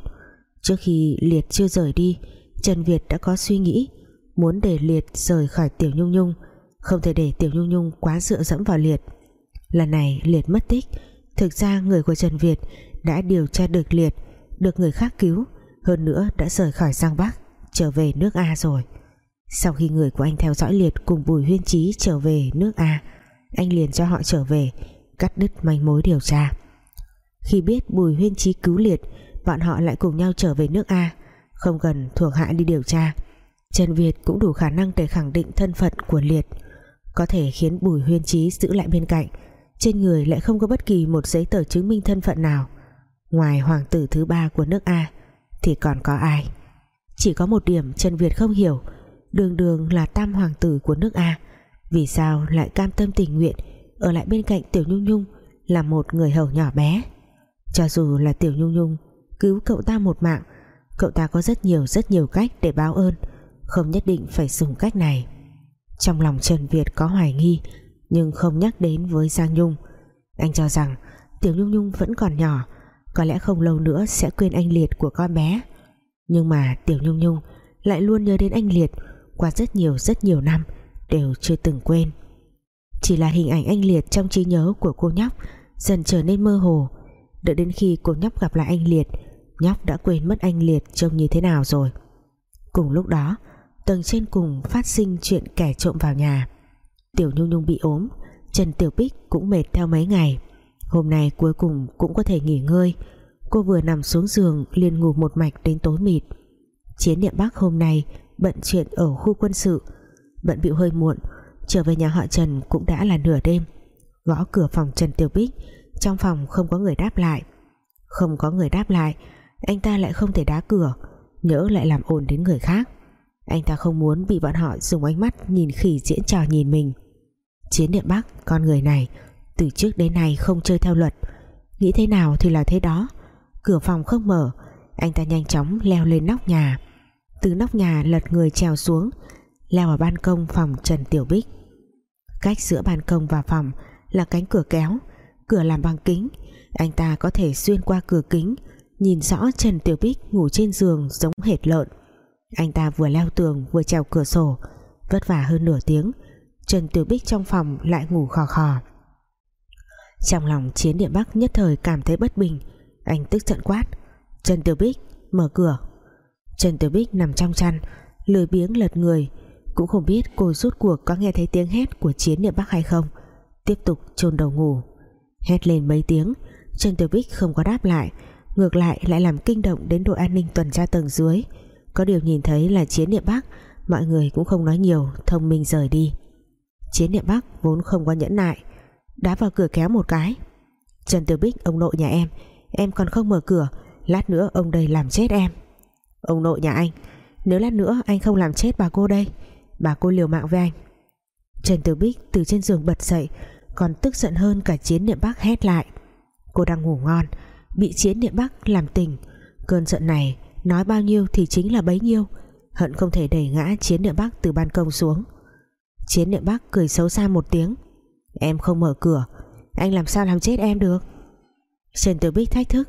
Trước khi Liệt chưa rời đi, Trần Việt đã có suy nghĩ Muốn để Liệt rời khỏi Tiểu Nhung Nhung, Không thể để Tiểu Nhung Nhung quá dựa dẫm vào Liệt. Lần này Liệt mất tích Thực ra người của Trần Việt đã điều tra được Liệt, được người khác cứu, hơn nữa đã rời khỏi Giang Bắc, trở về nước A rồi. Sau khi người của anh theo dõi Liệt cùng Bùi Huyên Trí trở về nước A, anh liền cho họ trở về, cắt đứt manh mối điều tra. Khi biết Bùi Huyên Trí cứu Liệt, bọn họ lại cùng nhau trở về nước A, không cần thuộc hạ đi điều tra. Trần Việt cũng đủ khả năng để khẳng định thân phận của Liệt, có thể khiến Bùi Huyên Trí giữ lại bên cạnh trên người lại không có bất kỳ một giấy tờ chứng minh thân phận nào. Ngoài hoàng tử thứ ba của nước A, thì còn có ai? Chỉ có một điểm Trần Việt không hiểu, đường đường là tam hoàng tử của nước A. Vì sao lại cam tâm tình nguyện ở lại bên cạnh Tiểu Nhung Nhung là một người hầu nhỏ bé? Cho dù là Tiểu Nhung Nhung, cứu cậu ta một mạng, cậu ta có rất nhiều rất nhiều cách để báo ơn, không nhất định phải dùng cách này. Trong lòng Trần Việt có hoài nghi nhưng không nhắc đến với Giang Nhung. Anh cho rằng Tiểu Nhung Nhung vẫn còn nhỏ, có lẽ không lâu nữa sẽ quên anh Liệt của con bé. Nhưng mà Tiểu Nhung Nhung lại luôn nhớ đến anh Liệt qua rất nhiều rất nhiều năm, đều chưa từng quên. Chỉ là hình ảnh anh Liệt trong trí nhớ của cô nhóc dần trở nên mơ hồ. Đợi đến khi cô nhóc gặp lại anh Liệt, nhóc đã quên mất anh Liệt trông như thế nào rồi. Cùng lúc đó, tầng trên cùng phát sinh chuyện kẻ trộm vào nhà. Tiểu Nhung Nhung bị ốm, Trần Tiểu Bích cũng mệt theo mấy ngày. Hôm nay cuối cùng cũng có thể nghỉ ngơi. Cô vừa nằm xuống giường liền ngủ một mạch đến tối mịt. Chiến địa Bắc hôm nay bận chuyện ở khu quân sự. Bận bịu hơi muộn, Trở về nhà họ Trần cũng đã là nửa đêm. Gõ cửa phòng Trần Tiểu Bích, Trong phòng không có người đáp lại. Không có người đáp lại, Anh ta lại không thể đá cửa, Nhỡ lại làm ồn đến người khác. Anh ta không muốn bị bọn họ dùng ánh mắt Nhìn khỉ diễn trò nhìn mình. Chiến địa Bắc, con người này, từ trước đến nay không chơi theo luật. Nghĩ thế nào thì là thế đó. Cửa phòng không mở, anh ta nhanh chóng leo lên nóc nhà. Từ nóc nhà lật người trèo xuống, leo vào ban công phòng Trần Tiểu Bích. Cách giữa ban công và phòng là cánh cửa kéo, cửa làm bằng kính. Anh ta có thể xuyên qua cửa kính, nhìn rõ Trần Tiểu Bích ngủ trên giường giống hệt lợn anh ta vừa leo tường, vừa trèo cửa sổ, vất vả hơn nửa tiếng. Trần Tiểu Bích trong phòng lại ngủ khò khò. Trong lòng chiến địa Bắc nhất thời cảm thấy bất bình. Anh tức giận quát, Trần Tiểu Bích, mở cửa. Trần Tiểu Bích nằm trong chăn, lười biếng lật người. Cũng không biết cô rút cuộc có nghe thấy tiếng hét Của chiến địa Bắc hay không. Tiếp tục chôn đầu ngủ. Hét lên mấy tiếng, Trần Tiểu Bích không có đáp lại. Ngược lại lại làm kinh động đến đội an ninh tuần tra tầng dưới có điều nhìn thấy là chiến niệm Bắc. Mọi người cũng không nói nhiều, thông minh rời đi. Chiến niệm Bắc vốn không có nhẫn nại đá vào cửa kéo một cái. Trần Tiểu Bích, ông nội nhà em em còn không mở cửa, lát nữa ông đây làm chết em. Ông nội nhà anh, nếu lát nữa anh không làm chết bà cô đây, bà cô liều mạng với anh. Trần Tiểu Bích từ trên giường bật dậy, còn tức giận hơn cả chiến niệm Bắc hét lại. Cô đang ngủ ngon, bị chiến niệm Bắc làm tình cơn giận này nói bao nhiêu thì chính là bấy nhiêu. Hận không thể đẩy ngã chiến niệm Bắc từ ban công xuống. Chiến niệm Bắc cười xấu xa một tiếng. Em không mở cửa. Anh làm sao làm chết em được? Trần Tử Bích thách thức.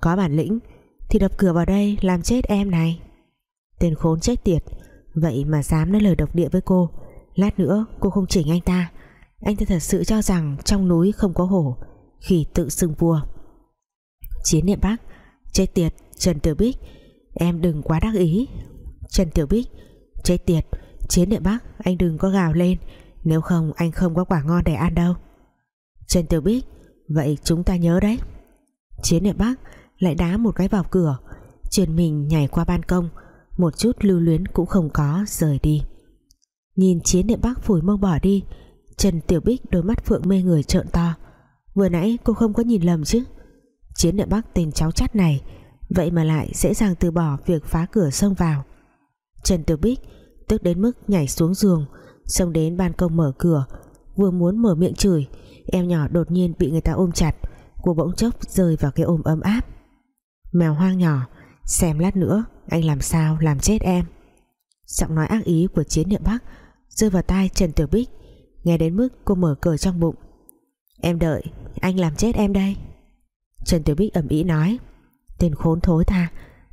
Có bản lĩnh, thì đập cửa vào đây làm chết em này. Tên khốn chết tiệt. Vậy mà dám nói lời độc địa với cô. Lát nữa cô không chỉnh anh ta. Anh ta thật sự cho rằng trong núi không có hổ khi tự xưng vua. Chiến niệm bắc. Chết tiệt, trần Tử bích em đừng quá đắc ý. Trần tiểu bích, chết tiệt, chiến địa bắc, anh đừng có gào lên. Nếu không, anh không có quả ngon để ăn đâu. Trần tiểu bích, vậy chúng ta nhớ đấy. Chiến địa bắc lại đá một cái vào cửa. Truyền mình nhảy qua ban công, một chút lưu luyến cũng không có, rời đi. Nhìn chiến địa bắc phủi mông bỏ đi, Trần Tiểu Bích đôi mắt phượng mê người trợn to. Vừa nãy cô không có nhìn lầm chứ? Chiến địa bắc tên cháu chắt này vậy mà lại dễ dàng từ bỏ việc phá cửa xông vào. Trần Tiểu Bích tức đến mức nhảy xuống giường, xông đến ban công mở cửa, vừa muốn mở miệng chửi, em nhỏ đột nhiên bị người ta ôm chặt, cô bỗng chốc rơi vào cái ôm ấm áp. Mèo hoang nhỏ xem lát nữa, anh làm sao làm chết em? Giọng nói ác ý của chiến niệm bắc rơi vào tai Trần Tiểu Bích, nghe đến mức cô mở cờ trong bụng. Em đợi, anh làm chết em đây. Trần Tiểu Bích ẩm ý nói tên khốn thối tha.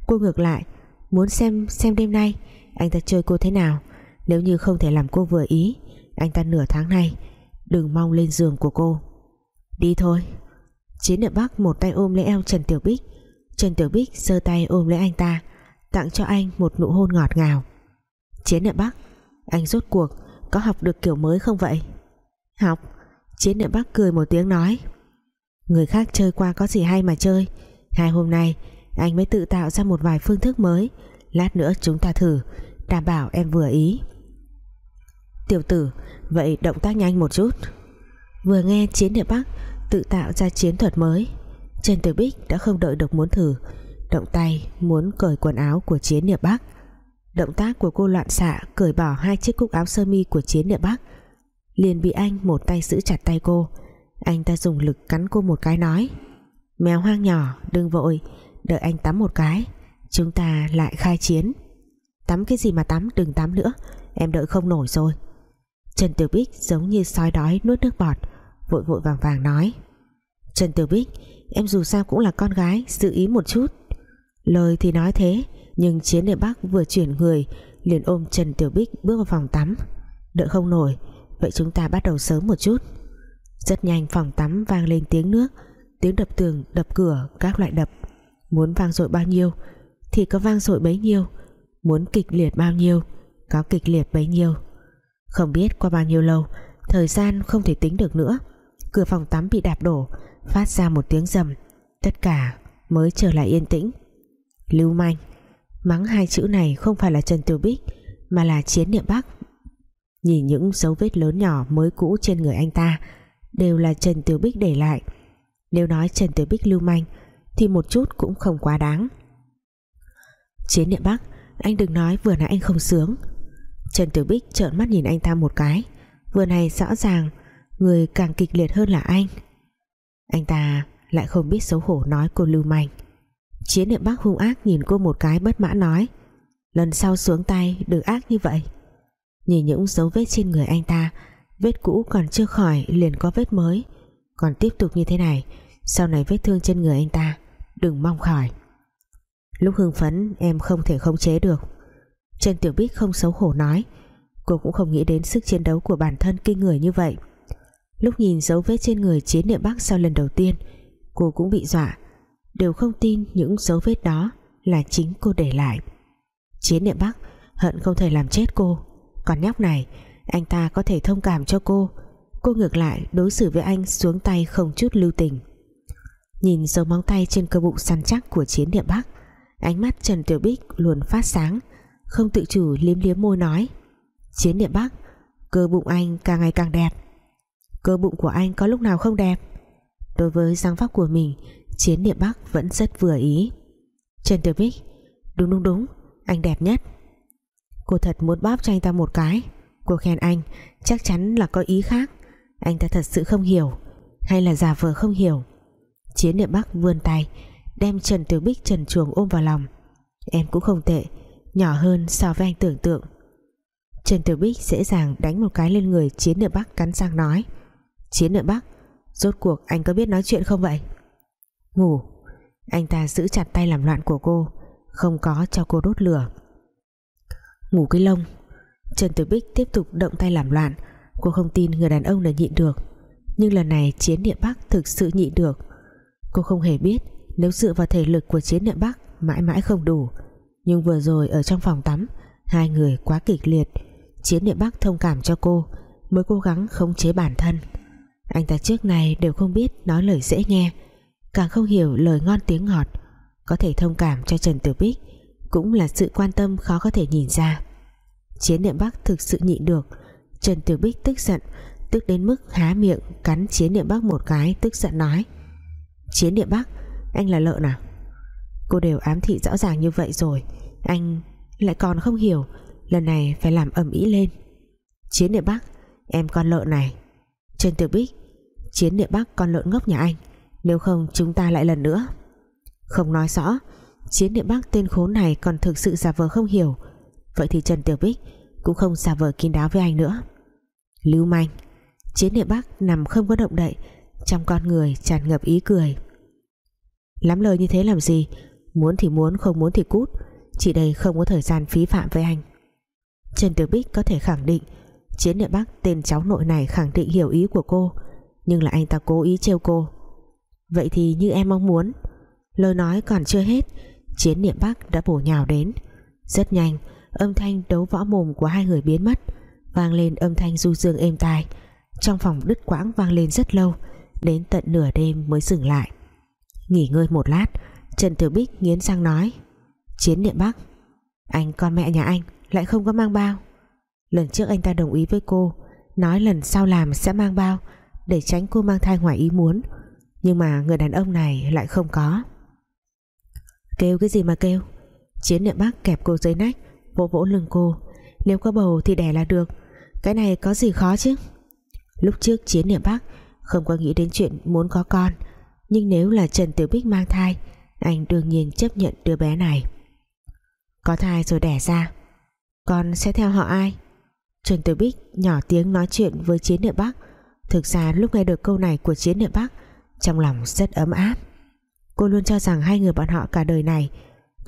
Cô ngược lại, muốn xem xem đêm nay, anh ta chơi cô thế nào. Nếu như không thể làm cô vừa ý, anh ta nửa tháng nay, đừng mong lên giường của cô. Đi thôi. Chiến niệm bắc một tay ôm lấy eo Trần Tiểu Bích. Trần Tiểu Bích giơ tay ôm lấy anh ta, tặng cho anh một nụ hôn ngọt ngào. Chiến niệm bắc, anh rốt cuộc có học được kiểu mới không vậy? Học. Chiến niệm bắc cười một tiếng nói, người khác chơi qua có gì hay mà chơi? Hai hôm nay, anh mới tự tạo ra một vài phương thức mới. Lát nữa chúng ta thử, đảm bảo em vừa ý. Tiểu tử, vậy động tác nhanh một chút. Vừa nghe chiến địa bắc tự tạo ra chiến thuật mới. Trần Tử Bích đã không đợi được muốn thử. Động tay muốn cởi quần áo của chiến địa bắc. Động tác của cô loạn xạ cởi bỏ hai chiếc cúc áo sơ mi của chiến địa bắc. Liền bị anh một tay giữ chặt tay cô. Anh ta dùng lực cắn cô một cái nói mèo hoang nhỏ, đừng vội, đợi anh tắm một cái, chúng ta lại khai chiến. Tắm cái gì mà tắm, đừng tắm nữa, em đợi không nổi rồi. Trần Tiểu Bích giống như sói đói nuốt nước bọt, vội vội vàng vàng nói. Trần Tiểu Bích, em dù sao cũng là con gái Sự ý một chút. Lời thì nói thế, nhưng chiến Địa bắc vừa chuyển người, liền ôm Trần Tiểu Bích bước vào phòng tắm. Đợi không nổi, vậy chúng ta bắt đầu sớm một chút. Rất nhanh phòng tắm vang lên tiếng nước tiếng đập tường, đập cửa, các loại đập. Muốn vang dội bao nhiêu, thì có vang dội bấy nhiêu. Muốn kịch liệt bao nhiêu, có kịch liệt bấy nhiêu. Không biết qua bao nhiêu lâu, thời gian không thể tính được nữa. Cửa phòng tắm bị đạp đổ, phát ra một tiếng rầm. Tất cả mới trở lại yên tĩnh. Lưu manh, mắng hai chữ này không phải là Trần Tiểu Bích, mà là Chiến Niệm Bắc. Nhìn những dấu vết lớn nhỏ mới cũ trên người anh ta, đều là Trần Tiểu Bích để lại nếu nói Trần Tiểu Bích lưu manh, thì một chút cũng không quá đáng. Chiến Niệm Bắc, anh đừng nói vừa nãy anh không sướng. Trần Tiểu Bích trợn mắt nhìn anh ta một cái. Vừa này rõ ràng, người càng kịch liệt hơn là anh. Anh ta lại không biết xấu hổ nói cô lưu manh. Chiến niệm bắc hung ác nhìn cô một cái bất mãn nói, Lần sau xuống tay, đừng ác như vậy. Nhìn những dấu vết trên người anh ta, Vết cũ còn chưa khỏi liền có vết mới. Còn tiếp tục như thế này, Sau này vết thương trên người anh ta, Đừng mong khỏi. Lúc hưng phấn, em không thể khống chế được. Trần Tiểu Bích không xấu hổ nói, Cô cũng không nghĩ đến sức chiến đấu của bản thân kinh người như vậy. Lúc nhìn dấu vết trên người chiến niệm Bắc sau lần đầu tiên, Cô cũng bị dọa. Đều không tin những dấu vết đó là chính cô để lại. Chiến niệm bắc hận không thể làm chết cô. Còn nhóc này, anh ta có thể thông cảm cho cô cô ngược lại, đối xử với anh xuống tay không chút lưu tình. Nhìn dấu móng tay trên cơ bụng săn chắc của chiến địa Bắc, ánh mắt Trần Tiểu Bích luôn phát sáng, không tự chủ liếm liếm môi nói, chiến địa Bắc, cơ bụng anh càng ngày càng đẹp. Cơ bụng của anh có lúc nào không đẹp? Đối với dáng vóc của mình, chiến địa Bắc vẫn rất vừa ý. Trần Tiểu Bích, đúng đúng đúng, anh đẹp nhất. Cô thật muốn bóp cho anh ta một cái, cô khen anh, chắc chắn là có ý khác anh ta thật sự không hiểu, hay là giả vờ không hiểu. Chiến địa Bắc vươn tay, đem Trần Tiểu Bích, trần chuồng ôm vào lòng. Em cũng không tệ, nhỏ hơn so với anh tưởng tượng. Trần Tiểu Bích dễ dàng đánh một cái lên người Chiến Địa Bắc cắn răng nói. Chiến Địa Bắc, Rốt cuộc anh có biết nói chuyện không vậy? Ngủ. Anh ta giữ chặt tay làm loạn của cô, Không có cho cô đốt lửa. Ngủ cái lông. Trần Tiểu Bích tiếp tục động tay làm loạn Cô không tin người đàn ông là nhịn được. Nhưng lần này Chiến Địa Bắc thực sự nhịn được. Cô không hề biết Nếu dựa vào thể lực của Chiến Địa Bắc Mãi mãi không đủ. Nhưng vừa rồi ở trong phòng tắm, Hai người quá kịch liệt. Chiến địa Bắc thông cảm cho cô, Mới cố gắng khống chế bản thân. Anh ta trước này đều không biết nói lời dễ nghe, Càng không hiểu lời ngon tiếng ngọt. Có thể thông cảm cho Trần Tử Bích Cũng là sự quan tâm khó có thể nhìn ra. Chiến địa Bắc thực sự nhịn được Trần Tiểu Bích tức giận, Tức đến mức há miệng Cắn chiến địa Bắc một cái, tức giận nói, Chiến địa Bắc, Anh là lợn à Cô đều ám thị rõ ràng như vậy rồi, Anh lại còn không hiểu, lần này phải làm ầm ĩ lên. Chiến địa bắc, em con lợn này. Trần tiểu bích, chiến địa bắc, con lợn ngốc nhà anh, nếu không chúng ta lại lần nữa. Không nói rõ, chiến địa bắc tên khốn này còn thực sự giả vờ không hiểu. Vậy thì trần tiểu bích cũng không giả vờ kín đáo với anh nữa. Lưu manh, chiến địa bắc nằm không có động đậy, trong con người tràn ngập ý cười. Lắm lời như thế làm gì? Muốn thì muốn, không muốn thì cút. Chị đây không có thời gian phí phạm với anh. Trần Tử Bích có thể khẳng định, Chiến địa Bắc tên cháu nội này khẳng định hiểu ý của cô, Nhưng là anh ta cố ý trêu cô. Vậy thì như em mong muốn. Lời nói còn chưa hết, Chiến địa Bắc đã bổ nhào đến. Rất nhanh Âm thanh đấu võ mồm của hai người biến mất, Vang lên âm thanh du dương êm tai. Trong phòng đứt quãng vang lên rất lâu, Đến tận nửa đêm mới dừng lại. Nghỉ ngơi một lát, Trần Tiểu Bích nghiến răng nói, Chiến Điện Bắc, Anh con mẹ nhà anh lại không có mang bao. Lần trước anh ta đồng ý với cô, nói lần sau làm sẽ mang bao, để tránh cô mang thai ngoài ý muốn. Nhưng mà người đàn ông này lại không có. Kêu cái gì mà kêu? Chiến niệm bắc kẹp cô dưới nách vỗ vỗ lưng cô. Nếu có bầu thì đẻ là được. Cái này có gì khó chứ? Lúc trước chiến niệm bắc không có nghĩ đến chuyện muốn có con. Nhưng nếu là Trần Tiểu Bích mang thai, anh đương nhiên chấp nhận đứa bé này. Có thai rồi đẻ ra. Con sẽ theo họ ai? Trần Tử Bích nhỏ tiếng nói chuyện với Chiến niệm Bắc Thực ra lúc nghe được câu này của Chiến niệm Bắc Trong lòng rất ấm áp. Cô luôn cho rằng hai người bọn họ cả đời này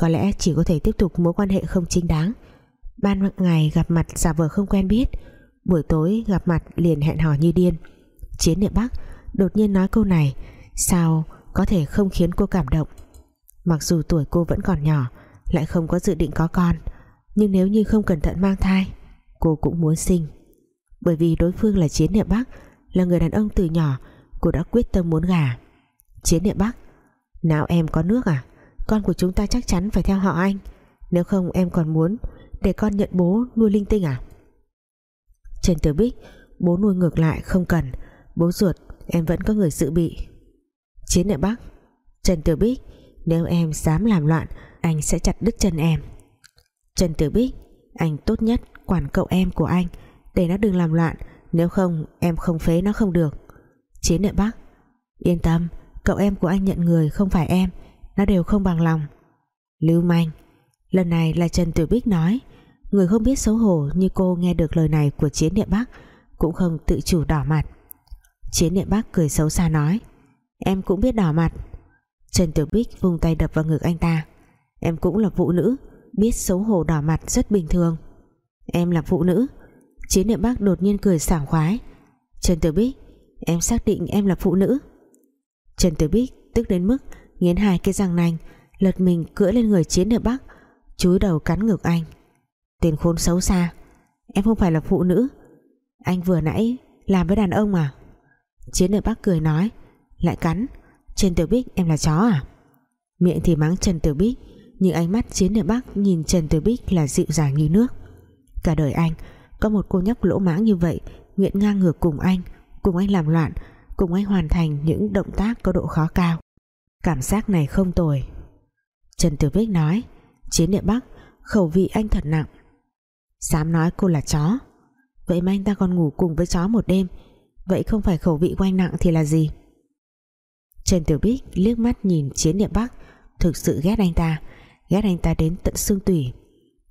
có lẽ chỉ có thể tiếp tục mối quan hệ không chính đáng. Ban ngày gặp mặt giả vờ không quen biết, Buổi tối gặp mặt liền hẹn hò như điên. Chiến Địa Bắc đột nhiên nói câu này, Sao có thể không khiến cô cảm động? Mặc dù tuổi cô vẫn còn nhỏ, Lại không có dự định có con, nhưng nếu như không cẩn thận mang thai, cô cũng muốn sinh. Bởi vì đối phương là chiến địa bắc, là người đàn ông từ nhỏ, cô đã quyết tâm muốn gả. Chiến địa bắc, nào em có nước à? Con của chúng ta chắc chắn phải theo họ anh. Nếu không em còn muốn để con nhận bố nuôi linh tinh à? Trần Tử Bích, bố nuôi ngược lại không cần. Bố ruột, em vẫn có người dự bị. Chiến địa bắc Trần Tử Bích, nếu em dám làm loạn, anh sẽ chặt đứt chân em. Trần Tử Bích, Anh tốt nhất quản cậu em của anh, Để nó đừng làm loạn, Nếu không em không phế nó không được. Chiến địa Bắc, Yên tâm, cậu em của anh nhận người không phải em. Nó đều không bằng lòng. Lưu manh, Lần này là Trần Tử Bích nói, Người không biết xấu hổ như cô nghe được lời này của Chiến địa Bắc Cũng không tự chủ đỏ mặt. Chiến địa Bắc cười xấu xa nói, Em cũng biết đỏ mặt. Trần Tử Bích vung tay đập vào ngực anh ta, Em cũng là phụ nữ, biết xấu hổ đỏ mặt rất bình thường. Em là phụ nữ. Chiến Địa Bắc đột nhiên cười sảng khoái, Trần Tử Bích, em xác định em là phụ nữ. Trần Tử Bích tức đến mức nghiến hai cái răng nanh, lật mình cưỡi lên người chiến địa bắc chúi đầu cắn ngực anh. Tên khốn xấu xa, em không phải là phụ nữ. Anh vừa nãy làm với đàn ông à? Chiến địa bắc cười nói, lại cắn, Trần Tiểu Bích em là chó à? Miệng thì mắng Trần Tiểu Bích, Nhưng ánh mắt chiến địa Bắc nhìn Trần Tiểu Bích là dịu dàng như nước. Cả đời anh, Có một cô nhóc lỗ mãng như vậy, Nguyện ngang ngược cùng anh Cùng anh làm loạn, Cùng anh hoàn thành những động tác có độ khó cao. Cảm giác này không tồi. Trần Tiểu Bích nói, Chiến địa Bắc, Khẩu vị anh thật nặng. Dám nói cô là chó. Vậy mà anh ta còn ngủ cùng với chó một đêm, Vậy không phải khẩu vị của anh nặng thì là gì? Trần Tiểu Bích liếc mắt nhìn Chiến Địa Bắc, Thực sự ghét anh ta, Ghét anh ta đến tận xương tủy.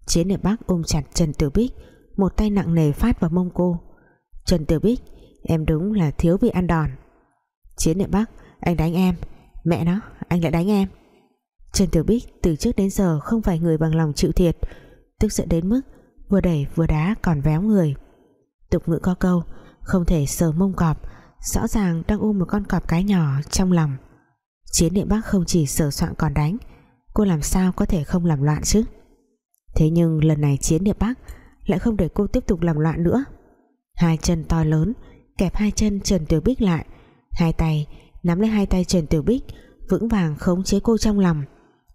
Chiến Địa Bắc ôm chặt Trần Tiểu Bích, Một tay nặng nề phát vào mông cô. Trần Tiểu Bích, Em đúng là thiếu bị ăn đòn. Chiến Địa Bắc, Anh đánh em. Mẹ nó, anh lại đánh em. Trần Tiểu Bích từ trước đến giờ không phải người bằng lòng chịu thiệt. Tức giận đến mức Vừa đẩy vừa đá còn véo người. Tục ngữ có câu, Không thể sờ mông cọp, Rõ ràng đang ôm một con cọp cái nhỏ trong lòng. Chiến địa Bắc không chỉ sờ soạn còn đánh, Cô làm sao có thể không làm loạn chứ? Thế nhưng lần này chiến địa Bắc Lại không để cô tiếp tục làm loạn nữa. Hai chân to lớn, Kẹp hai chân Trần Tiểu Bích lại, Hai tay nắm lấy hai tay Trần Tiểu Bích, Vững vàng khống chế cô trong lòng.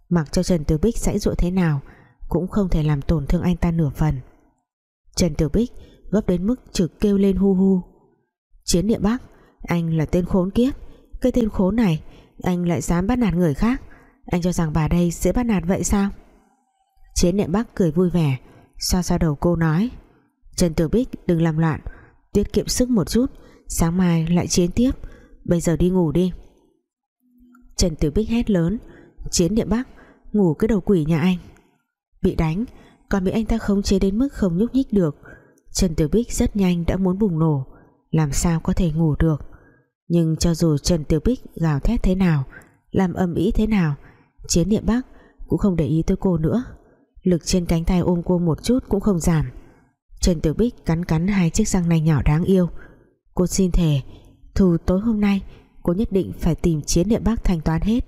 Mặc cho Trần Tiểu Bích sãy dụ thế nào, Cũng không thể làm tổn thương anh ta nửa phần. Trần Tiểu Bích gấp đến mức trực kêu lên hu hu. Chiến địa Bắc, Anh là tên khốn kiếp. Cái tên khốn này, Anh lại dám bắt nạt người khác. Anh cho rằng bà đây sẽ bắt nạt vậy sao? Chiến địa Bắc cười vui vẻ, Xoa xoa đầu cô nói, Trần Tiểu Bích đừng làm loạn, Tiết kiệm sức một chút, Sáng mai lại chiến tiếp. Bây giờ đi ngủ đi. Trần Tiểu Bích hét lớn. Chiến địa Bắc, ngủ cái đầu quỷ nhà anh. Bị đánh, Còn bị anh ta khống chế đến mức không nhúc nhích được. Trần Tiểu Bích rất nhanh đã muốn bùng nổ. Làm sao có thể ngủ được? Nhưng cho dù Trần Tiểu Bích gào thét thế nào, Làm âm ý thế nào, Chiến địa Bắc cũng không để ý tới cô nữa. Lực trên cánh tay ôm cô một chút cũng không giảm. Trần Tiểu Bích cắn cắn hai chiếc răng này nhỏ đáng yêu. Cô xin thề Thù tối hôm nay, Cô nhất định phải tìm chiến địa Bắc thanh toán hết.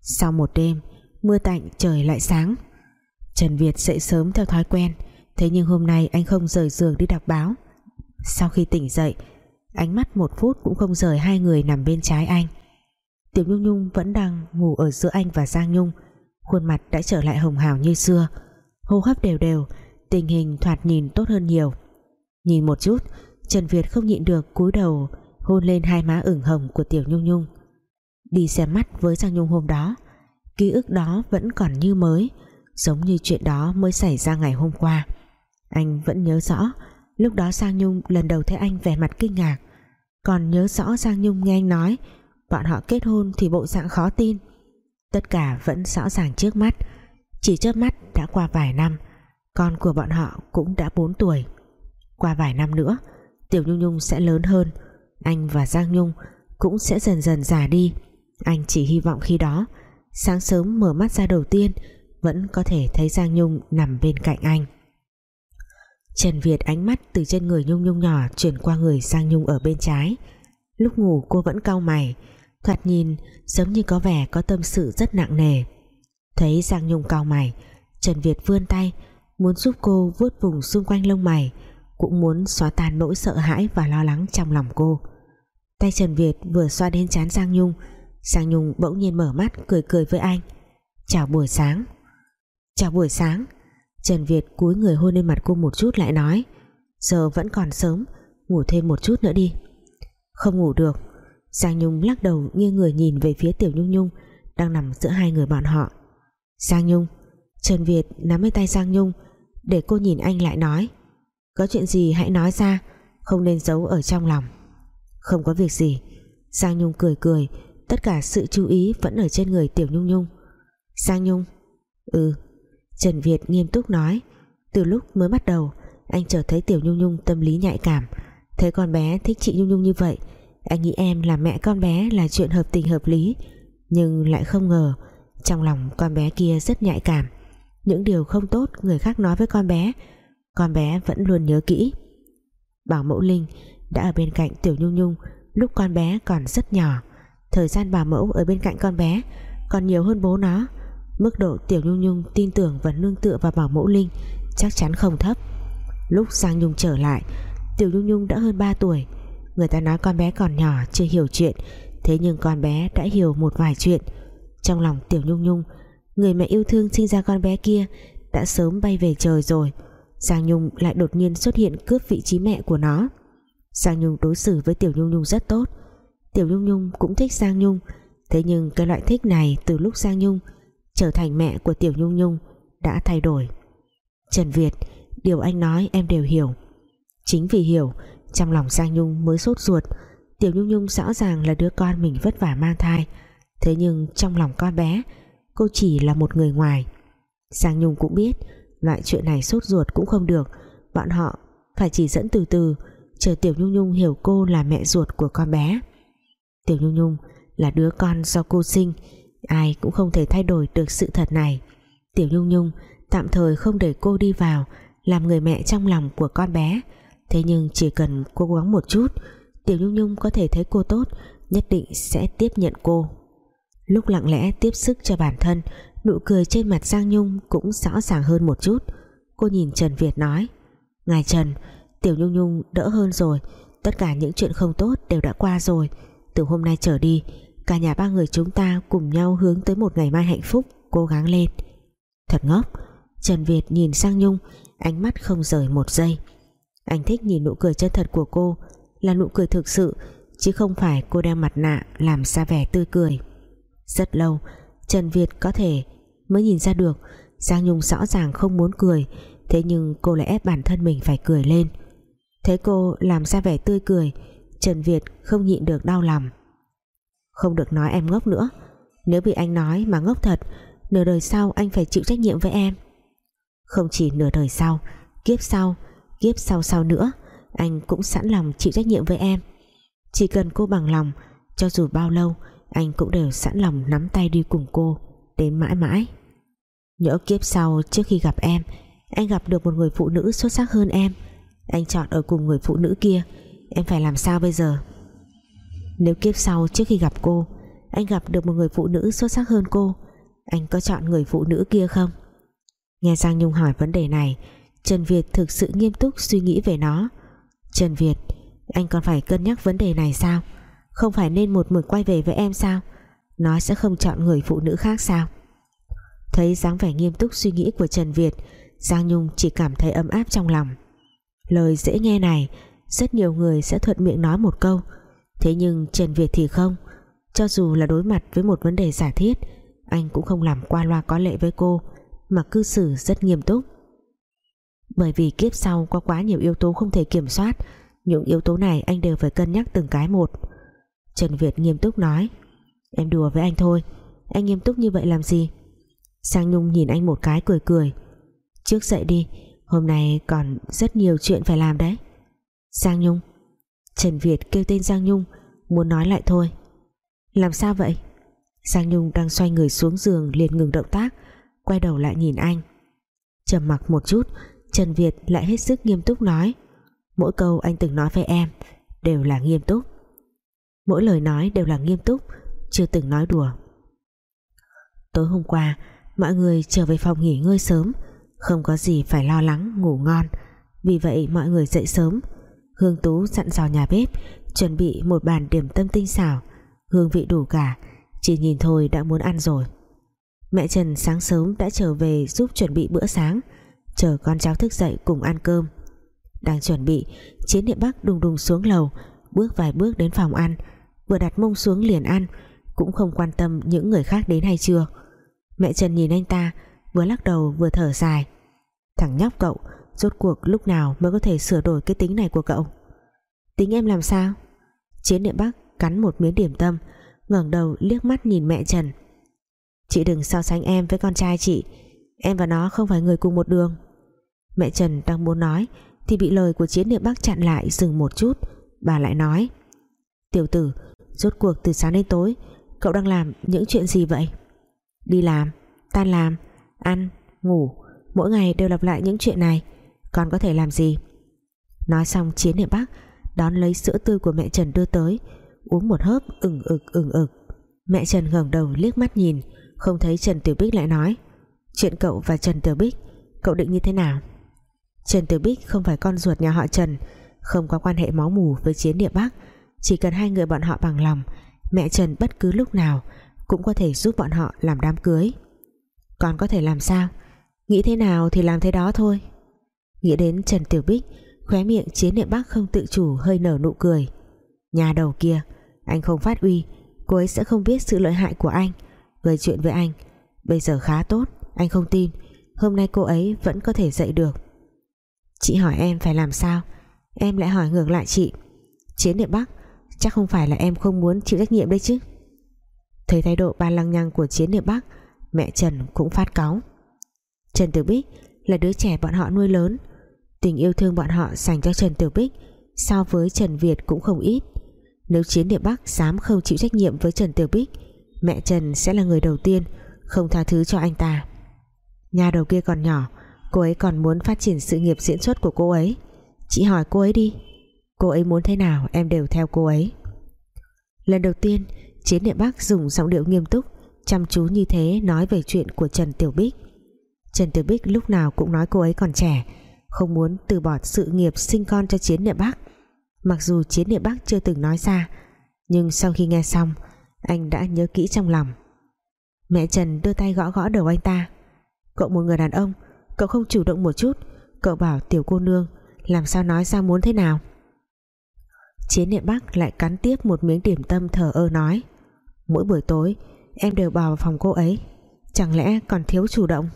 Sau một đêm, Mưa tạnh trời lại sáng. Trần Việt dậy sớm theo thói quen, Thế nhưng hôm nay anh không rời giường đi đọc báo. Sau khi tỉnh dậy, Ánh mắt một phút cũng không rời hai người nằm bên trái anh. Tiểu Nhung Nhung vẫn đang ngủ ở giữa anh và Giang Nhung. Khuôn mặt đã trở lại hồng hào như xưa. Hô hấp đều đều, Tình hình thoạt nhìn tốt hơn nhiều. Nhìn một chút, Trần Việt không nhịn được cúi đầu hôn lên hai má ửng hồng của Tiểu Nhung Nhung. Đi xem mắt với Giang Nhung hôm đó, ký ức đó vẫn còn như mới, giống như chuyện đó mới xảy ra ngày hôm qua. Anh vẫn nhớ rõ, lúc đó Giang Nhung lần đầu thấy anh vẻ mặt kinh ngạc. Còn nhớ rõ Giang Nhung nghe anh nói, bọn họ kết hôn thì bộ dạng khó tin. Tất cả vẫn rõ ràng trước mắt, chỉ chớp mắt đã qua vài năm, con của bọn họ cũng đã 4 tuổi. Qua vài năm nữa, Tiểu Nhung Nhung sẽ lớn hơn anh và Giang Nhung cũng sẽ dần dần già đi. Anh chỉ hy vọng khi đó, sáng sớm mở mắt ra đầu tiên, vẫn có thể thấy Giang Nhung nằm bên cạnh anh. Trần Việt ánh mắt từ trên người Nhung Nhung nhỏ chuyển qua người Giang Nhung ở bên trái. Lúc ngủ, cô vẫn cau mày, thoạt nhìn giống như có vẻ có tâm sự rất nặng nề. Thấy Giang Nhung cau mày, Trần Việt vươn tay, muốn giúp cô vuốt vùng xung quanh lông mày, cũng muốn xóa tan nỗi sợ hãi và lo lắng trong lòng cô tay Trần Việt vừa xoa đến chán Giang Nhung. Giang Nhung bỗng nhiên mở mắt, cười cười với anh. Chào buổi sáng. Chào buổi sáng. Trần Việt cúi người hôn lên mặt cô một chút lại nói. Giờ vẫn còn sớm, ngủ thêm một chút nữa đi. Không ngủ được. Giang Nhung lắc đầu nghiêng người nhìn về phía Tiểu Nhung Nhung, đang nằm giữa hai người bọn họ. Giang Nhung. Trần Việt nắm lấy tay Giang Nhung, để cô nhìn anh lại nói. Có chuyện gì hãy nói ra, Không nên giấu ở trong lòng. Không có việc gì. Giang Nhung cười cười, Tất cả sự chú ý vẫn ở trên người Tiểu Nhung Nhung. Giang Nhung Ừ. Trần Việt nghiêm túc nói. Từ lúc mới bắt đầu, Anh trở thấy Tiểu Nhung Nhung tâm lý nhạy cảm. Thấy con bé thích chị Nhung Nhung như vậy, Anh nghĩ em là mẹ con bé là chuyện hợp tình hợp lý. Nhưng lại không ngờ, Trong lòng con bé kia rất nhạy cảm. Những điều không tốt người khác nói với con bé con bé vẫn luôn nhớ kỹ. Bảo mẫu Linh đã ở bên cạnh Tiểu Nhung Nhung lúc con bé còn rất nhỏ. Thời gian bảo mẫu ở bên cạnh con bé còn nhiều hơn bố nó. Mức độ Tiểu Nhung Nhung tin tưởng và nương tựa vào bảo mẫu Linh chắc chắn không thấp. Lúc Giang Nhung trở lại, Tiểu Nhung Nhung đã hơn 3 tuổi. Người ta nói con bé còn nhỏ, chưa hiểu chuyện. Thế nhưng con bé đã hiểu một vài chuyện. Trong lòng Tiểu Nhung Nhung, người mẹ yêu thương sinh ra con bé kia đã sớm bay về trời rồi. Giang Nhung lại đột nhiên xuất hiện cướp vị trí mẹ của nó. Giang Nhung đối xử với Tiểu Nhung Nhung rất tốt. Tiểu Nhung Nhung cũng thích Giang Nhung. Thế nhưng cái loại thích này từ lúc Giang Nhung trở thành mẹ của Tiểu Nhung Nhung đã thay đổi. Trần Việt, Điều anh nói em đều hiểu. Chính vì hiểu, Trong lòng Giang Nhung mới sốt ruột. Tiểu Nhung Nhung rõ ràng là đứa con mình vất vả mang thai. Thế nhưng trong lòng con bé, Cô chỉ là một người ngoài. Giang Nhung cũng biết, Loại chuyện này sốt ruột cũng không được. Bọn họ phải chỉ dẫn từ từ Chờ Tiểu Nhung Nhung hiểu cô là mẹ ruột của con bé. Tiểu Nhung Nhung là đứa con do cô sinh, Ai cũng không thể thay đổi được sự thật này. Tiểu Nhung Nhung tạm thời không để cô đi vào, làm người mẹ trong lòng của con bé. Thế nhưng chỉ cần cố gắng một chút, Tiểu Nhung Nhung có thể thấy cô tốt, nhất định sẽ tiếp nhận cô. Lúc lặng lẽ tiếp sức cho bản thân, nụ cười trên mặt Giang Nhung cũng rõ ràng hơn một chút. Cô nhìn Trần Việt nói, Ngài Trần Tiểu Nhung Nhung đỡ hơn rồi. Tất cả những chuyện không tốt đều đã qua rồi. Từ hôm nay trở đi, cả nhà ba người chúng ta cùng nhau hướng tới một ngày mai hạnh phúc, cố gắng lên. Thật ngốc. Trần Việt nhìn sang Nhung, ánh mắt không rời một giây. Anh thích nhìn nụ cười chân thật của cô, là nụ cười thực sự, chứ không phải cô đeo mặt nạ làm ra vẻ tươi cười. Rất lâu, Trần Việt có thể mới nhìn ra được, Giang Nhung rõ ràng không muốn cười, thế nhưng cô lại ép bản thân mình phải cười lên thấy cô làm ra vẻ tươi cười, Trần Việt không nhịn được đau lòng. Không được nói em ngốc nữa. Nếu bị anh nói mà ngốc thật, nửa đời sau anh phải chịu trách nhiệm với em. Không chỉ nửa đời sau, kiếp sau kiếp sau sau nữa, anh cũng sẵn lòng chịu trách nhiệm với em. Chỉ cần cô bằng lòng, cho dù bao lâu, anh cũng đều sẵn lòng nắm tay đi cùng cô, đến mãi mãi. Nhỡ kiếp sau trước khi gặp em, anh gặp được một người phụ nữ xuất sắc hơn em anh chọn ở cùng người phụ nữ kia. Em phải làm sao bây giờ? Nếu kiếp sau, trước khi gặp cô, anh gặp được một người phụ nữ xuất sắc hơn cô, anh có chọn người phụ nữ kia không? Nghe Giang Nhung hỏi vấn đề này, Trần Việt thực sự nghiêm túc suy nghĩ về nó. Trần Việt, anh còn phải cân nhắc vấn đề này sao? Không phải nên một mực quay về với em sao? Nó sẽ không chọn người phụ nữ khác sao? Thấy dáng vẻ nghiêm túc suy nghĩ của Trần Việt, Giang Nhung chỉ cảm thấy ấm áp trong lòng lời dễ nghe này, rất nhiều người sẽ thuận miệng nói một câu. Thế nhưng Trần Việt thì không. Cho dù là đối mặt với một vấn đề giả thiết, anh cũng không làm qua loa có lệ với cô, mà cư xử rất nghiêm túc. Bởi vì kiếp sau có quá nhiều yếu tố không thể kiểm soát, những yếu tố này anh đều phải cân nhắc từng cái một. Trần Việt nghiêm túc nói, Em đùa với anh thôi, Anh nghiêm túc như vậy làm gì? Sang Nhung nhìn anh một cái cười cười, Trước dậy đi Hôm nay còn rất nhiều chuyện phải làm đấy. Giang Nhung. Trần Việt kêu tên Giang Nhung, Muốn nói lại thôi. Làm sao vậy? Giang Nhung đang xoay người xuống giường liền ngừng động tác, Quay đầu lại nhìn anh. Trầm mặc một chút, Trần Việt lại hết sức nghiêm túc nói, Mỗi câu anh từng nói với em Đều là nghiêm túc. Mỗi lời nói đều là nghiêm túc, Chưa từng nói đùa. Tối hôm qua, Mọi người trở về phòng nghỉ ngơi sớm không có gì phải lo lắng, ngủ ngon. Vì vậy mọi người dậy sớm. Hương Tú dặn dò nhà bếp, Chuẩn bị một bàn điểm tâm tinh xảo. Hương vị đủ cả, Chỉ nhìn thôi đã muốn ăn rồi. Mẹ Trần sáng sớm đã trở về giúp chuẩn bị bữa sáng, Chờ con cháu thức dậy cùng ăn cơm. Đang chuẩn bị, Chiến địa Bắc đùng đùng xuống lầu, Bước vài bước đến phòng ăn. Vừa đặt mông xuống liền ăn, Cũng không quan tâm những người khác đến hay chưa. Mẹ Trần nhìn anh ta Vừa lắc đầu vừa thở dài. Thằng nhóc cậu Rốt cuộc lúc nào mới có thể sửa đổi cái tính này của cậu? Tính em làm sao? Chiến địa Bắc cắn một miếng điểm tâm ngẩng đầu liếc mắt nhìn mẹ Trần. Chị đừng so sánh em với con trai chị Em và nó không phải người cùng một đường. Mẹ Trần đang muốn nói Thì bị lời của chiến địa Bắc chặn lại Dừng một chút Bà lại nói. Tiểu tử Rốt cuộc từ sáng đến tối Cậu đang làm những chuyện gì vậy? Đi làm, tan làm, ăn, ngủ Mỗi ngày đều lặp lại những chuyện này. Còn có thể làm gì? Nói xong Chiến địa Bắc Đón lấy sữa tươi của mẹ Trần đưa tới Uống một hớp ừng ực ừng ực. Mẹ Trần ngẩng đầu liếc mắt nhìn Không thấy Trần Tiểu Bích lại nói Chuyện cậu và Trần Tiểu Bích Cậu định như thế nào? Trần Tiểu Bích không phải con ruột nhà họ Trần Không có quan hệ máu mù với chiến địa Bắc. Chỉ cần hai người bọn họ bằng lòng mẹ Trần bất cứ lúc nào cũng có thể giúp bọn họ làm đám cưới còn có thể làm sao? Nghĩ thế nào thì làm thế đó thôi. Nghĩ đến Trần Tiểu Bích, khóe miệng chiến niệm bắc không tự chủ hơi nở nụ cười. Nhà đầu kia, anh không phát uy, cô ấy sẽ không biết sự lợi hại của anh. Gây chuyện với anh, bây giờ khá tốt, anh không tin, hôm nay cô ấy vẫn có thể dậy được. Chị hỏi em phải làm sao? Em lại hỏi ngược lại chị. Chiến niệm bắc, chắc không phải là em không muốn chịu trách nhiệm đấy chứ. Thấy thái độ ba lăng nhăng của chiến niệm bắc mẹ Trần cũng phát cáu. Trần Tử Bích là đứa trẻ bọn họ nuôi lớn. Tình yêu thương bọn họ dành cho Trần Tử Bích so với Trần Việt cũng không ít. Nếu chiến địa Bắc dám không chịu trách nhiệm với Trần Tử Bích, mẹ Trần sẽ là người đầu tiên không tha thứ cho anh ta. Nhà đầu kia còn nhỏ, cô ấy còn muốn phát triển sự nghiệp diễn xuất của cô ấy. Chị hỏi cô ấy đi, cô ấy muốn thế nào em đều theo cô ấy. Lần đầu tiên, chiến địa Bắc dùng giọng điệu nghiêm túc chăm chú như thế nói về chuyện của Trần Tiểu Bích. Trần Tiểu Bích lúc nào cũng nói cô ấy còn trẻ, không muốn từ bỏ sự nghiệp sinh con cho chiến địa Bắc. Mặc dù chiến địa Bắc chưa từng nói ra, nhưng sau khi nghe xong, anh đã nhớ kỹ trong lòng. Mẹ Trần đưa tay gõ gõ đầu anh ta. Cậu một người đàn ông, cậu không chủ động một chút, cậu bảo tiểu cô nương, làm sao nói ra muốn thế nào? Chiến địa Bắc lại cắn tiếp một miếng điểm tâm thở ơ nói, mỗi buổi tối em đều vào phòng cô ấy. Chẳng lẽ còn thiếu chủ động?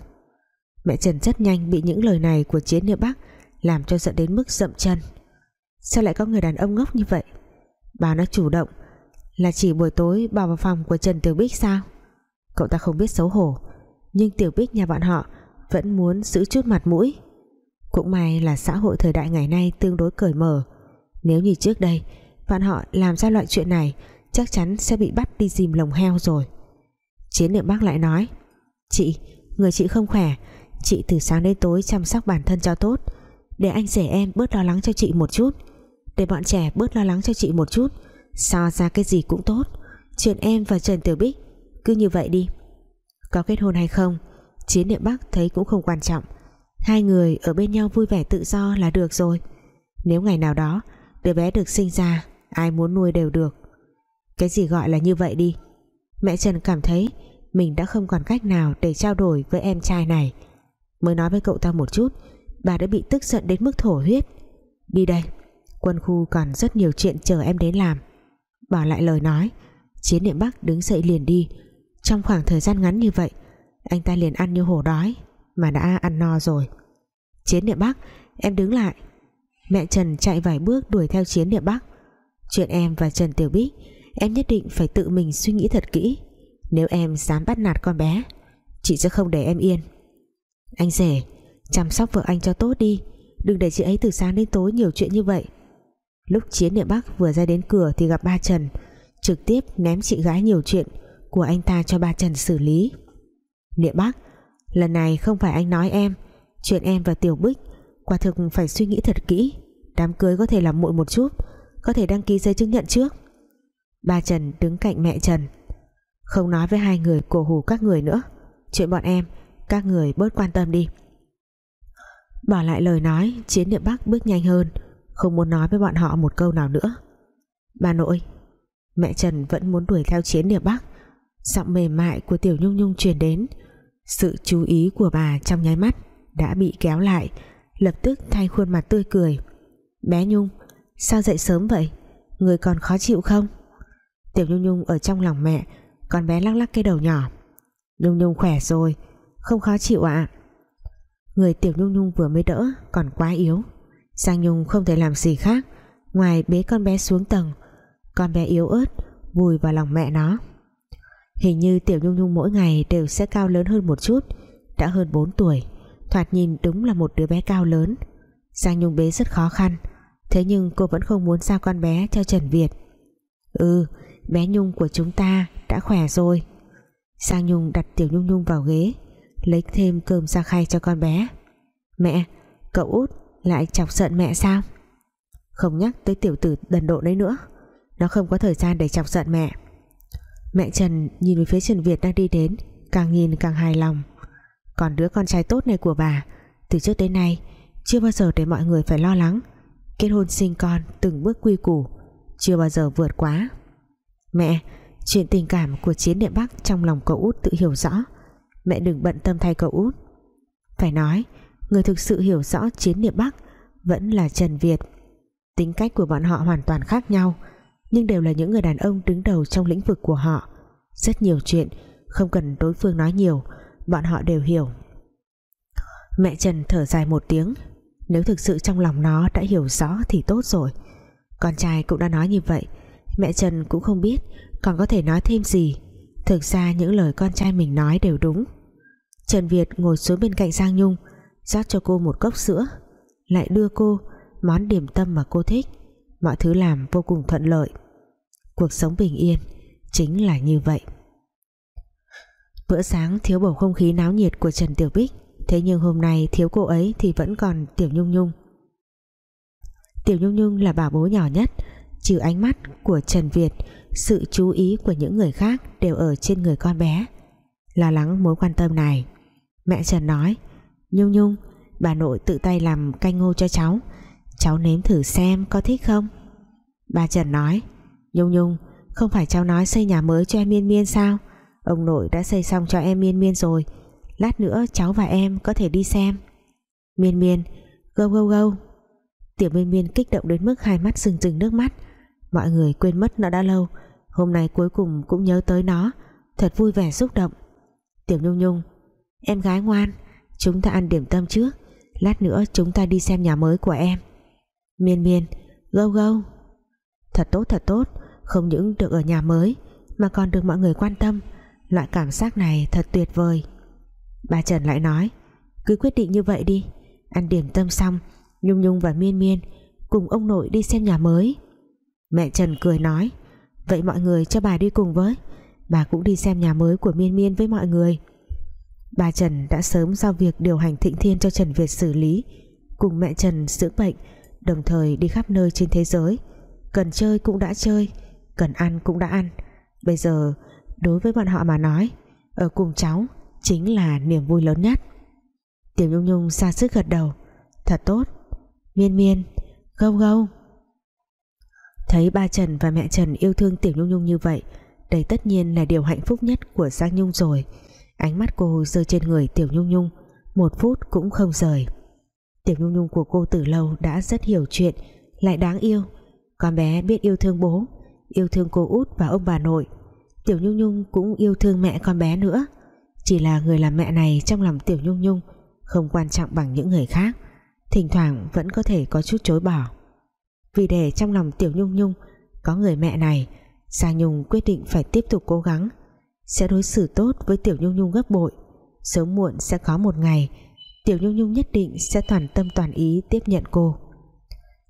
Mẹ Trần rất nhanh bị những lời này của chiến Niệm Bắc làm cho giận đến mức dậm chân. Sao lại có người đàn ông ngốc như vậy? Bà nó chủ động là chỉ buổi tối bảo vào phòng của Trần Tiểu Bích sao? Cậu ta không biết xấu hổ, nhưng Tiểu Bích nhà bọn họ vẫn muốn giữ chút mặt mũi. Cũng may là xã hội thời đại ngày nay tương đối cởi mở. Nếu như trước đây, bọn họ làm ra loại chuyện này, chắc chắn sẽ bị bắt đi dìm lồng heo rồi chiến niệm bác lại nói, chị, người chị không khỏe. Chị từ sáng đến tối chăm sóc bản thân cho tốt. Để anh rể em bớt lo lắng cho chị một chút. Để bọn trẻ bớt lo lắng cho chị một chút. So ra cái gì cũng tốt. Chuyện em và Trần Tiểu Bích, cứ như vậy đi. Có kết hôn hay không? Chiến Niệm Bắc thấy cũng không quan trọng. Hai người ở bên nhau vui vẻ tự do là được rồi. Nếu ngày nào đó đứa bé được sinh ra, ai muốn nuôi đều được. Cái gì gọi là như vậy đi? Mẹ Trần cảm thấy mình đã không còn cách nào để trao đổi với em trai này. Mới nói với cậu ta một chút, bà đã bị tức giận đến mức thổ huyết. Đi đây, quân khu còn rất nhiều chuyện chờ em đến làm. Bỏ lại lời nói, chiến niệm bắc đứng dậy liền đi. Trong khoảng thời gian ngắn như vậy, anh ta liền ăn như hổ đói mà đã ăn no rồi. Chiến niệm bắc, em đứng lại. Mẹ Trần chạy vài bước đuổi theo chiến niệm bắc. Chuyện em và Trần Tiểu Bích em nhất định phải tự mình suy nghĩ thật kỹ. Nếu em dám bắt nạt con bé, chị sẽ không để em yên. Anh rể, chăm sóc vợ anh cho tốt đi. Đừng để chị ấy từ sáng đến tối nhiều chuyện như vậy. Lúc chiến niệm bắc vừa ra đến cửa thì gặp ba trần, trực tiếp ném chị gái nhiều chuyện của anh ta cho ba trần xử lý. Niệm bắc, lần này không phải anh nói em, chuyện em và tiểu bích quả thực phải suy nghĩ thật kỹ. Đám cưới có thể làm muộn một chút, có thể đăng ký giấy chứng nhận trước ba trần đứng cạnh mẹ trần. Không nói với hai người cổ hủ các người nữa. Chuyện bọn em, các người bớt quan tâm đi. Bỏ lại lời nói, chiến Địa bắc bước nhanh hơn. Không muốn nói với bọn họ một câu nào nữa. Bà nội, mẹ Trần vẫn muốn đuổi theo chiến Địa bắc. Giọng mềm mại của tiểu nhung nhung truyền đến. Sự chú ý của bà trong nháy mắt đã bị kéo lại, lập tức thay khuôn mặt tươi cười. Bé nhung, sao dậy sớm vậy? Người còn khó chịu không? Tiểu nhung nhung ở trong lòng mẹ, con bé lắc lắc cái đầu nhỏ. Nhung nhung khỏe rồi, không khó chịu ạ. Người tiểu nhung nhung vừa mới đỡ còn quá yếu. Giang Nhung không thể làm gì khác, ngoài bế con bé xuống tầng. Con bé yếu ớt, vùi vào lòng mẹ nó. Hình như tiểu nhung nhung mỗi ngày đều sẽ cao lớn hơn một chút, đã hơn 4 tuổi, thoạt nhìn đúng là một đứa bé cao lớn. Giang Nhung bế rất khó khăn, thế nhưng cô vẫn không muốn giao con bé cho Trần Việt. Ừ bé Nhung của chúng ta đã khỏe rồi. Sang Nhung đặt tiểu Nhung Nhung vào ghế, lấy thêm cơm ra khay cho con bé. Mẹ, cậu út lại chọc giận mẹ sao? Không nhắc tới tiểu tử đần độ đấy nữa. Nó không có thời gian để chọc giận mẹ. Mẹ Trần nhìn về phía Trần Việt đang đi đến, càng nhìn càng hài lòng. Còn đứa con trai tốt này của bà, từ trước đến nay, chưa bao giờ để mọi người phải lo lắng. Kết hôn sinh con từng bước quy củ, chưa bao giờ vượt quá. Mẹ, Chuyện tình cảm của Chiến Điện Bắc Trong lòng cậu út tự hiểu rõ. Mẹ đừng bận tâm thay cậu út. Phải nói, Người thực sự hiểu rõ Chiến Điện Bắc Vẫn là Trần Việt. Tính cách của bọn họ hoàn toàn khác nhau, Nhưng đều là những người đàn ông đứng đầu trong lĩnh vực của họ. Rất nhiều chuyện, Không cần đối phương nói nhiều, Bọn họ đều hiểu. Mẹ Trần thở dài một tiếng, Nếu thực sự trong lòng nó đã hiểu rõ Thì tốt rồi. Con trai cũng đã nói như vậy Mẹ Trần cũng không biết còn có thể nói thêm gì. Thực ra những lời con trai mình nói đều đúng. Trần Việt ngồi xuống bên cạnh Giang Nhung, rót cho cô một cốc sữa, lại đưa cô món điểm tâm mà cô thích. Mọi thứ làm vô cùng thuận lợi. Cuộc sống bình yên chính là như vậy. Bữa sáng thiếu bầu không khí náo nhiệt của Trần Tiểu Bích, thế nhưng hôm nay thiếu cô ấy thì vẫn còn Tiểu Nhung Nhung. Tiểu Nhung Nhung là bà bố nhỏ nhất trừ ánh mắt của Trần Việt, sự chú ý của những người khác đều ở trên người con bé. Lo lắng mối quan tâm này, mẹ Trần nói, Nhung Nhung, bà nội tự tay làm canh ngô cho cháu cháu nếm thử xem có thích không? Bà Trần nói, Nhung Nhung, không phải cháu nói xây nhà mới cho em Miên Miên sao? Ông nội đã xây xong cho em Miên Miên rồi, lát nữa cháu và em có thể đi xem. Miên Miên, gâu gâu gâu. Tiểu Miên Miên kích động đến mức hai mắt rừng rừng nước mắt mọi người quên mất nó đã lâu. Hôm nay cuối cùng cũng nhớ tới nó. Thật vui vẻ xúc động. Tiểu Nhung Nhung, em gái ngoan, chúng ta ăn điểm tâm trước. Lát nữa chúng ta đi xem nhà mới của em. Miên miên, gâu gâu. Thật tốt thật tốt. Không những được ở nhà mới, mà còn được mọi người quan tâm. Loại cảm giác này thật tuyệt vời. Bà Trần lại nói, cứ quyết định như vậy đi. Ăn điểm tâm xong, Nhung Nhung và Miên Miên cùng ông nội đi xem nhà mới mẹ Trần cười nói, vậy mọi người cho bà đi cùng với. Bà cũng đi xem nhà mới của Miên Miên với mọi người. Bà Trần đã sớm giao việc điều hành Thịnh Thiên cho Trần Việt xử lý, cùng mẹ Trần dưỡng bệnh, đồng thời đi khắp nơi trên thế giới. Cần chơi cũng đã chơi, cần ăn cũng đã ăn. Bây giờ, đối với bọn họ mà nói, ở cùng cháu chính là niềm vui lớn nhất. Tiểu Nhung Nhung xa sức gật đầu, thật tốt. Miên miên, gâu gâu thấy ba Trần và mẹ Trần yêu thương Tiểu Nhung Nhung như vậy, đây tất nhiên là điều hạnh phúc nhất của Giang Nhung rồi. Ánh mắt cô rơi trên người Tiểu Nhung Nhung, Một phút cũng không rời. Tiểu Nhung Nhung của cô từ lâu đã rất hiểu chuyện, Lại đáng yêu. Con bé biết yêu thương bố, Yêu thương cô út và ông bà nội. Tiểu Nhung Nhung cũng yêu thương mẹ con bé nữa. Chỉ là người làm mẹ này Trong lòng Tiểu Nhung Nhung Không quan trọng bằng những người khác, Thỉnh thoảng vẫn có thể có chút chối bỏ. Vì để trong lòng Tiểu Nhung Nhung. Có người mẹ này Giang Nhung quyết định phải tiếp tục cố gắng, sẽ đối xử tốt với Tiểu Nhung Nhung gấp bội. Sớm muộn sẽ có một ngày, Tiểu Nhung Nhung nhất định sẽ toàn tâm toàn ý tiếp nhận cô.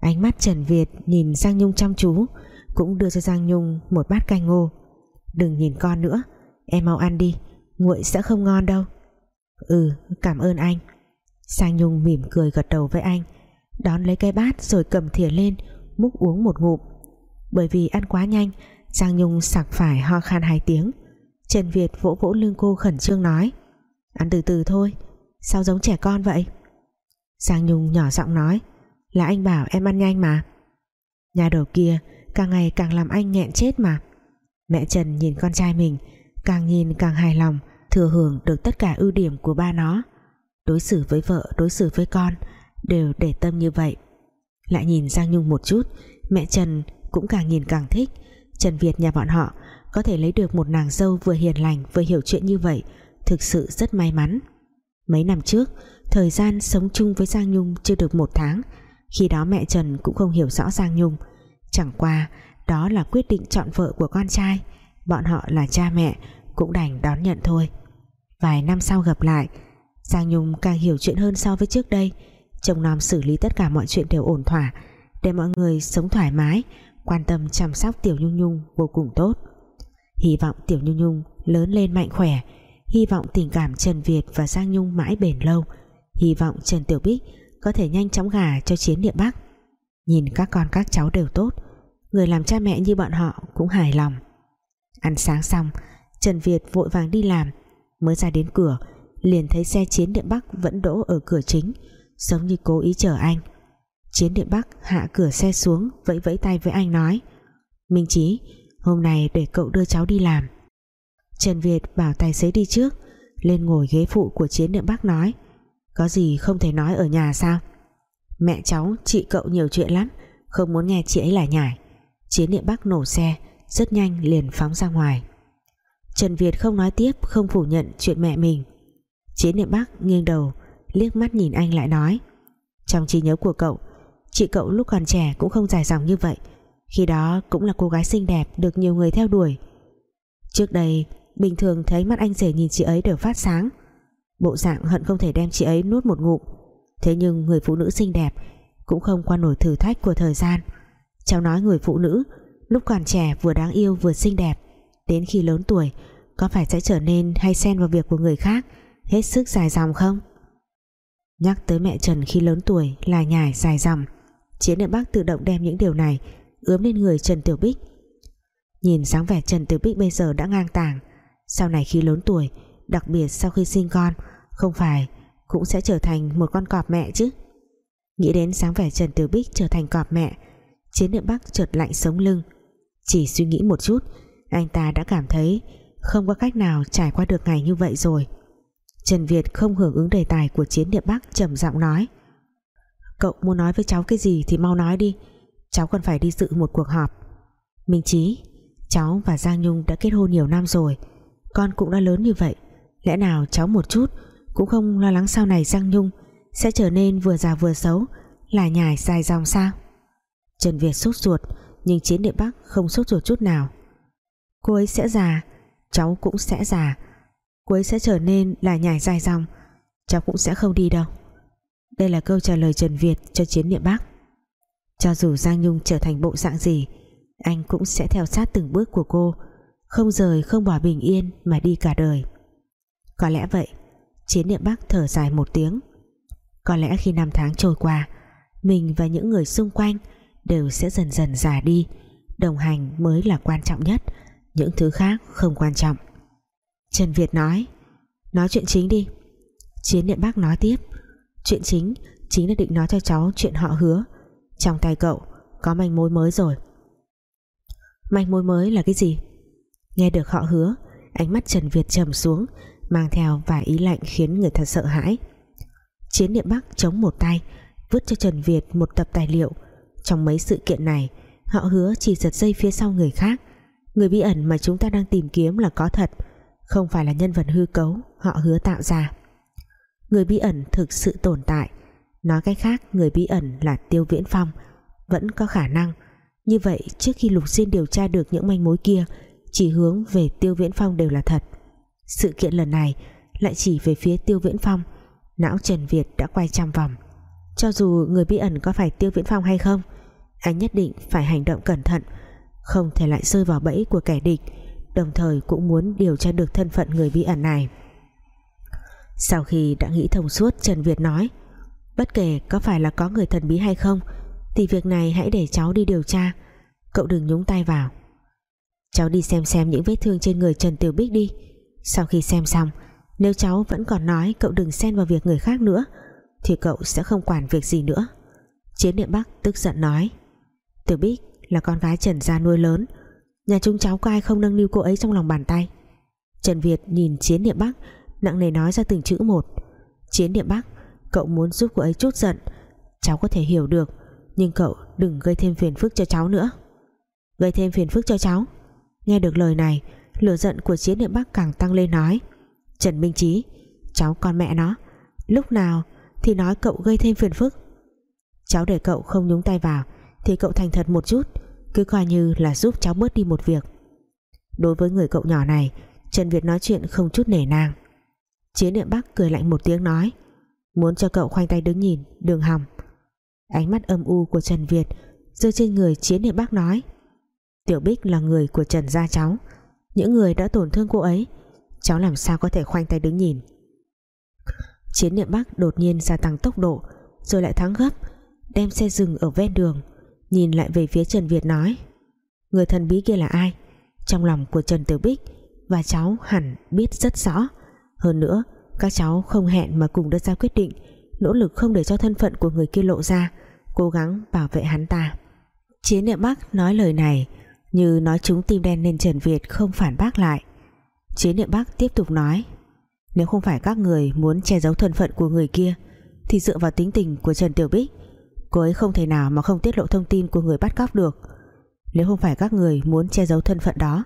Ánh mắt Trần Việt nhìn Giang Nhung chăm chú, cũng đưa cho Giang Nhung một bát canh ngô. Đừng nhìn con nữa, em mau ăn đi, nguội sẽ không ngon đâu. Ừ cảm ơn anh. Giang Nhung mỉm cười gật đầu với anh, đón lấy cái bát rồi cầm thìa lên múc uống một ngụm. Bởi vì ăn quá nhanh, Giang Nhung sặc phải ho khan hai tiếng. Trần Việt vỗ vỗ lưng cô khẩn trương nói, Ăn từ từ thôi, Sao giống trẻ con vậy? Giang Nhung nhỏ giọng nói, Là anh bảo em ăn nhanh mà. Nhà đầu kia càng ngày càng làm anh nghẹn chết mà. Mẹ Trần nhìn con trai mình, Càng nhìn càng hài lòng, Thừa hưởng được tất cả ưu điểm của ba nó. Đối xử với vợ, Đối xử với con Đều để tâm như vậy. Lại nhìn Giang Nhung một chút, Mẹ Trần cũng càng nhìn càng thích. Trần Việt nhà bọn họ có thể lấy được một nàng dâu vừa hiền lành, vừa hiểu chuyện như vậy, thực sự rất may mắn. Mấy năm trước, thời gian sống chung với Giang Nhung chưa được một tháng, khi đó mẹ Trần cũng không hiểu rõ Giang Nhung. Chẳng qua, đó là quyết định chọn vợ của con trai, bọn họ là cha mẹ cũng đành đón nhận thôi. Vài năm sau gặp lại, Giang Nhung càng hiểu chuyện hơn so với trước đây chồng nom xử lý tất cả mọi chuyện đều ổn thỏa, để mọi người sống thoải mái, quan tâm chăm sóc Tiểu Nhung Nhung vô cùng tốt. Hy vọng Tiểu Nhung Nhung lớn lên mạnh khỏe, hy vọng tình cảm Trần Việt và Giang Nhung mãi bền lâu, hy vọng Trần Tiểu Bích có thể nhanh chóng gả cho chiến địa Bắc. Nhìn các con các cháu đều tốt, người làm cha mẹ như bọn họ cũng hài lòng. Ăn sáng xong, Trần Việt vội vàng đi làm, mới ra đến cửa, liền thấy xe chiến địa Bắc vẫn đỗ ở cửa chính giống như cố ý chờ anh. Chiến điện Bắc hạ cửa xe xuống, vẫy vẫy tay với anh nói, Minh Chí, hôm nay để cậu đưa cháu đi làm. Trần Việt bảo tài xế đi trước, lên ngồi ghế phụ của chiến Điện Bắc nói, có gì không thể nói ở nhà sao? Mẹ cháu chị cậu nhiều chuyện lắm, không muốn nghe chị ấy lại nhải. Chiến Điện Bắc nổ xe, rất nhanh liền phóng ra ngoài. Trần Việt không nói tiếp, không phủ nhận chuyện mẹ mình. Chiến Điện Bắc nghiêng đầu liếc mắt nhìn anh lại nói, trong trí nhớ của cậu, chị cậu lúc còn trẻ cũng không dài dòng như vậy. Khi đó cũng là cô gái xinh đẹp được nhiều người theo đuổi. Trước đây, bình thường thấy mắt anh rể nhìn chị ấy đều phát sáng. Bộ dạng hận không thể đem chị ấy nuốt một ngụm. Thế nhưng người phụ nữ xinh đẹp cũng không qua nổi thử thách của thời gian. Cháu nói người phụ nữ lúc còn trẻ vừa đáng yêu vừa xinh đẹp, đến khi lớn tuổi có phải sẽ trở nên hay xen vào việc của người khác hết sức dài dòng không? Nhắc tới mẹ Trần khi lớn tuổi là nhải dài dòng. Chiến địa Bắc tự động đem những điều này ướm lên người Trần Tiểu Bích. Nhìn dáng vẻ Trần Tiểu Bích bây giờ đã ngang tàng. Sau này khi lớn tuổi, đặc biệt sau khi sinh con, không phải cũng sẽ trở thành một con cọp mẹ chứ? Nghĩ đến dáng vẻ Trần Tiểu Bích trở thành cọp mẹ, chiến địa Bắc chợt lạnh sống lưng. Chỉ suy nghĩ một chút, anh ta đã cảm thấy không có cách nào trải qua được ngày như vậy rồi. Trần Việt không hưởng ứng đề tài của chiến Địa Bắc, trầm giọng nói. Cậu muốn nói với cháu cái gì thì mau nói đi, cháu còn phải đi dự một cuộc họp. Minh Chí, cháu và Giang Nhung đã kết hôn nhiều năm rồi, con cũng đã lớn như vậy, lẽ nào cháu một chút cũng không lo lắng sau này Giang Nhung sẽ trở nên vừa già vừa xấu, là nhải dài dòng sao? Trần Việt sốt ruột, nhưng chiến địa Bắc không sốt ruột chút nào. Cô ấy sẽ già, cháu cũng sẽ già cô ấy sẽ trở nên là nhảy dài dòng. Cháu cũng sẽ không đi đâu. Đây là câu trả lời Trần Việt cho chiến Niệm Bắc. Cho dù Giang Nhung trở thành bộ dạng gì, anh cũng sẽ theo sát từng bước của cô, không rời, không bỏ bình yên mà đi cả đời. Có lẽ vậy, chiến niệm Bắc thở dài một tiếng. Có lẽ khi năm tháng trôi qua, mình và những người xung quanh đều sẽ dần dần già đi, đồng hành mới là quan trọng nhất, những thứ khác không quan trọng. Trần Việt nói. Nói chuyện chính đi. Chiến niệm Bắc nói tiếp. Chuyện chính chính là định nói cho cháu chuyện họ hứa. Trong tay cậu, có manh mối mới rồi. Manh mối mới là cái gì? Nghe được họ hứa, ánh mắt Trần Việt trầm xuống, mang theo vài ý lạnh khiến người ta sợ hãi. Chiến niệm Bắc chống một tay, vứt cho Trần Việt một tập tài liệu. Trong mấy sự kiện này, họ hứa chỉ giật dây phía sau người khác. Người bí ẩn mà chúng ta đang tìm kiếm là có thật không phải là nhân vật hư cấu họ hứa tạo ra. Người bí ẩn thực sự tồn tại. Nói cách khác, người bí ẩn là Tiêu Viễn Phong, vẫn có khả năng. Như vậy, trước khi Lục Diên điều tra được những manh mối kia, chỉ hướng về Tiêu Viễn Phong đều là thật. Sự kiện lần này lại chỉ về phía Tiêu Viễn Phong, não Trần Việt đã quay trăm vòng. Cho dù người bí ẩn có phải Tiêu Viễn Phong hay không, anh nhất định phải hành động cẩn thận, không thể lại rơi vào bẫy của kẻ địch đồng thời cũng muốn điều tra được thân phận người bí ẩn này. Sau khi đã nghĩ thông suốt, Trần Việt nói, bất kể có phải là có người thần bí hay không, thì việc này hãy để cháu đi điều tra. Cậu đừng nhúng tay vào. Cháu đi xem xem những vết thương trên người Trần Tiểu Bích đi. Sau khi xem xong, nếu cháu vẫn còn nói cậu đừng xen vào việc người khác nữa, thì cậu sẽ không quản việc gì nữa. Chiến Niệm Bắc tức giận nói, Tiểu Bích là con gái Trần gia nuôi lớn nhà chúng cháu có ai không nâng niu cô ấy trong lòng bàn tay? Trần Việt nhìn Chiến Niệm Bắc, nặng nề nói ra từng chữ một. Chiến Niệm Bắc, cậu muốn giúp cô ấy chút giận. Cháu có thể hiểu được, nhưng cậu đừng gây thêm phiền phức cho cháu nữa. Gây thêm phiền phức cho cháu? Nghe được lời này, lửa giận của chiến niệm bắc càng tăng lên nói. Trần minh trí cháu con mẹ nó, lúc nào thì nói cậu gây thêm phiền phức? Cháu để cậu không nhúng tay vào, thì cậu thành thật một chút cứ coi như là giúp cháu bớt đi một việc. Đối với người cậu nhỏ này, Trần Việt nói chuyện không chút nể nang. Chiến niệm Bắc cười lạnh một tiếng nói, Muốn cho cậu khoanh tay đứng nhìn Đường hòng. Ánh mắt âm u của Trần Việt rơi trên người Chiến niệm Bắc nói, Tiểu Bích là người của Trần gia cháu. Những người đã tổn thương cô ấy, cháu làm sao có thể khoanh tay đứng nhìn? Chiến niệm Bắc đột nhiên gia tăng tốc độ, rồi lại thắng gấp, đem xe dừng ở ven đường nhìn lại về phía Trần Việt nói, người thần bí kia là ai? Trong lòng của Trần Tiểu Bích và cháu hẳn biết rất rõ. Hơn nữa, các cháu không hẹn mà cùng đưa ra quyết định, nỗ lực không để cho thân phận của người kia lộ ra, cố gắng bảo vệ hắn ta. Chiến niệm Bắc nói lời này như nói chúng tim đen nên Trần Việt không phản bác lại. Chiến niệm Bắc tiếp tục nói, Nếu không phải các người muốn che giấu thân phận của người kia, Thì dựa vào tính tình của Trần Tiểu Bích Cô ấy không thể nào mà không tiết lộ thông tin của người bắt cóc được. Nếu không phải các người muốn che giấu thân phận đó,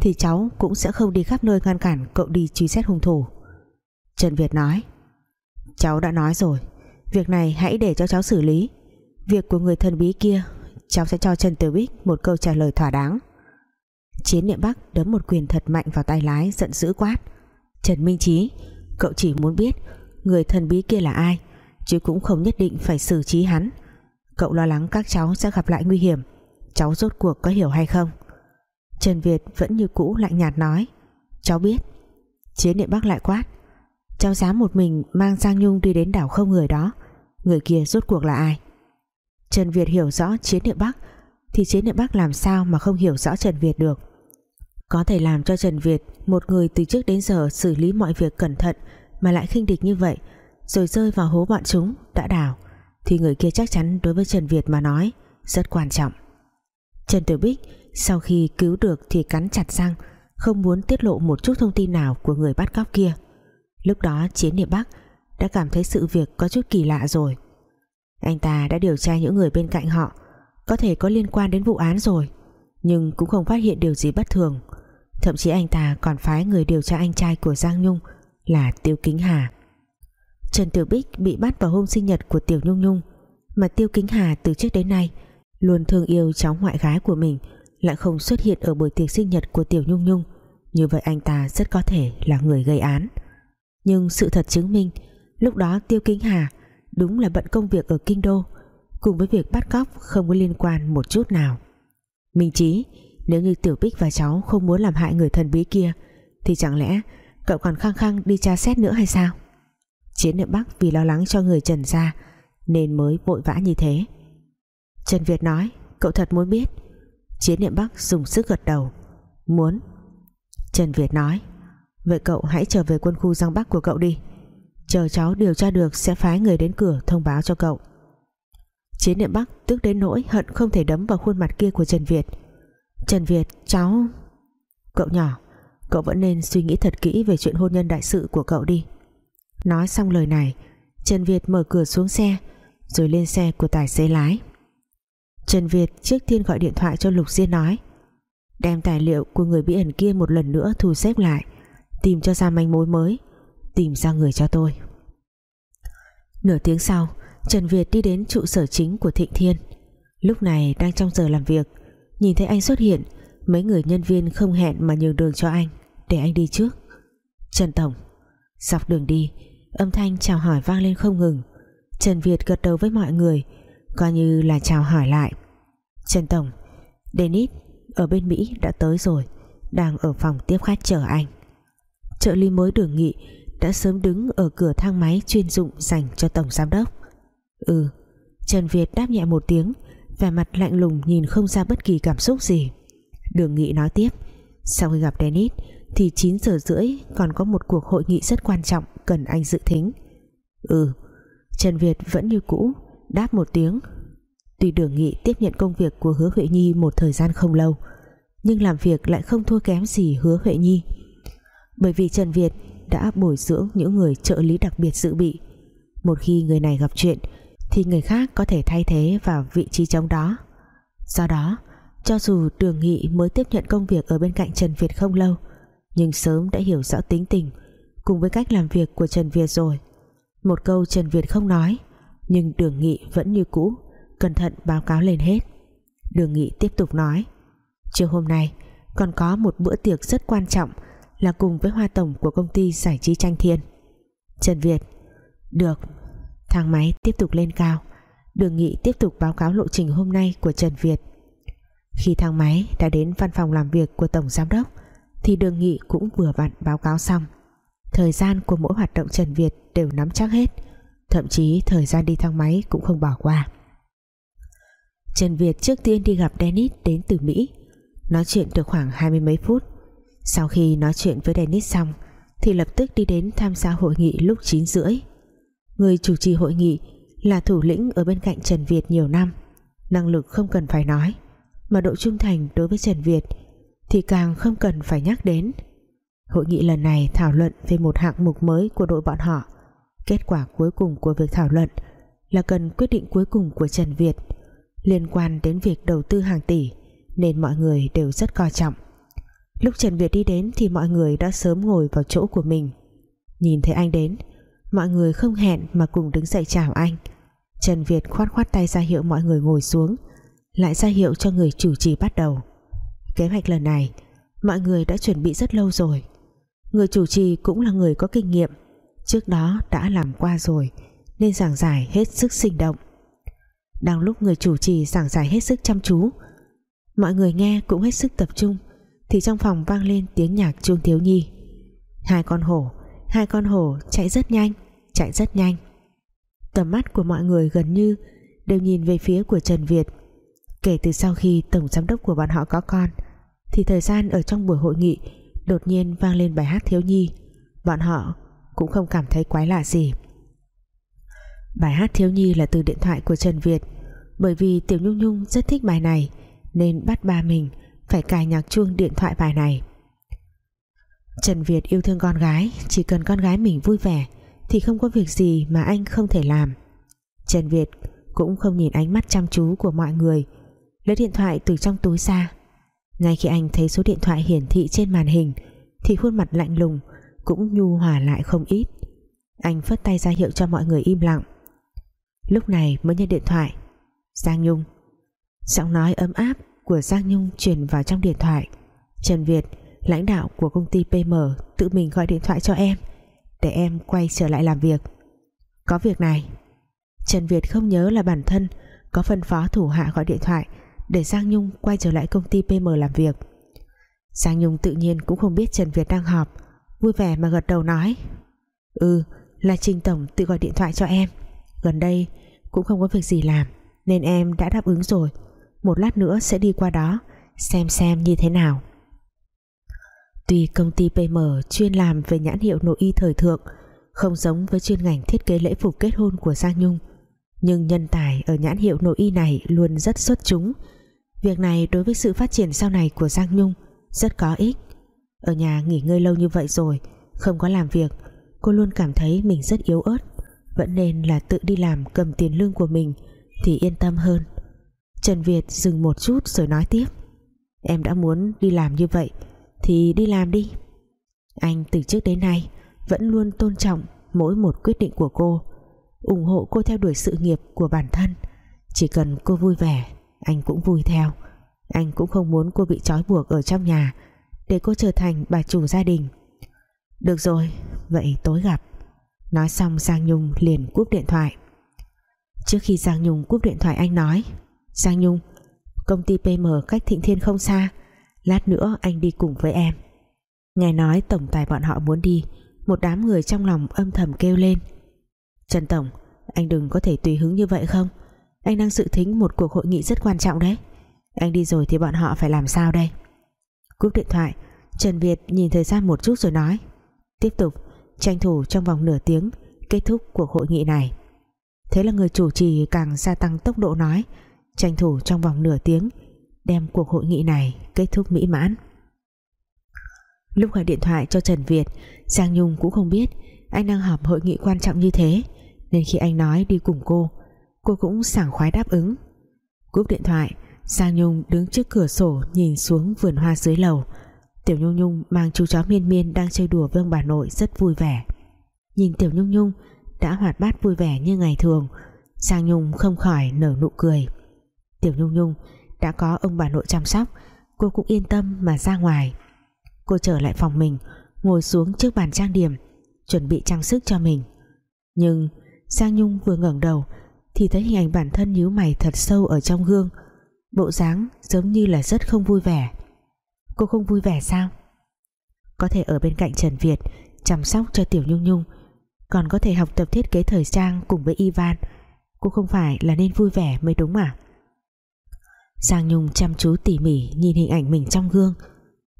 Thì cháu cũng sẽ không đi khắp nơi ngăn cản cậu đi truy xét hung thủ. Trần Việt nói, Cháu đã nói rồi, Việc này hãy để cho cháu xử lý. Việc của người thần bí kia, Cháu sẽ cho Trần Tiểu Bích một câu trả lời thỏa đáng. Chiến niệm Bắc đấm một quyền thật mạnh vào tay lái giận dữ quát, Trần Minh Trí Cậu chỉ muốn biết Người thần bí kia là ai, Chứ cũng không nhất định phải xử trí hắn. Cậu lo lắng các cháu sẽ gặp lại nguy hiểm. Cháu rốt cuộc có hiểu hay không? Trần Việt vẫn như cũ lạnh nhạt nói. Cháu biết. Chiến niệm Bắc lại quát. Cháu dám một mình mang Giang Nhung đi đến đảo không người đó. Người kia rốt cuộc là ai? Trần Việt hiểu rõ chiến niệm Bắc Thì chiến niệm Bắc làm sao mà không hiểu rõ Trần Việt được? Có thể làm cho Trần Việt, Một người từ trước đến giờ xử lý mọi việc cẩn thận Mà lại khinh địch như vậy, Rồi rơi vào hố bọn chúng, Đã đảo. Thì người kia chắc chắn đối với Trần Việt mà nói Rất quan trọng. Trần Tử Bích sau khi cứu được thì cắn chặt răng, Không muốn tiết lộ một chút thông tin nào Của người bắt cóc kia. Lúc đó Chiến Địa Bắc đã cảm thấy sự việc có chút kỳ lạ rồi. Anh ta đã điều tra những người bên cạnh họ, có thể có liên quan đến vụ án rồi, nhưng cũng không phát hiện điều gì bất thường. Thậm chí anh ta còn phái người điều tra anh trai của Giang Nhung là Tiêu Kính Hà. Trần Tiểu Bích bị bắt vào hôm sinh nhật của Tiểu Nhung Nhung, mà Tiêu Kính Hà từ trước đến nay luôn thương yêu cháu ngoại gái của mình, lại không xuất hiện ở buổi tiệc sinh nhật của Tiểu Nhung Nhung. Như vậy anh ta rất có thể là người gây án. Nhưng sự thật chứng minh, lúc đó Tiêu Kính Hà đúng là bận công việc ở Kinh Đô, cùng với việc bắt cóc không có liên quan một chút nào. Minh Chí, nếu như Tiểu Bích và cháu không muốn làm hại người thần bí kia, thì chẳng lẽ cậu còn khăng khăng đi tra xét nữa hay sao? Chiến niệm Bắc vì lo lắng cho người Trần gia, nên mới vội vã như thế. Trần Việt nói, cậu thật muốn biết. Chiến niệm Bắc dùng sức gật đầu. Muốn. Trần Việt nói, vậy cậu hãy trở về quân khu Giang Bắc của cậu đi. Chờ cháu điều tra được sẽ phái người đến cửa thông báo cho cậu. Chiến niệm Bắc tức đến nỗi hận không thể đấm vào khuôn mặt kia của Trần Việt. Trần Việt, cháu Cậu nhỏ, Cậu vẫn nên suy nghĩ thật kỹ về chuyện hôn nhân đại sự của cậu đi. Nói xong lời này, Trần Việt mở cửa xuống xe, Rồi lên xe của tài xế lái. Trần Việt trước tiên gọi điện thoại cho Lục Diên nói, Đem tài liệu của người bí ẩn kia một lần nữa thu xếp lại, Tìm cho ra manh mối mới, tìm ra người cho tôi. Nửa tiếng sau, Trần Việt đi đến trụ sở chính của Thịnh Thiên. Lúc này đang trong giờ làm việc, nhìn thấy anh xuất hiện, mấy người nhân viên không hẹn mà nhường đường cho anh, để anh đi trước. Trần Tổng, dọc đường đi âm thanh chào hỏi vang lên không ngừng. Trần Việt gật đầu với mọi người, coi như là chào hỏi lại. Trần Tổng, Dennis ở bên Mỹ đã tới rồi, đang ở phòng tiếp khách chờ anh. Trợ lý mới đường nghị đã sớm đứng ở cửa thang máy chuyên dụng dành cho tổng giám đốc. Ừ Trần Việt đáp nhẹ một tiếng, vẻ mặt lạnh lùng nhìn không ra bất kỳ cảm xúc gì. Đường nghị nói tiếp, sau khi gặp Dennis thì 9 giờ rưỡi còn có một cuộc hội nghị rất quan trọng cần anh dự thính. Ừ Trần Việt vẫn như cũ, đáp một tiếng. Tuy đường nghị tiếp nhận công việc của hứa Huệ Nhi một thời gian không lâu, nhưng làm việc lại không thua kém gì hứa Huệ Nhi. Bởi vì Trần Việt đã bồi dưỡng những người trợ lý đặc biệt dự bị. Một khi người này gặp chuyện, thì người khác có thể thay thế vào vị trí trống đó. Do đó, cho dù đường nghị mới tiếp nhận công việc ở bên cạnh Trần Việt không lâu, nhưng sớm đã hiểu rõ tính tình cùng với cách làm việc của Trần Việt rồi. Một câu Trần Việt không nói, nhưng đường nghị vẫn như cũ, cẩn thận báo cáo lên hết. Đường nghị tiếp tục nói, chiều hôm nay, còn có một bữa tiệc rất quan trọng là cùng với hoa tổng của công ty giải trí tranh thiên. Trần Việt, được. Thang máy tiếp tục lên cao. Đường nghị tiếp tục báo cáo lộ trình hôm nay của Trần Việt. Khi thang máy đã đến văn phòng làm việc của tổng giám đốc, thì đường nghị cũng vừa vặn báo cáo xong thời gian của mỗi hoạt động Trần Việt đều nắm chắc hết. Thậm chí thời gian đi thang máy cũng không bỏ qua. Trần Việt trước tiên đi gặp Dennis đến từ Mỹ. Nói chuyện được khoảng hai mươi mấy phút. Sau khi nói chuyện với Dennis xong, thì lập tức đi đến tham gia hội nghị lúc 9 rưỡi. Người chủ trì hội nghị là thủ lĩnh ở bên cạnh Trần Việt nhiều năm. Năng lực không cần phải nói, mà độ trung thành đối với Trần Việt thì càng không cần phải nhắc đến hội nghị lần này thảo luận về một hạng mục mới của đội bọn họ. Kết quả cuối cùng của việc thảo luận là cần quyết định cuối cùng của Trần Việt. Liên quan đến việc đầu tư hàng tỷ nên mọi người đều rất coi trọng. Lúc Trần Việt đi đến thì mọi người đã sớm ngồi vào chỗ của mình. Nhìn thấy anh đến, mọi người không hẹn mà cùng đứng dậy chào anh. Trần Việt khoát khoát tay ra hiệu mọi người ngồi xuống, lại ra hiệu cho người chủ trì bắt đầu. Kế hoạch lần này, mọi người đã chuẩn bị rất lâu rồi người chủ trì cũng là người có kinh nghiệm. Trước đó đã làm qua rồi, nên giảng giải hết sức sinh động. Đang lúc người chủ trì giảng giải hết sức chăm chú, mọi người nghe cũng hết sức tập trung, thì trong phòng vang lên tiếng nhạc Trương thiếu nhi. Hai con hổ, hai con hổ chạy rất nhanh, chạy rất nhanh. Tầm mắt của mọi người gần như đều nhìn về phía của Trần Việt. Kể từ sau khi tổng giám đốc của bọn họ có con, thì thời gian ở trong buổi hội nghị đột nhiên vang lên bài hát thiếu nhi. Bọn họ cũng không cảm thấy quái lạ gì. Bài hát thiếu nhi là từ điện thoại của Trần Việt. Bởi vì Tiểu Nhung Nhung rất thích bài này, nên bắt ba mình phải cài nhạc chuông điện thoại bài này. Trần Việt yêu thương con gái, chỉ cần con gái mình vui vẻ thì không có việc gì mà anh không thể làm. Trần Việt cũng không nhìn ánh mắt chăm chú của mọi người. Lấy điện thoại từ trong túi ra ngay khi anh thấy số điện thoại hiển thị trên màn hình, thì khuôn mặt lạnh lùng cũng nhu hòa lại không ít. Anh phất tay ra hiệu cho mọi người im lặng. Lúc này mới nhận điện thoại. Giang Nhung. Giọng nói ấm áp của Giang Nhung truyền vào trong điện thoại. Trần Việt, lãnh đạo của công ty PM tự mình gọi điện thoại cho em, để em quay trở lại làm việc. Có việc này. Trần Việt không nhớ là bản thân có phân phó thủ hạ gọi điện thoại để Giang Nhung quay trở lại công ty PM làm việc. Giang Nhung tự nhiên cũng không biết Trần Việt đang họp, vui vẻ mà gật đầu nói ừ là Trình Tổng tự gọi điện thoại cho em. Gần đây cũng không có việc gì làm, nên em đã đáp ứng rồi. Một lát nữa sẽ đi qua đó, xem xem như thế nào. Tuy công ty PM chuyên làm về nhãn hiệu nội y thời thượng, không giống với chuyên ngành thiết kế lễ phục kết hôn của Giang Nhung, nhưng nhân tài ở nhãn hiệu nội y này luôn rất xuất chúng việc này đối với sự phát triển sau này của Giang Nhung rất có ích. Ở nhà nghỉ ngơi lâu như vậy rồi, không có làm việc, cô luôn cảm thấy mình rất yếu ớt. Vẫn nên là tự đi làm cầm tiền lương của mình thì yên tâm hơn. Trần Việt dừng một chút rồi nói tiếp. Em đã muốn đi làm như vậy thì đi làm đi. Anh từ trước đến nay vẫn luôn tôn trọng mỗi một quyết định của cô, ủng hộ cô theo đuổi sự nghiệp của bản thân. Chỉ cần cô vui vẻ anh cũng vui theo. Anh cũng không muốn cô bị trói buộc ở trong nhà, để cô trở thành bà chủ gia đình. Được rồi, vậy tối gặp. Nói xong Giang Nhung liền cúp điện thoại. Trước khi Giang Nhung cúp điện thoại, anh nói, Giang Nhung, công ty PM cách Thịnh Thiên không xa. Lát nữa anh đi cùng với em. Nghe nói tổng tài bọn họ muốn đi, một đám người trong lòng âm thầm kêu lên. Trần Tổng, anh đừng có thể tùy hứng như vậy không? Anh đang dự thính một cuộc hội nghị rất quan trọng đấy. Anh đi rồi thì bọn họ phải làm sao đây? Cúp điện thoại, Trần Việt nhìn thời gian một chút rồi nói. Tiếp tục, tranh thủ trong vòng nửa tiếng kết thúc cuộc hội nghị này. Thế là người chủ trì càng gia tăng tốc độ nói, tranh thủ trong vòng nửa tiếng đem cuộc hội nghị này kết thúc mỹ mãn. Lúc gọi điện thoại cho Trần Việt, Giang Nhung cũng không biết anh đang họp hội nghị quan trọng như thế, nên khi anh nói đi cùng cô cô cũng sảng khoái đáp ứng. Cúp điện thoại, Giang Nhung đứng trước cửa sổ nhìn xuống vườn hoa dưới lầu. Tiểu Nhung Nhung mang chú chó miên miên đang chơi đùa với ông bà nội rất vui vẻ. Nhìn Tiểu Nhung Nhung, đã hoạt bát vui vẻ như ngày thường, Giang Nhung không khỏi nở nụ cười. Tiểu Nhung Nhung, đã có ông bà nội chăm sóc, cô cũng yên tâm mà ra ngoài. Cô trở lại phòng mình, ngồi xuống trước bàn trang điểm, chuẩn bị trang sức cho mình. Nhưng Giang Nhung vừa ngẩng đầu thì thấy hình ảnh bản thân nhíu mày thật sâu ở trong gương. Bộ dáng giống như là rất không vui vẻ. Cô không vui vẻ sao? Có thể ở bên cạnh Trần Việt, chăm sóc cho Tiểu Nhung Nhung, còn có thể học tập thiết kế thời trang cùng với Ivan. Cô không phải là nên vui vẻ mới đúng à Giang Nhung chăm chú tỉ mỉ nhìn hình ảnh mình trong gương.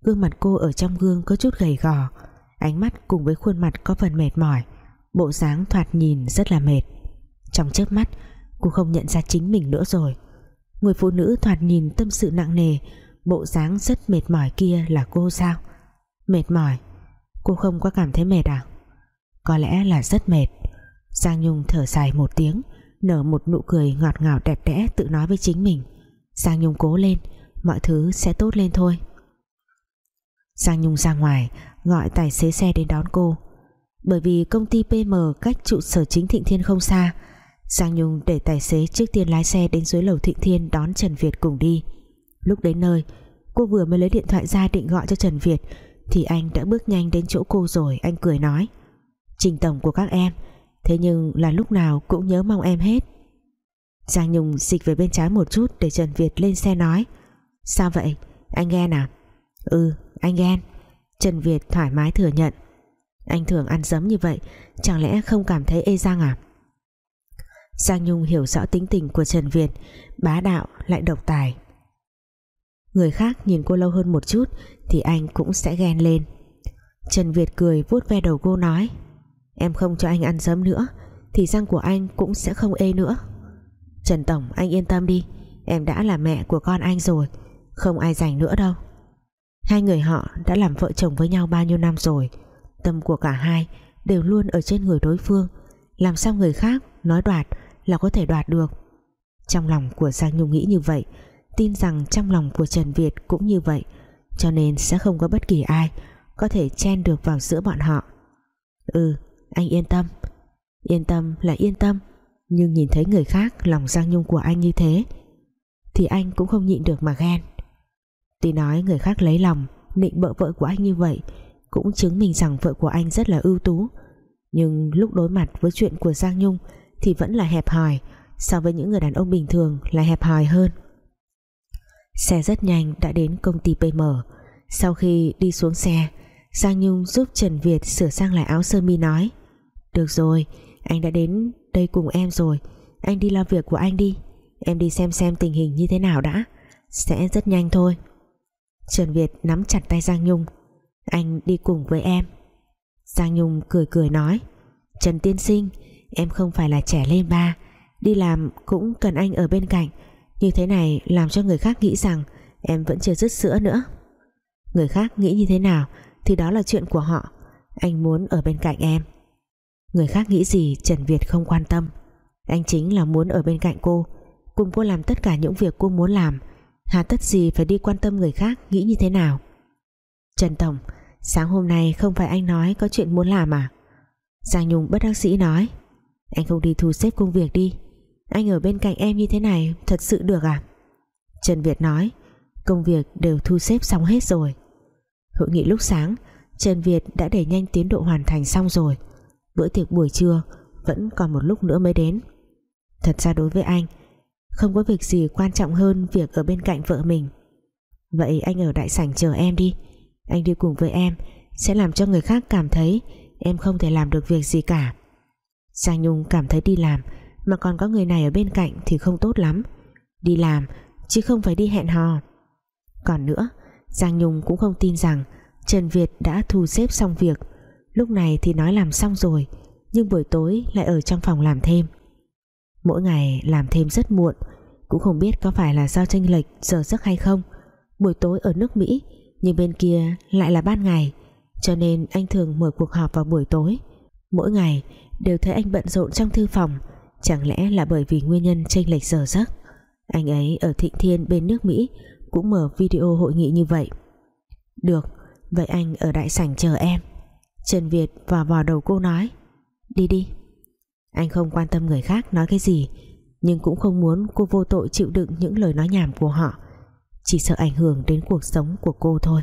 Gương mặt cô ở trong gương có chút gầy gò, ánh mắt cùng với khuôn mặt có phần mệt mỏi, bộ dáng thoạt nhìn rất là mệt trong chớp mắt, cô không nhận ra chính mình nữa rồi. Người phụ nữ thoạt nhìn tâm sự nặng nề, Bộ dáng rất mệt mỏi kia là cô sao? Mệt mỏi? Cô không có cảm thấy mệt à? Có lẽ là rất mệt. Giang Nhung thở dài một tiếng, Nở một nụ cười ngọt ngào đẹp đẽ Tự nói với chính mình. Giang Nhung cố lên, Mọi thứ sẽ tốt lên thôi. Giang Nhung ra ngoài, Gọi tài xế xe đến đón cô. Bởi vì công ty PM cách trụ sở chính Thịnh Thiên không xa Giang Nhung để tài xế trước tiên lái xe đến dưới lầu Thịnh Thiên đón Trần Việt cùng đi. Lúc đến nơi, Cô vừa mới lấy điện thoại ra định gọi cho Trần Việt, Thì anh đã bước nhanh đến chỗ cô rồi, Anh cười nói. Trình tổng của các em, Thế nhưng là lúc nào cũng nhớ mong em hết. Giang Nhung dịch về bên trái một chút Để Trần Việt lên xe nói. Sao vậy? Anh ghen à? Ừ anh ghen. Trần Việt thoải mái thừa nhận. Anh thường ăn dấm như vậy, Chẳng lẽ không cảm thấy ê răng à? Giang Nhung hiểu rõ tính tình của Trần Việt, Bá đạo lại độc tài. Người khác nhìn cô lâu hơn một chút Thì anh cũng sẽ ghen lên. Trần Việt cười vuốt ve đầu cô nói, Em không cho anh ăn dấm nữa Thì răng của anh cũng sẽ không ê nữa. Trần Tổng, anh yên tâm đi, Em đã là mẹ của con anh rồi, Không ai giành nữa đâu. Hai người họ đã làm vợ chồng với nhau bao nhiêu năm rồi, Tâm của cả hai Đều luôn ở trên người đối phương, Làm sao người khác nói đoạt là có thể đoạt được. Trong lòng của Giang Nhung nghĩ như vậy, Tin rằng trong lòng của Trần Việt cũng như vậy, Cho nên sẽ không có bất kỳ ai Có thể chen được vào giữa bọn họ. Ừ anh yên tâm. Yên tâm là yên tâm, Nhưng nhìn thấy người khác lòng Giang Nhung của anh như thế, Thì anh cũng không nhịn được mà ghen. Tuy nói người khác lấy lòng, Nịnh bợ vợ của anh như vậy, Cũng chứng minh rằng vợ của anh rất là ưu tú. Nhưng lúc đối mặt với chuyện của Giang Nhung thì vẫn là hẹp hòi, So với những người đàn ông bình thường là hẹp hòi hơn. Xe rất nhanh đã đến công ty PM Sau khi đi xuống xe, Giang Nhung giúp Trần Việt sửa sang lại áo sơ mi nói, Được rồi, Anh đã đến đây cùng em rồi, Anh đi lo việc của anh đi, Em đi xem xem tình hình như thế nào đã, Sẽ rất nhanh thôi. Trần Việt nắm chặt tay Giang Nhung, Anh đi cùng với em. Giang Nhung cười cười nói, Trần Tiên Sinh Em không phải là trẻ lên ba. Đi làm cũng cần anh ở bên cạnh. Như thế này làm cho người khác nghĩ rằng Em vẫn chưa dứt sữa nữa. Người khác nghĩ như thế nào Thì đó là chuyện của họ. Anh muốn ở bên cạnh em. Người khác nghĩ gì, Trần Việt không quan tâm. Anh chính là muốn ở bên cạnh cô. Cùng cô làm tất cả những việc cô muốn làm. Hà tất gì phải đi quan tâm người khác Nghĩ như thế nào? Trần Tổng, Sáng hôm nay không phải anh nói có chuyện muốn làm à? Giang Nhung bất đắc sĩ nói. Anh không đi thu xếp công việc đi. Anh ở bên cạnh em như thế này, Thật sự được à? Trần Việt nói, Công việc đều thu xếp xong hết rồi. Hội nghị lúc sáng, Trần Việt đã đẩy nhanh tiến độ hoàn thành xong rồi. Bữa tiệc buổi trưa Vẫn còn một lúc nữa mới đến. Thật ra đối với anh, Không có việc gì quan trọng hơn Việc ở bên cạnh vợ mình. Vậy anh ở đại sảnh chờ em đi. Anh đi cùng với em, Sẽ làm cho người khác cảm thấy Em không thể làm được việc gì cả. Giang Nhung cảm thấy đi làm, Mà còn có người này ở bên cạnh thì không tốt lắm. Đi làm, Chứ không phải đi hẹn hò. Còn nữa, Giang Nhung cũng không tin rằng Trần Việt đã thu xếp xong việc. Lúc này thì nói làm xong rồi, Nhưng buổi tối lại ở trong phòng làm thêm. Mỗi ngày làm thêm rất muộn, Cũng không biết có phải là do tranh lệch Giờ giấc hay không. Buổi tối ở nước Mỹ, Nhưng bên kia lại là ban ngày, Cho nên anh thường mở cuộc họp vào buổi tối. Mỗi ngày đều thấy anh bận rộn trong thư phòng. Chẳng lẽ là bởi vì nguyên nhân chênh lệch giờ giấc? Anh ấy ở Thịnh Thiên bên nước Mỹ, Cũng mở video hội nghị như vậy. Được, Vậy anh ở đại sảnh chờ em. Trần Việt và vào đầu cô nói. Đi đi. Anh không quan tâm người khác nói cái gì, Nhưng cũng không muốn cô vô tội chịu đựng những lời nói nhảm của họ. Chỉ sợ ảnh hưởng đến cuộc sống của cô thôi.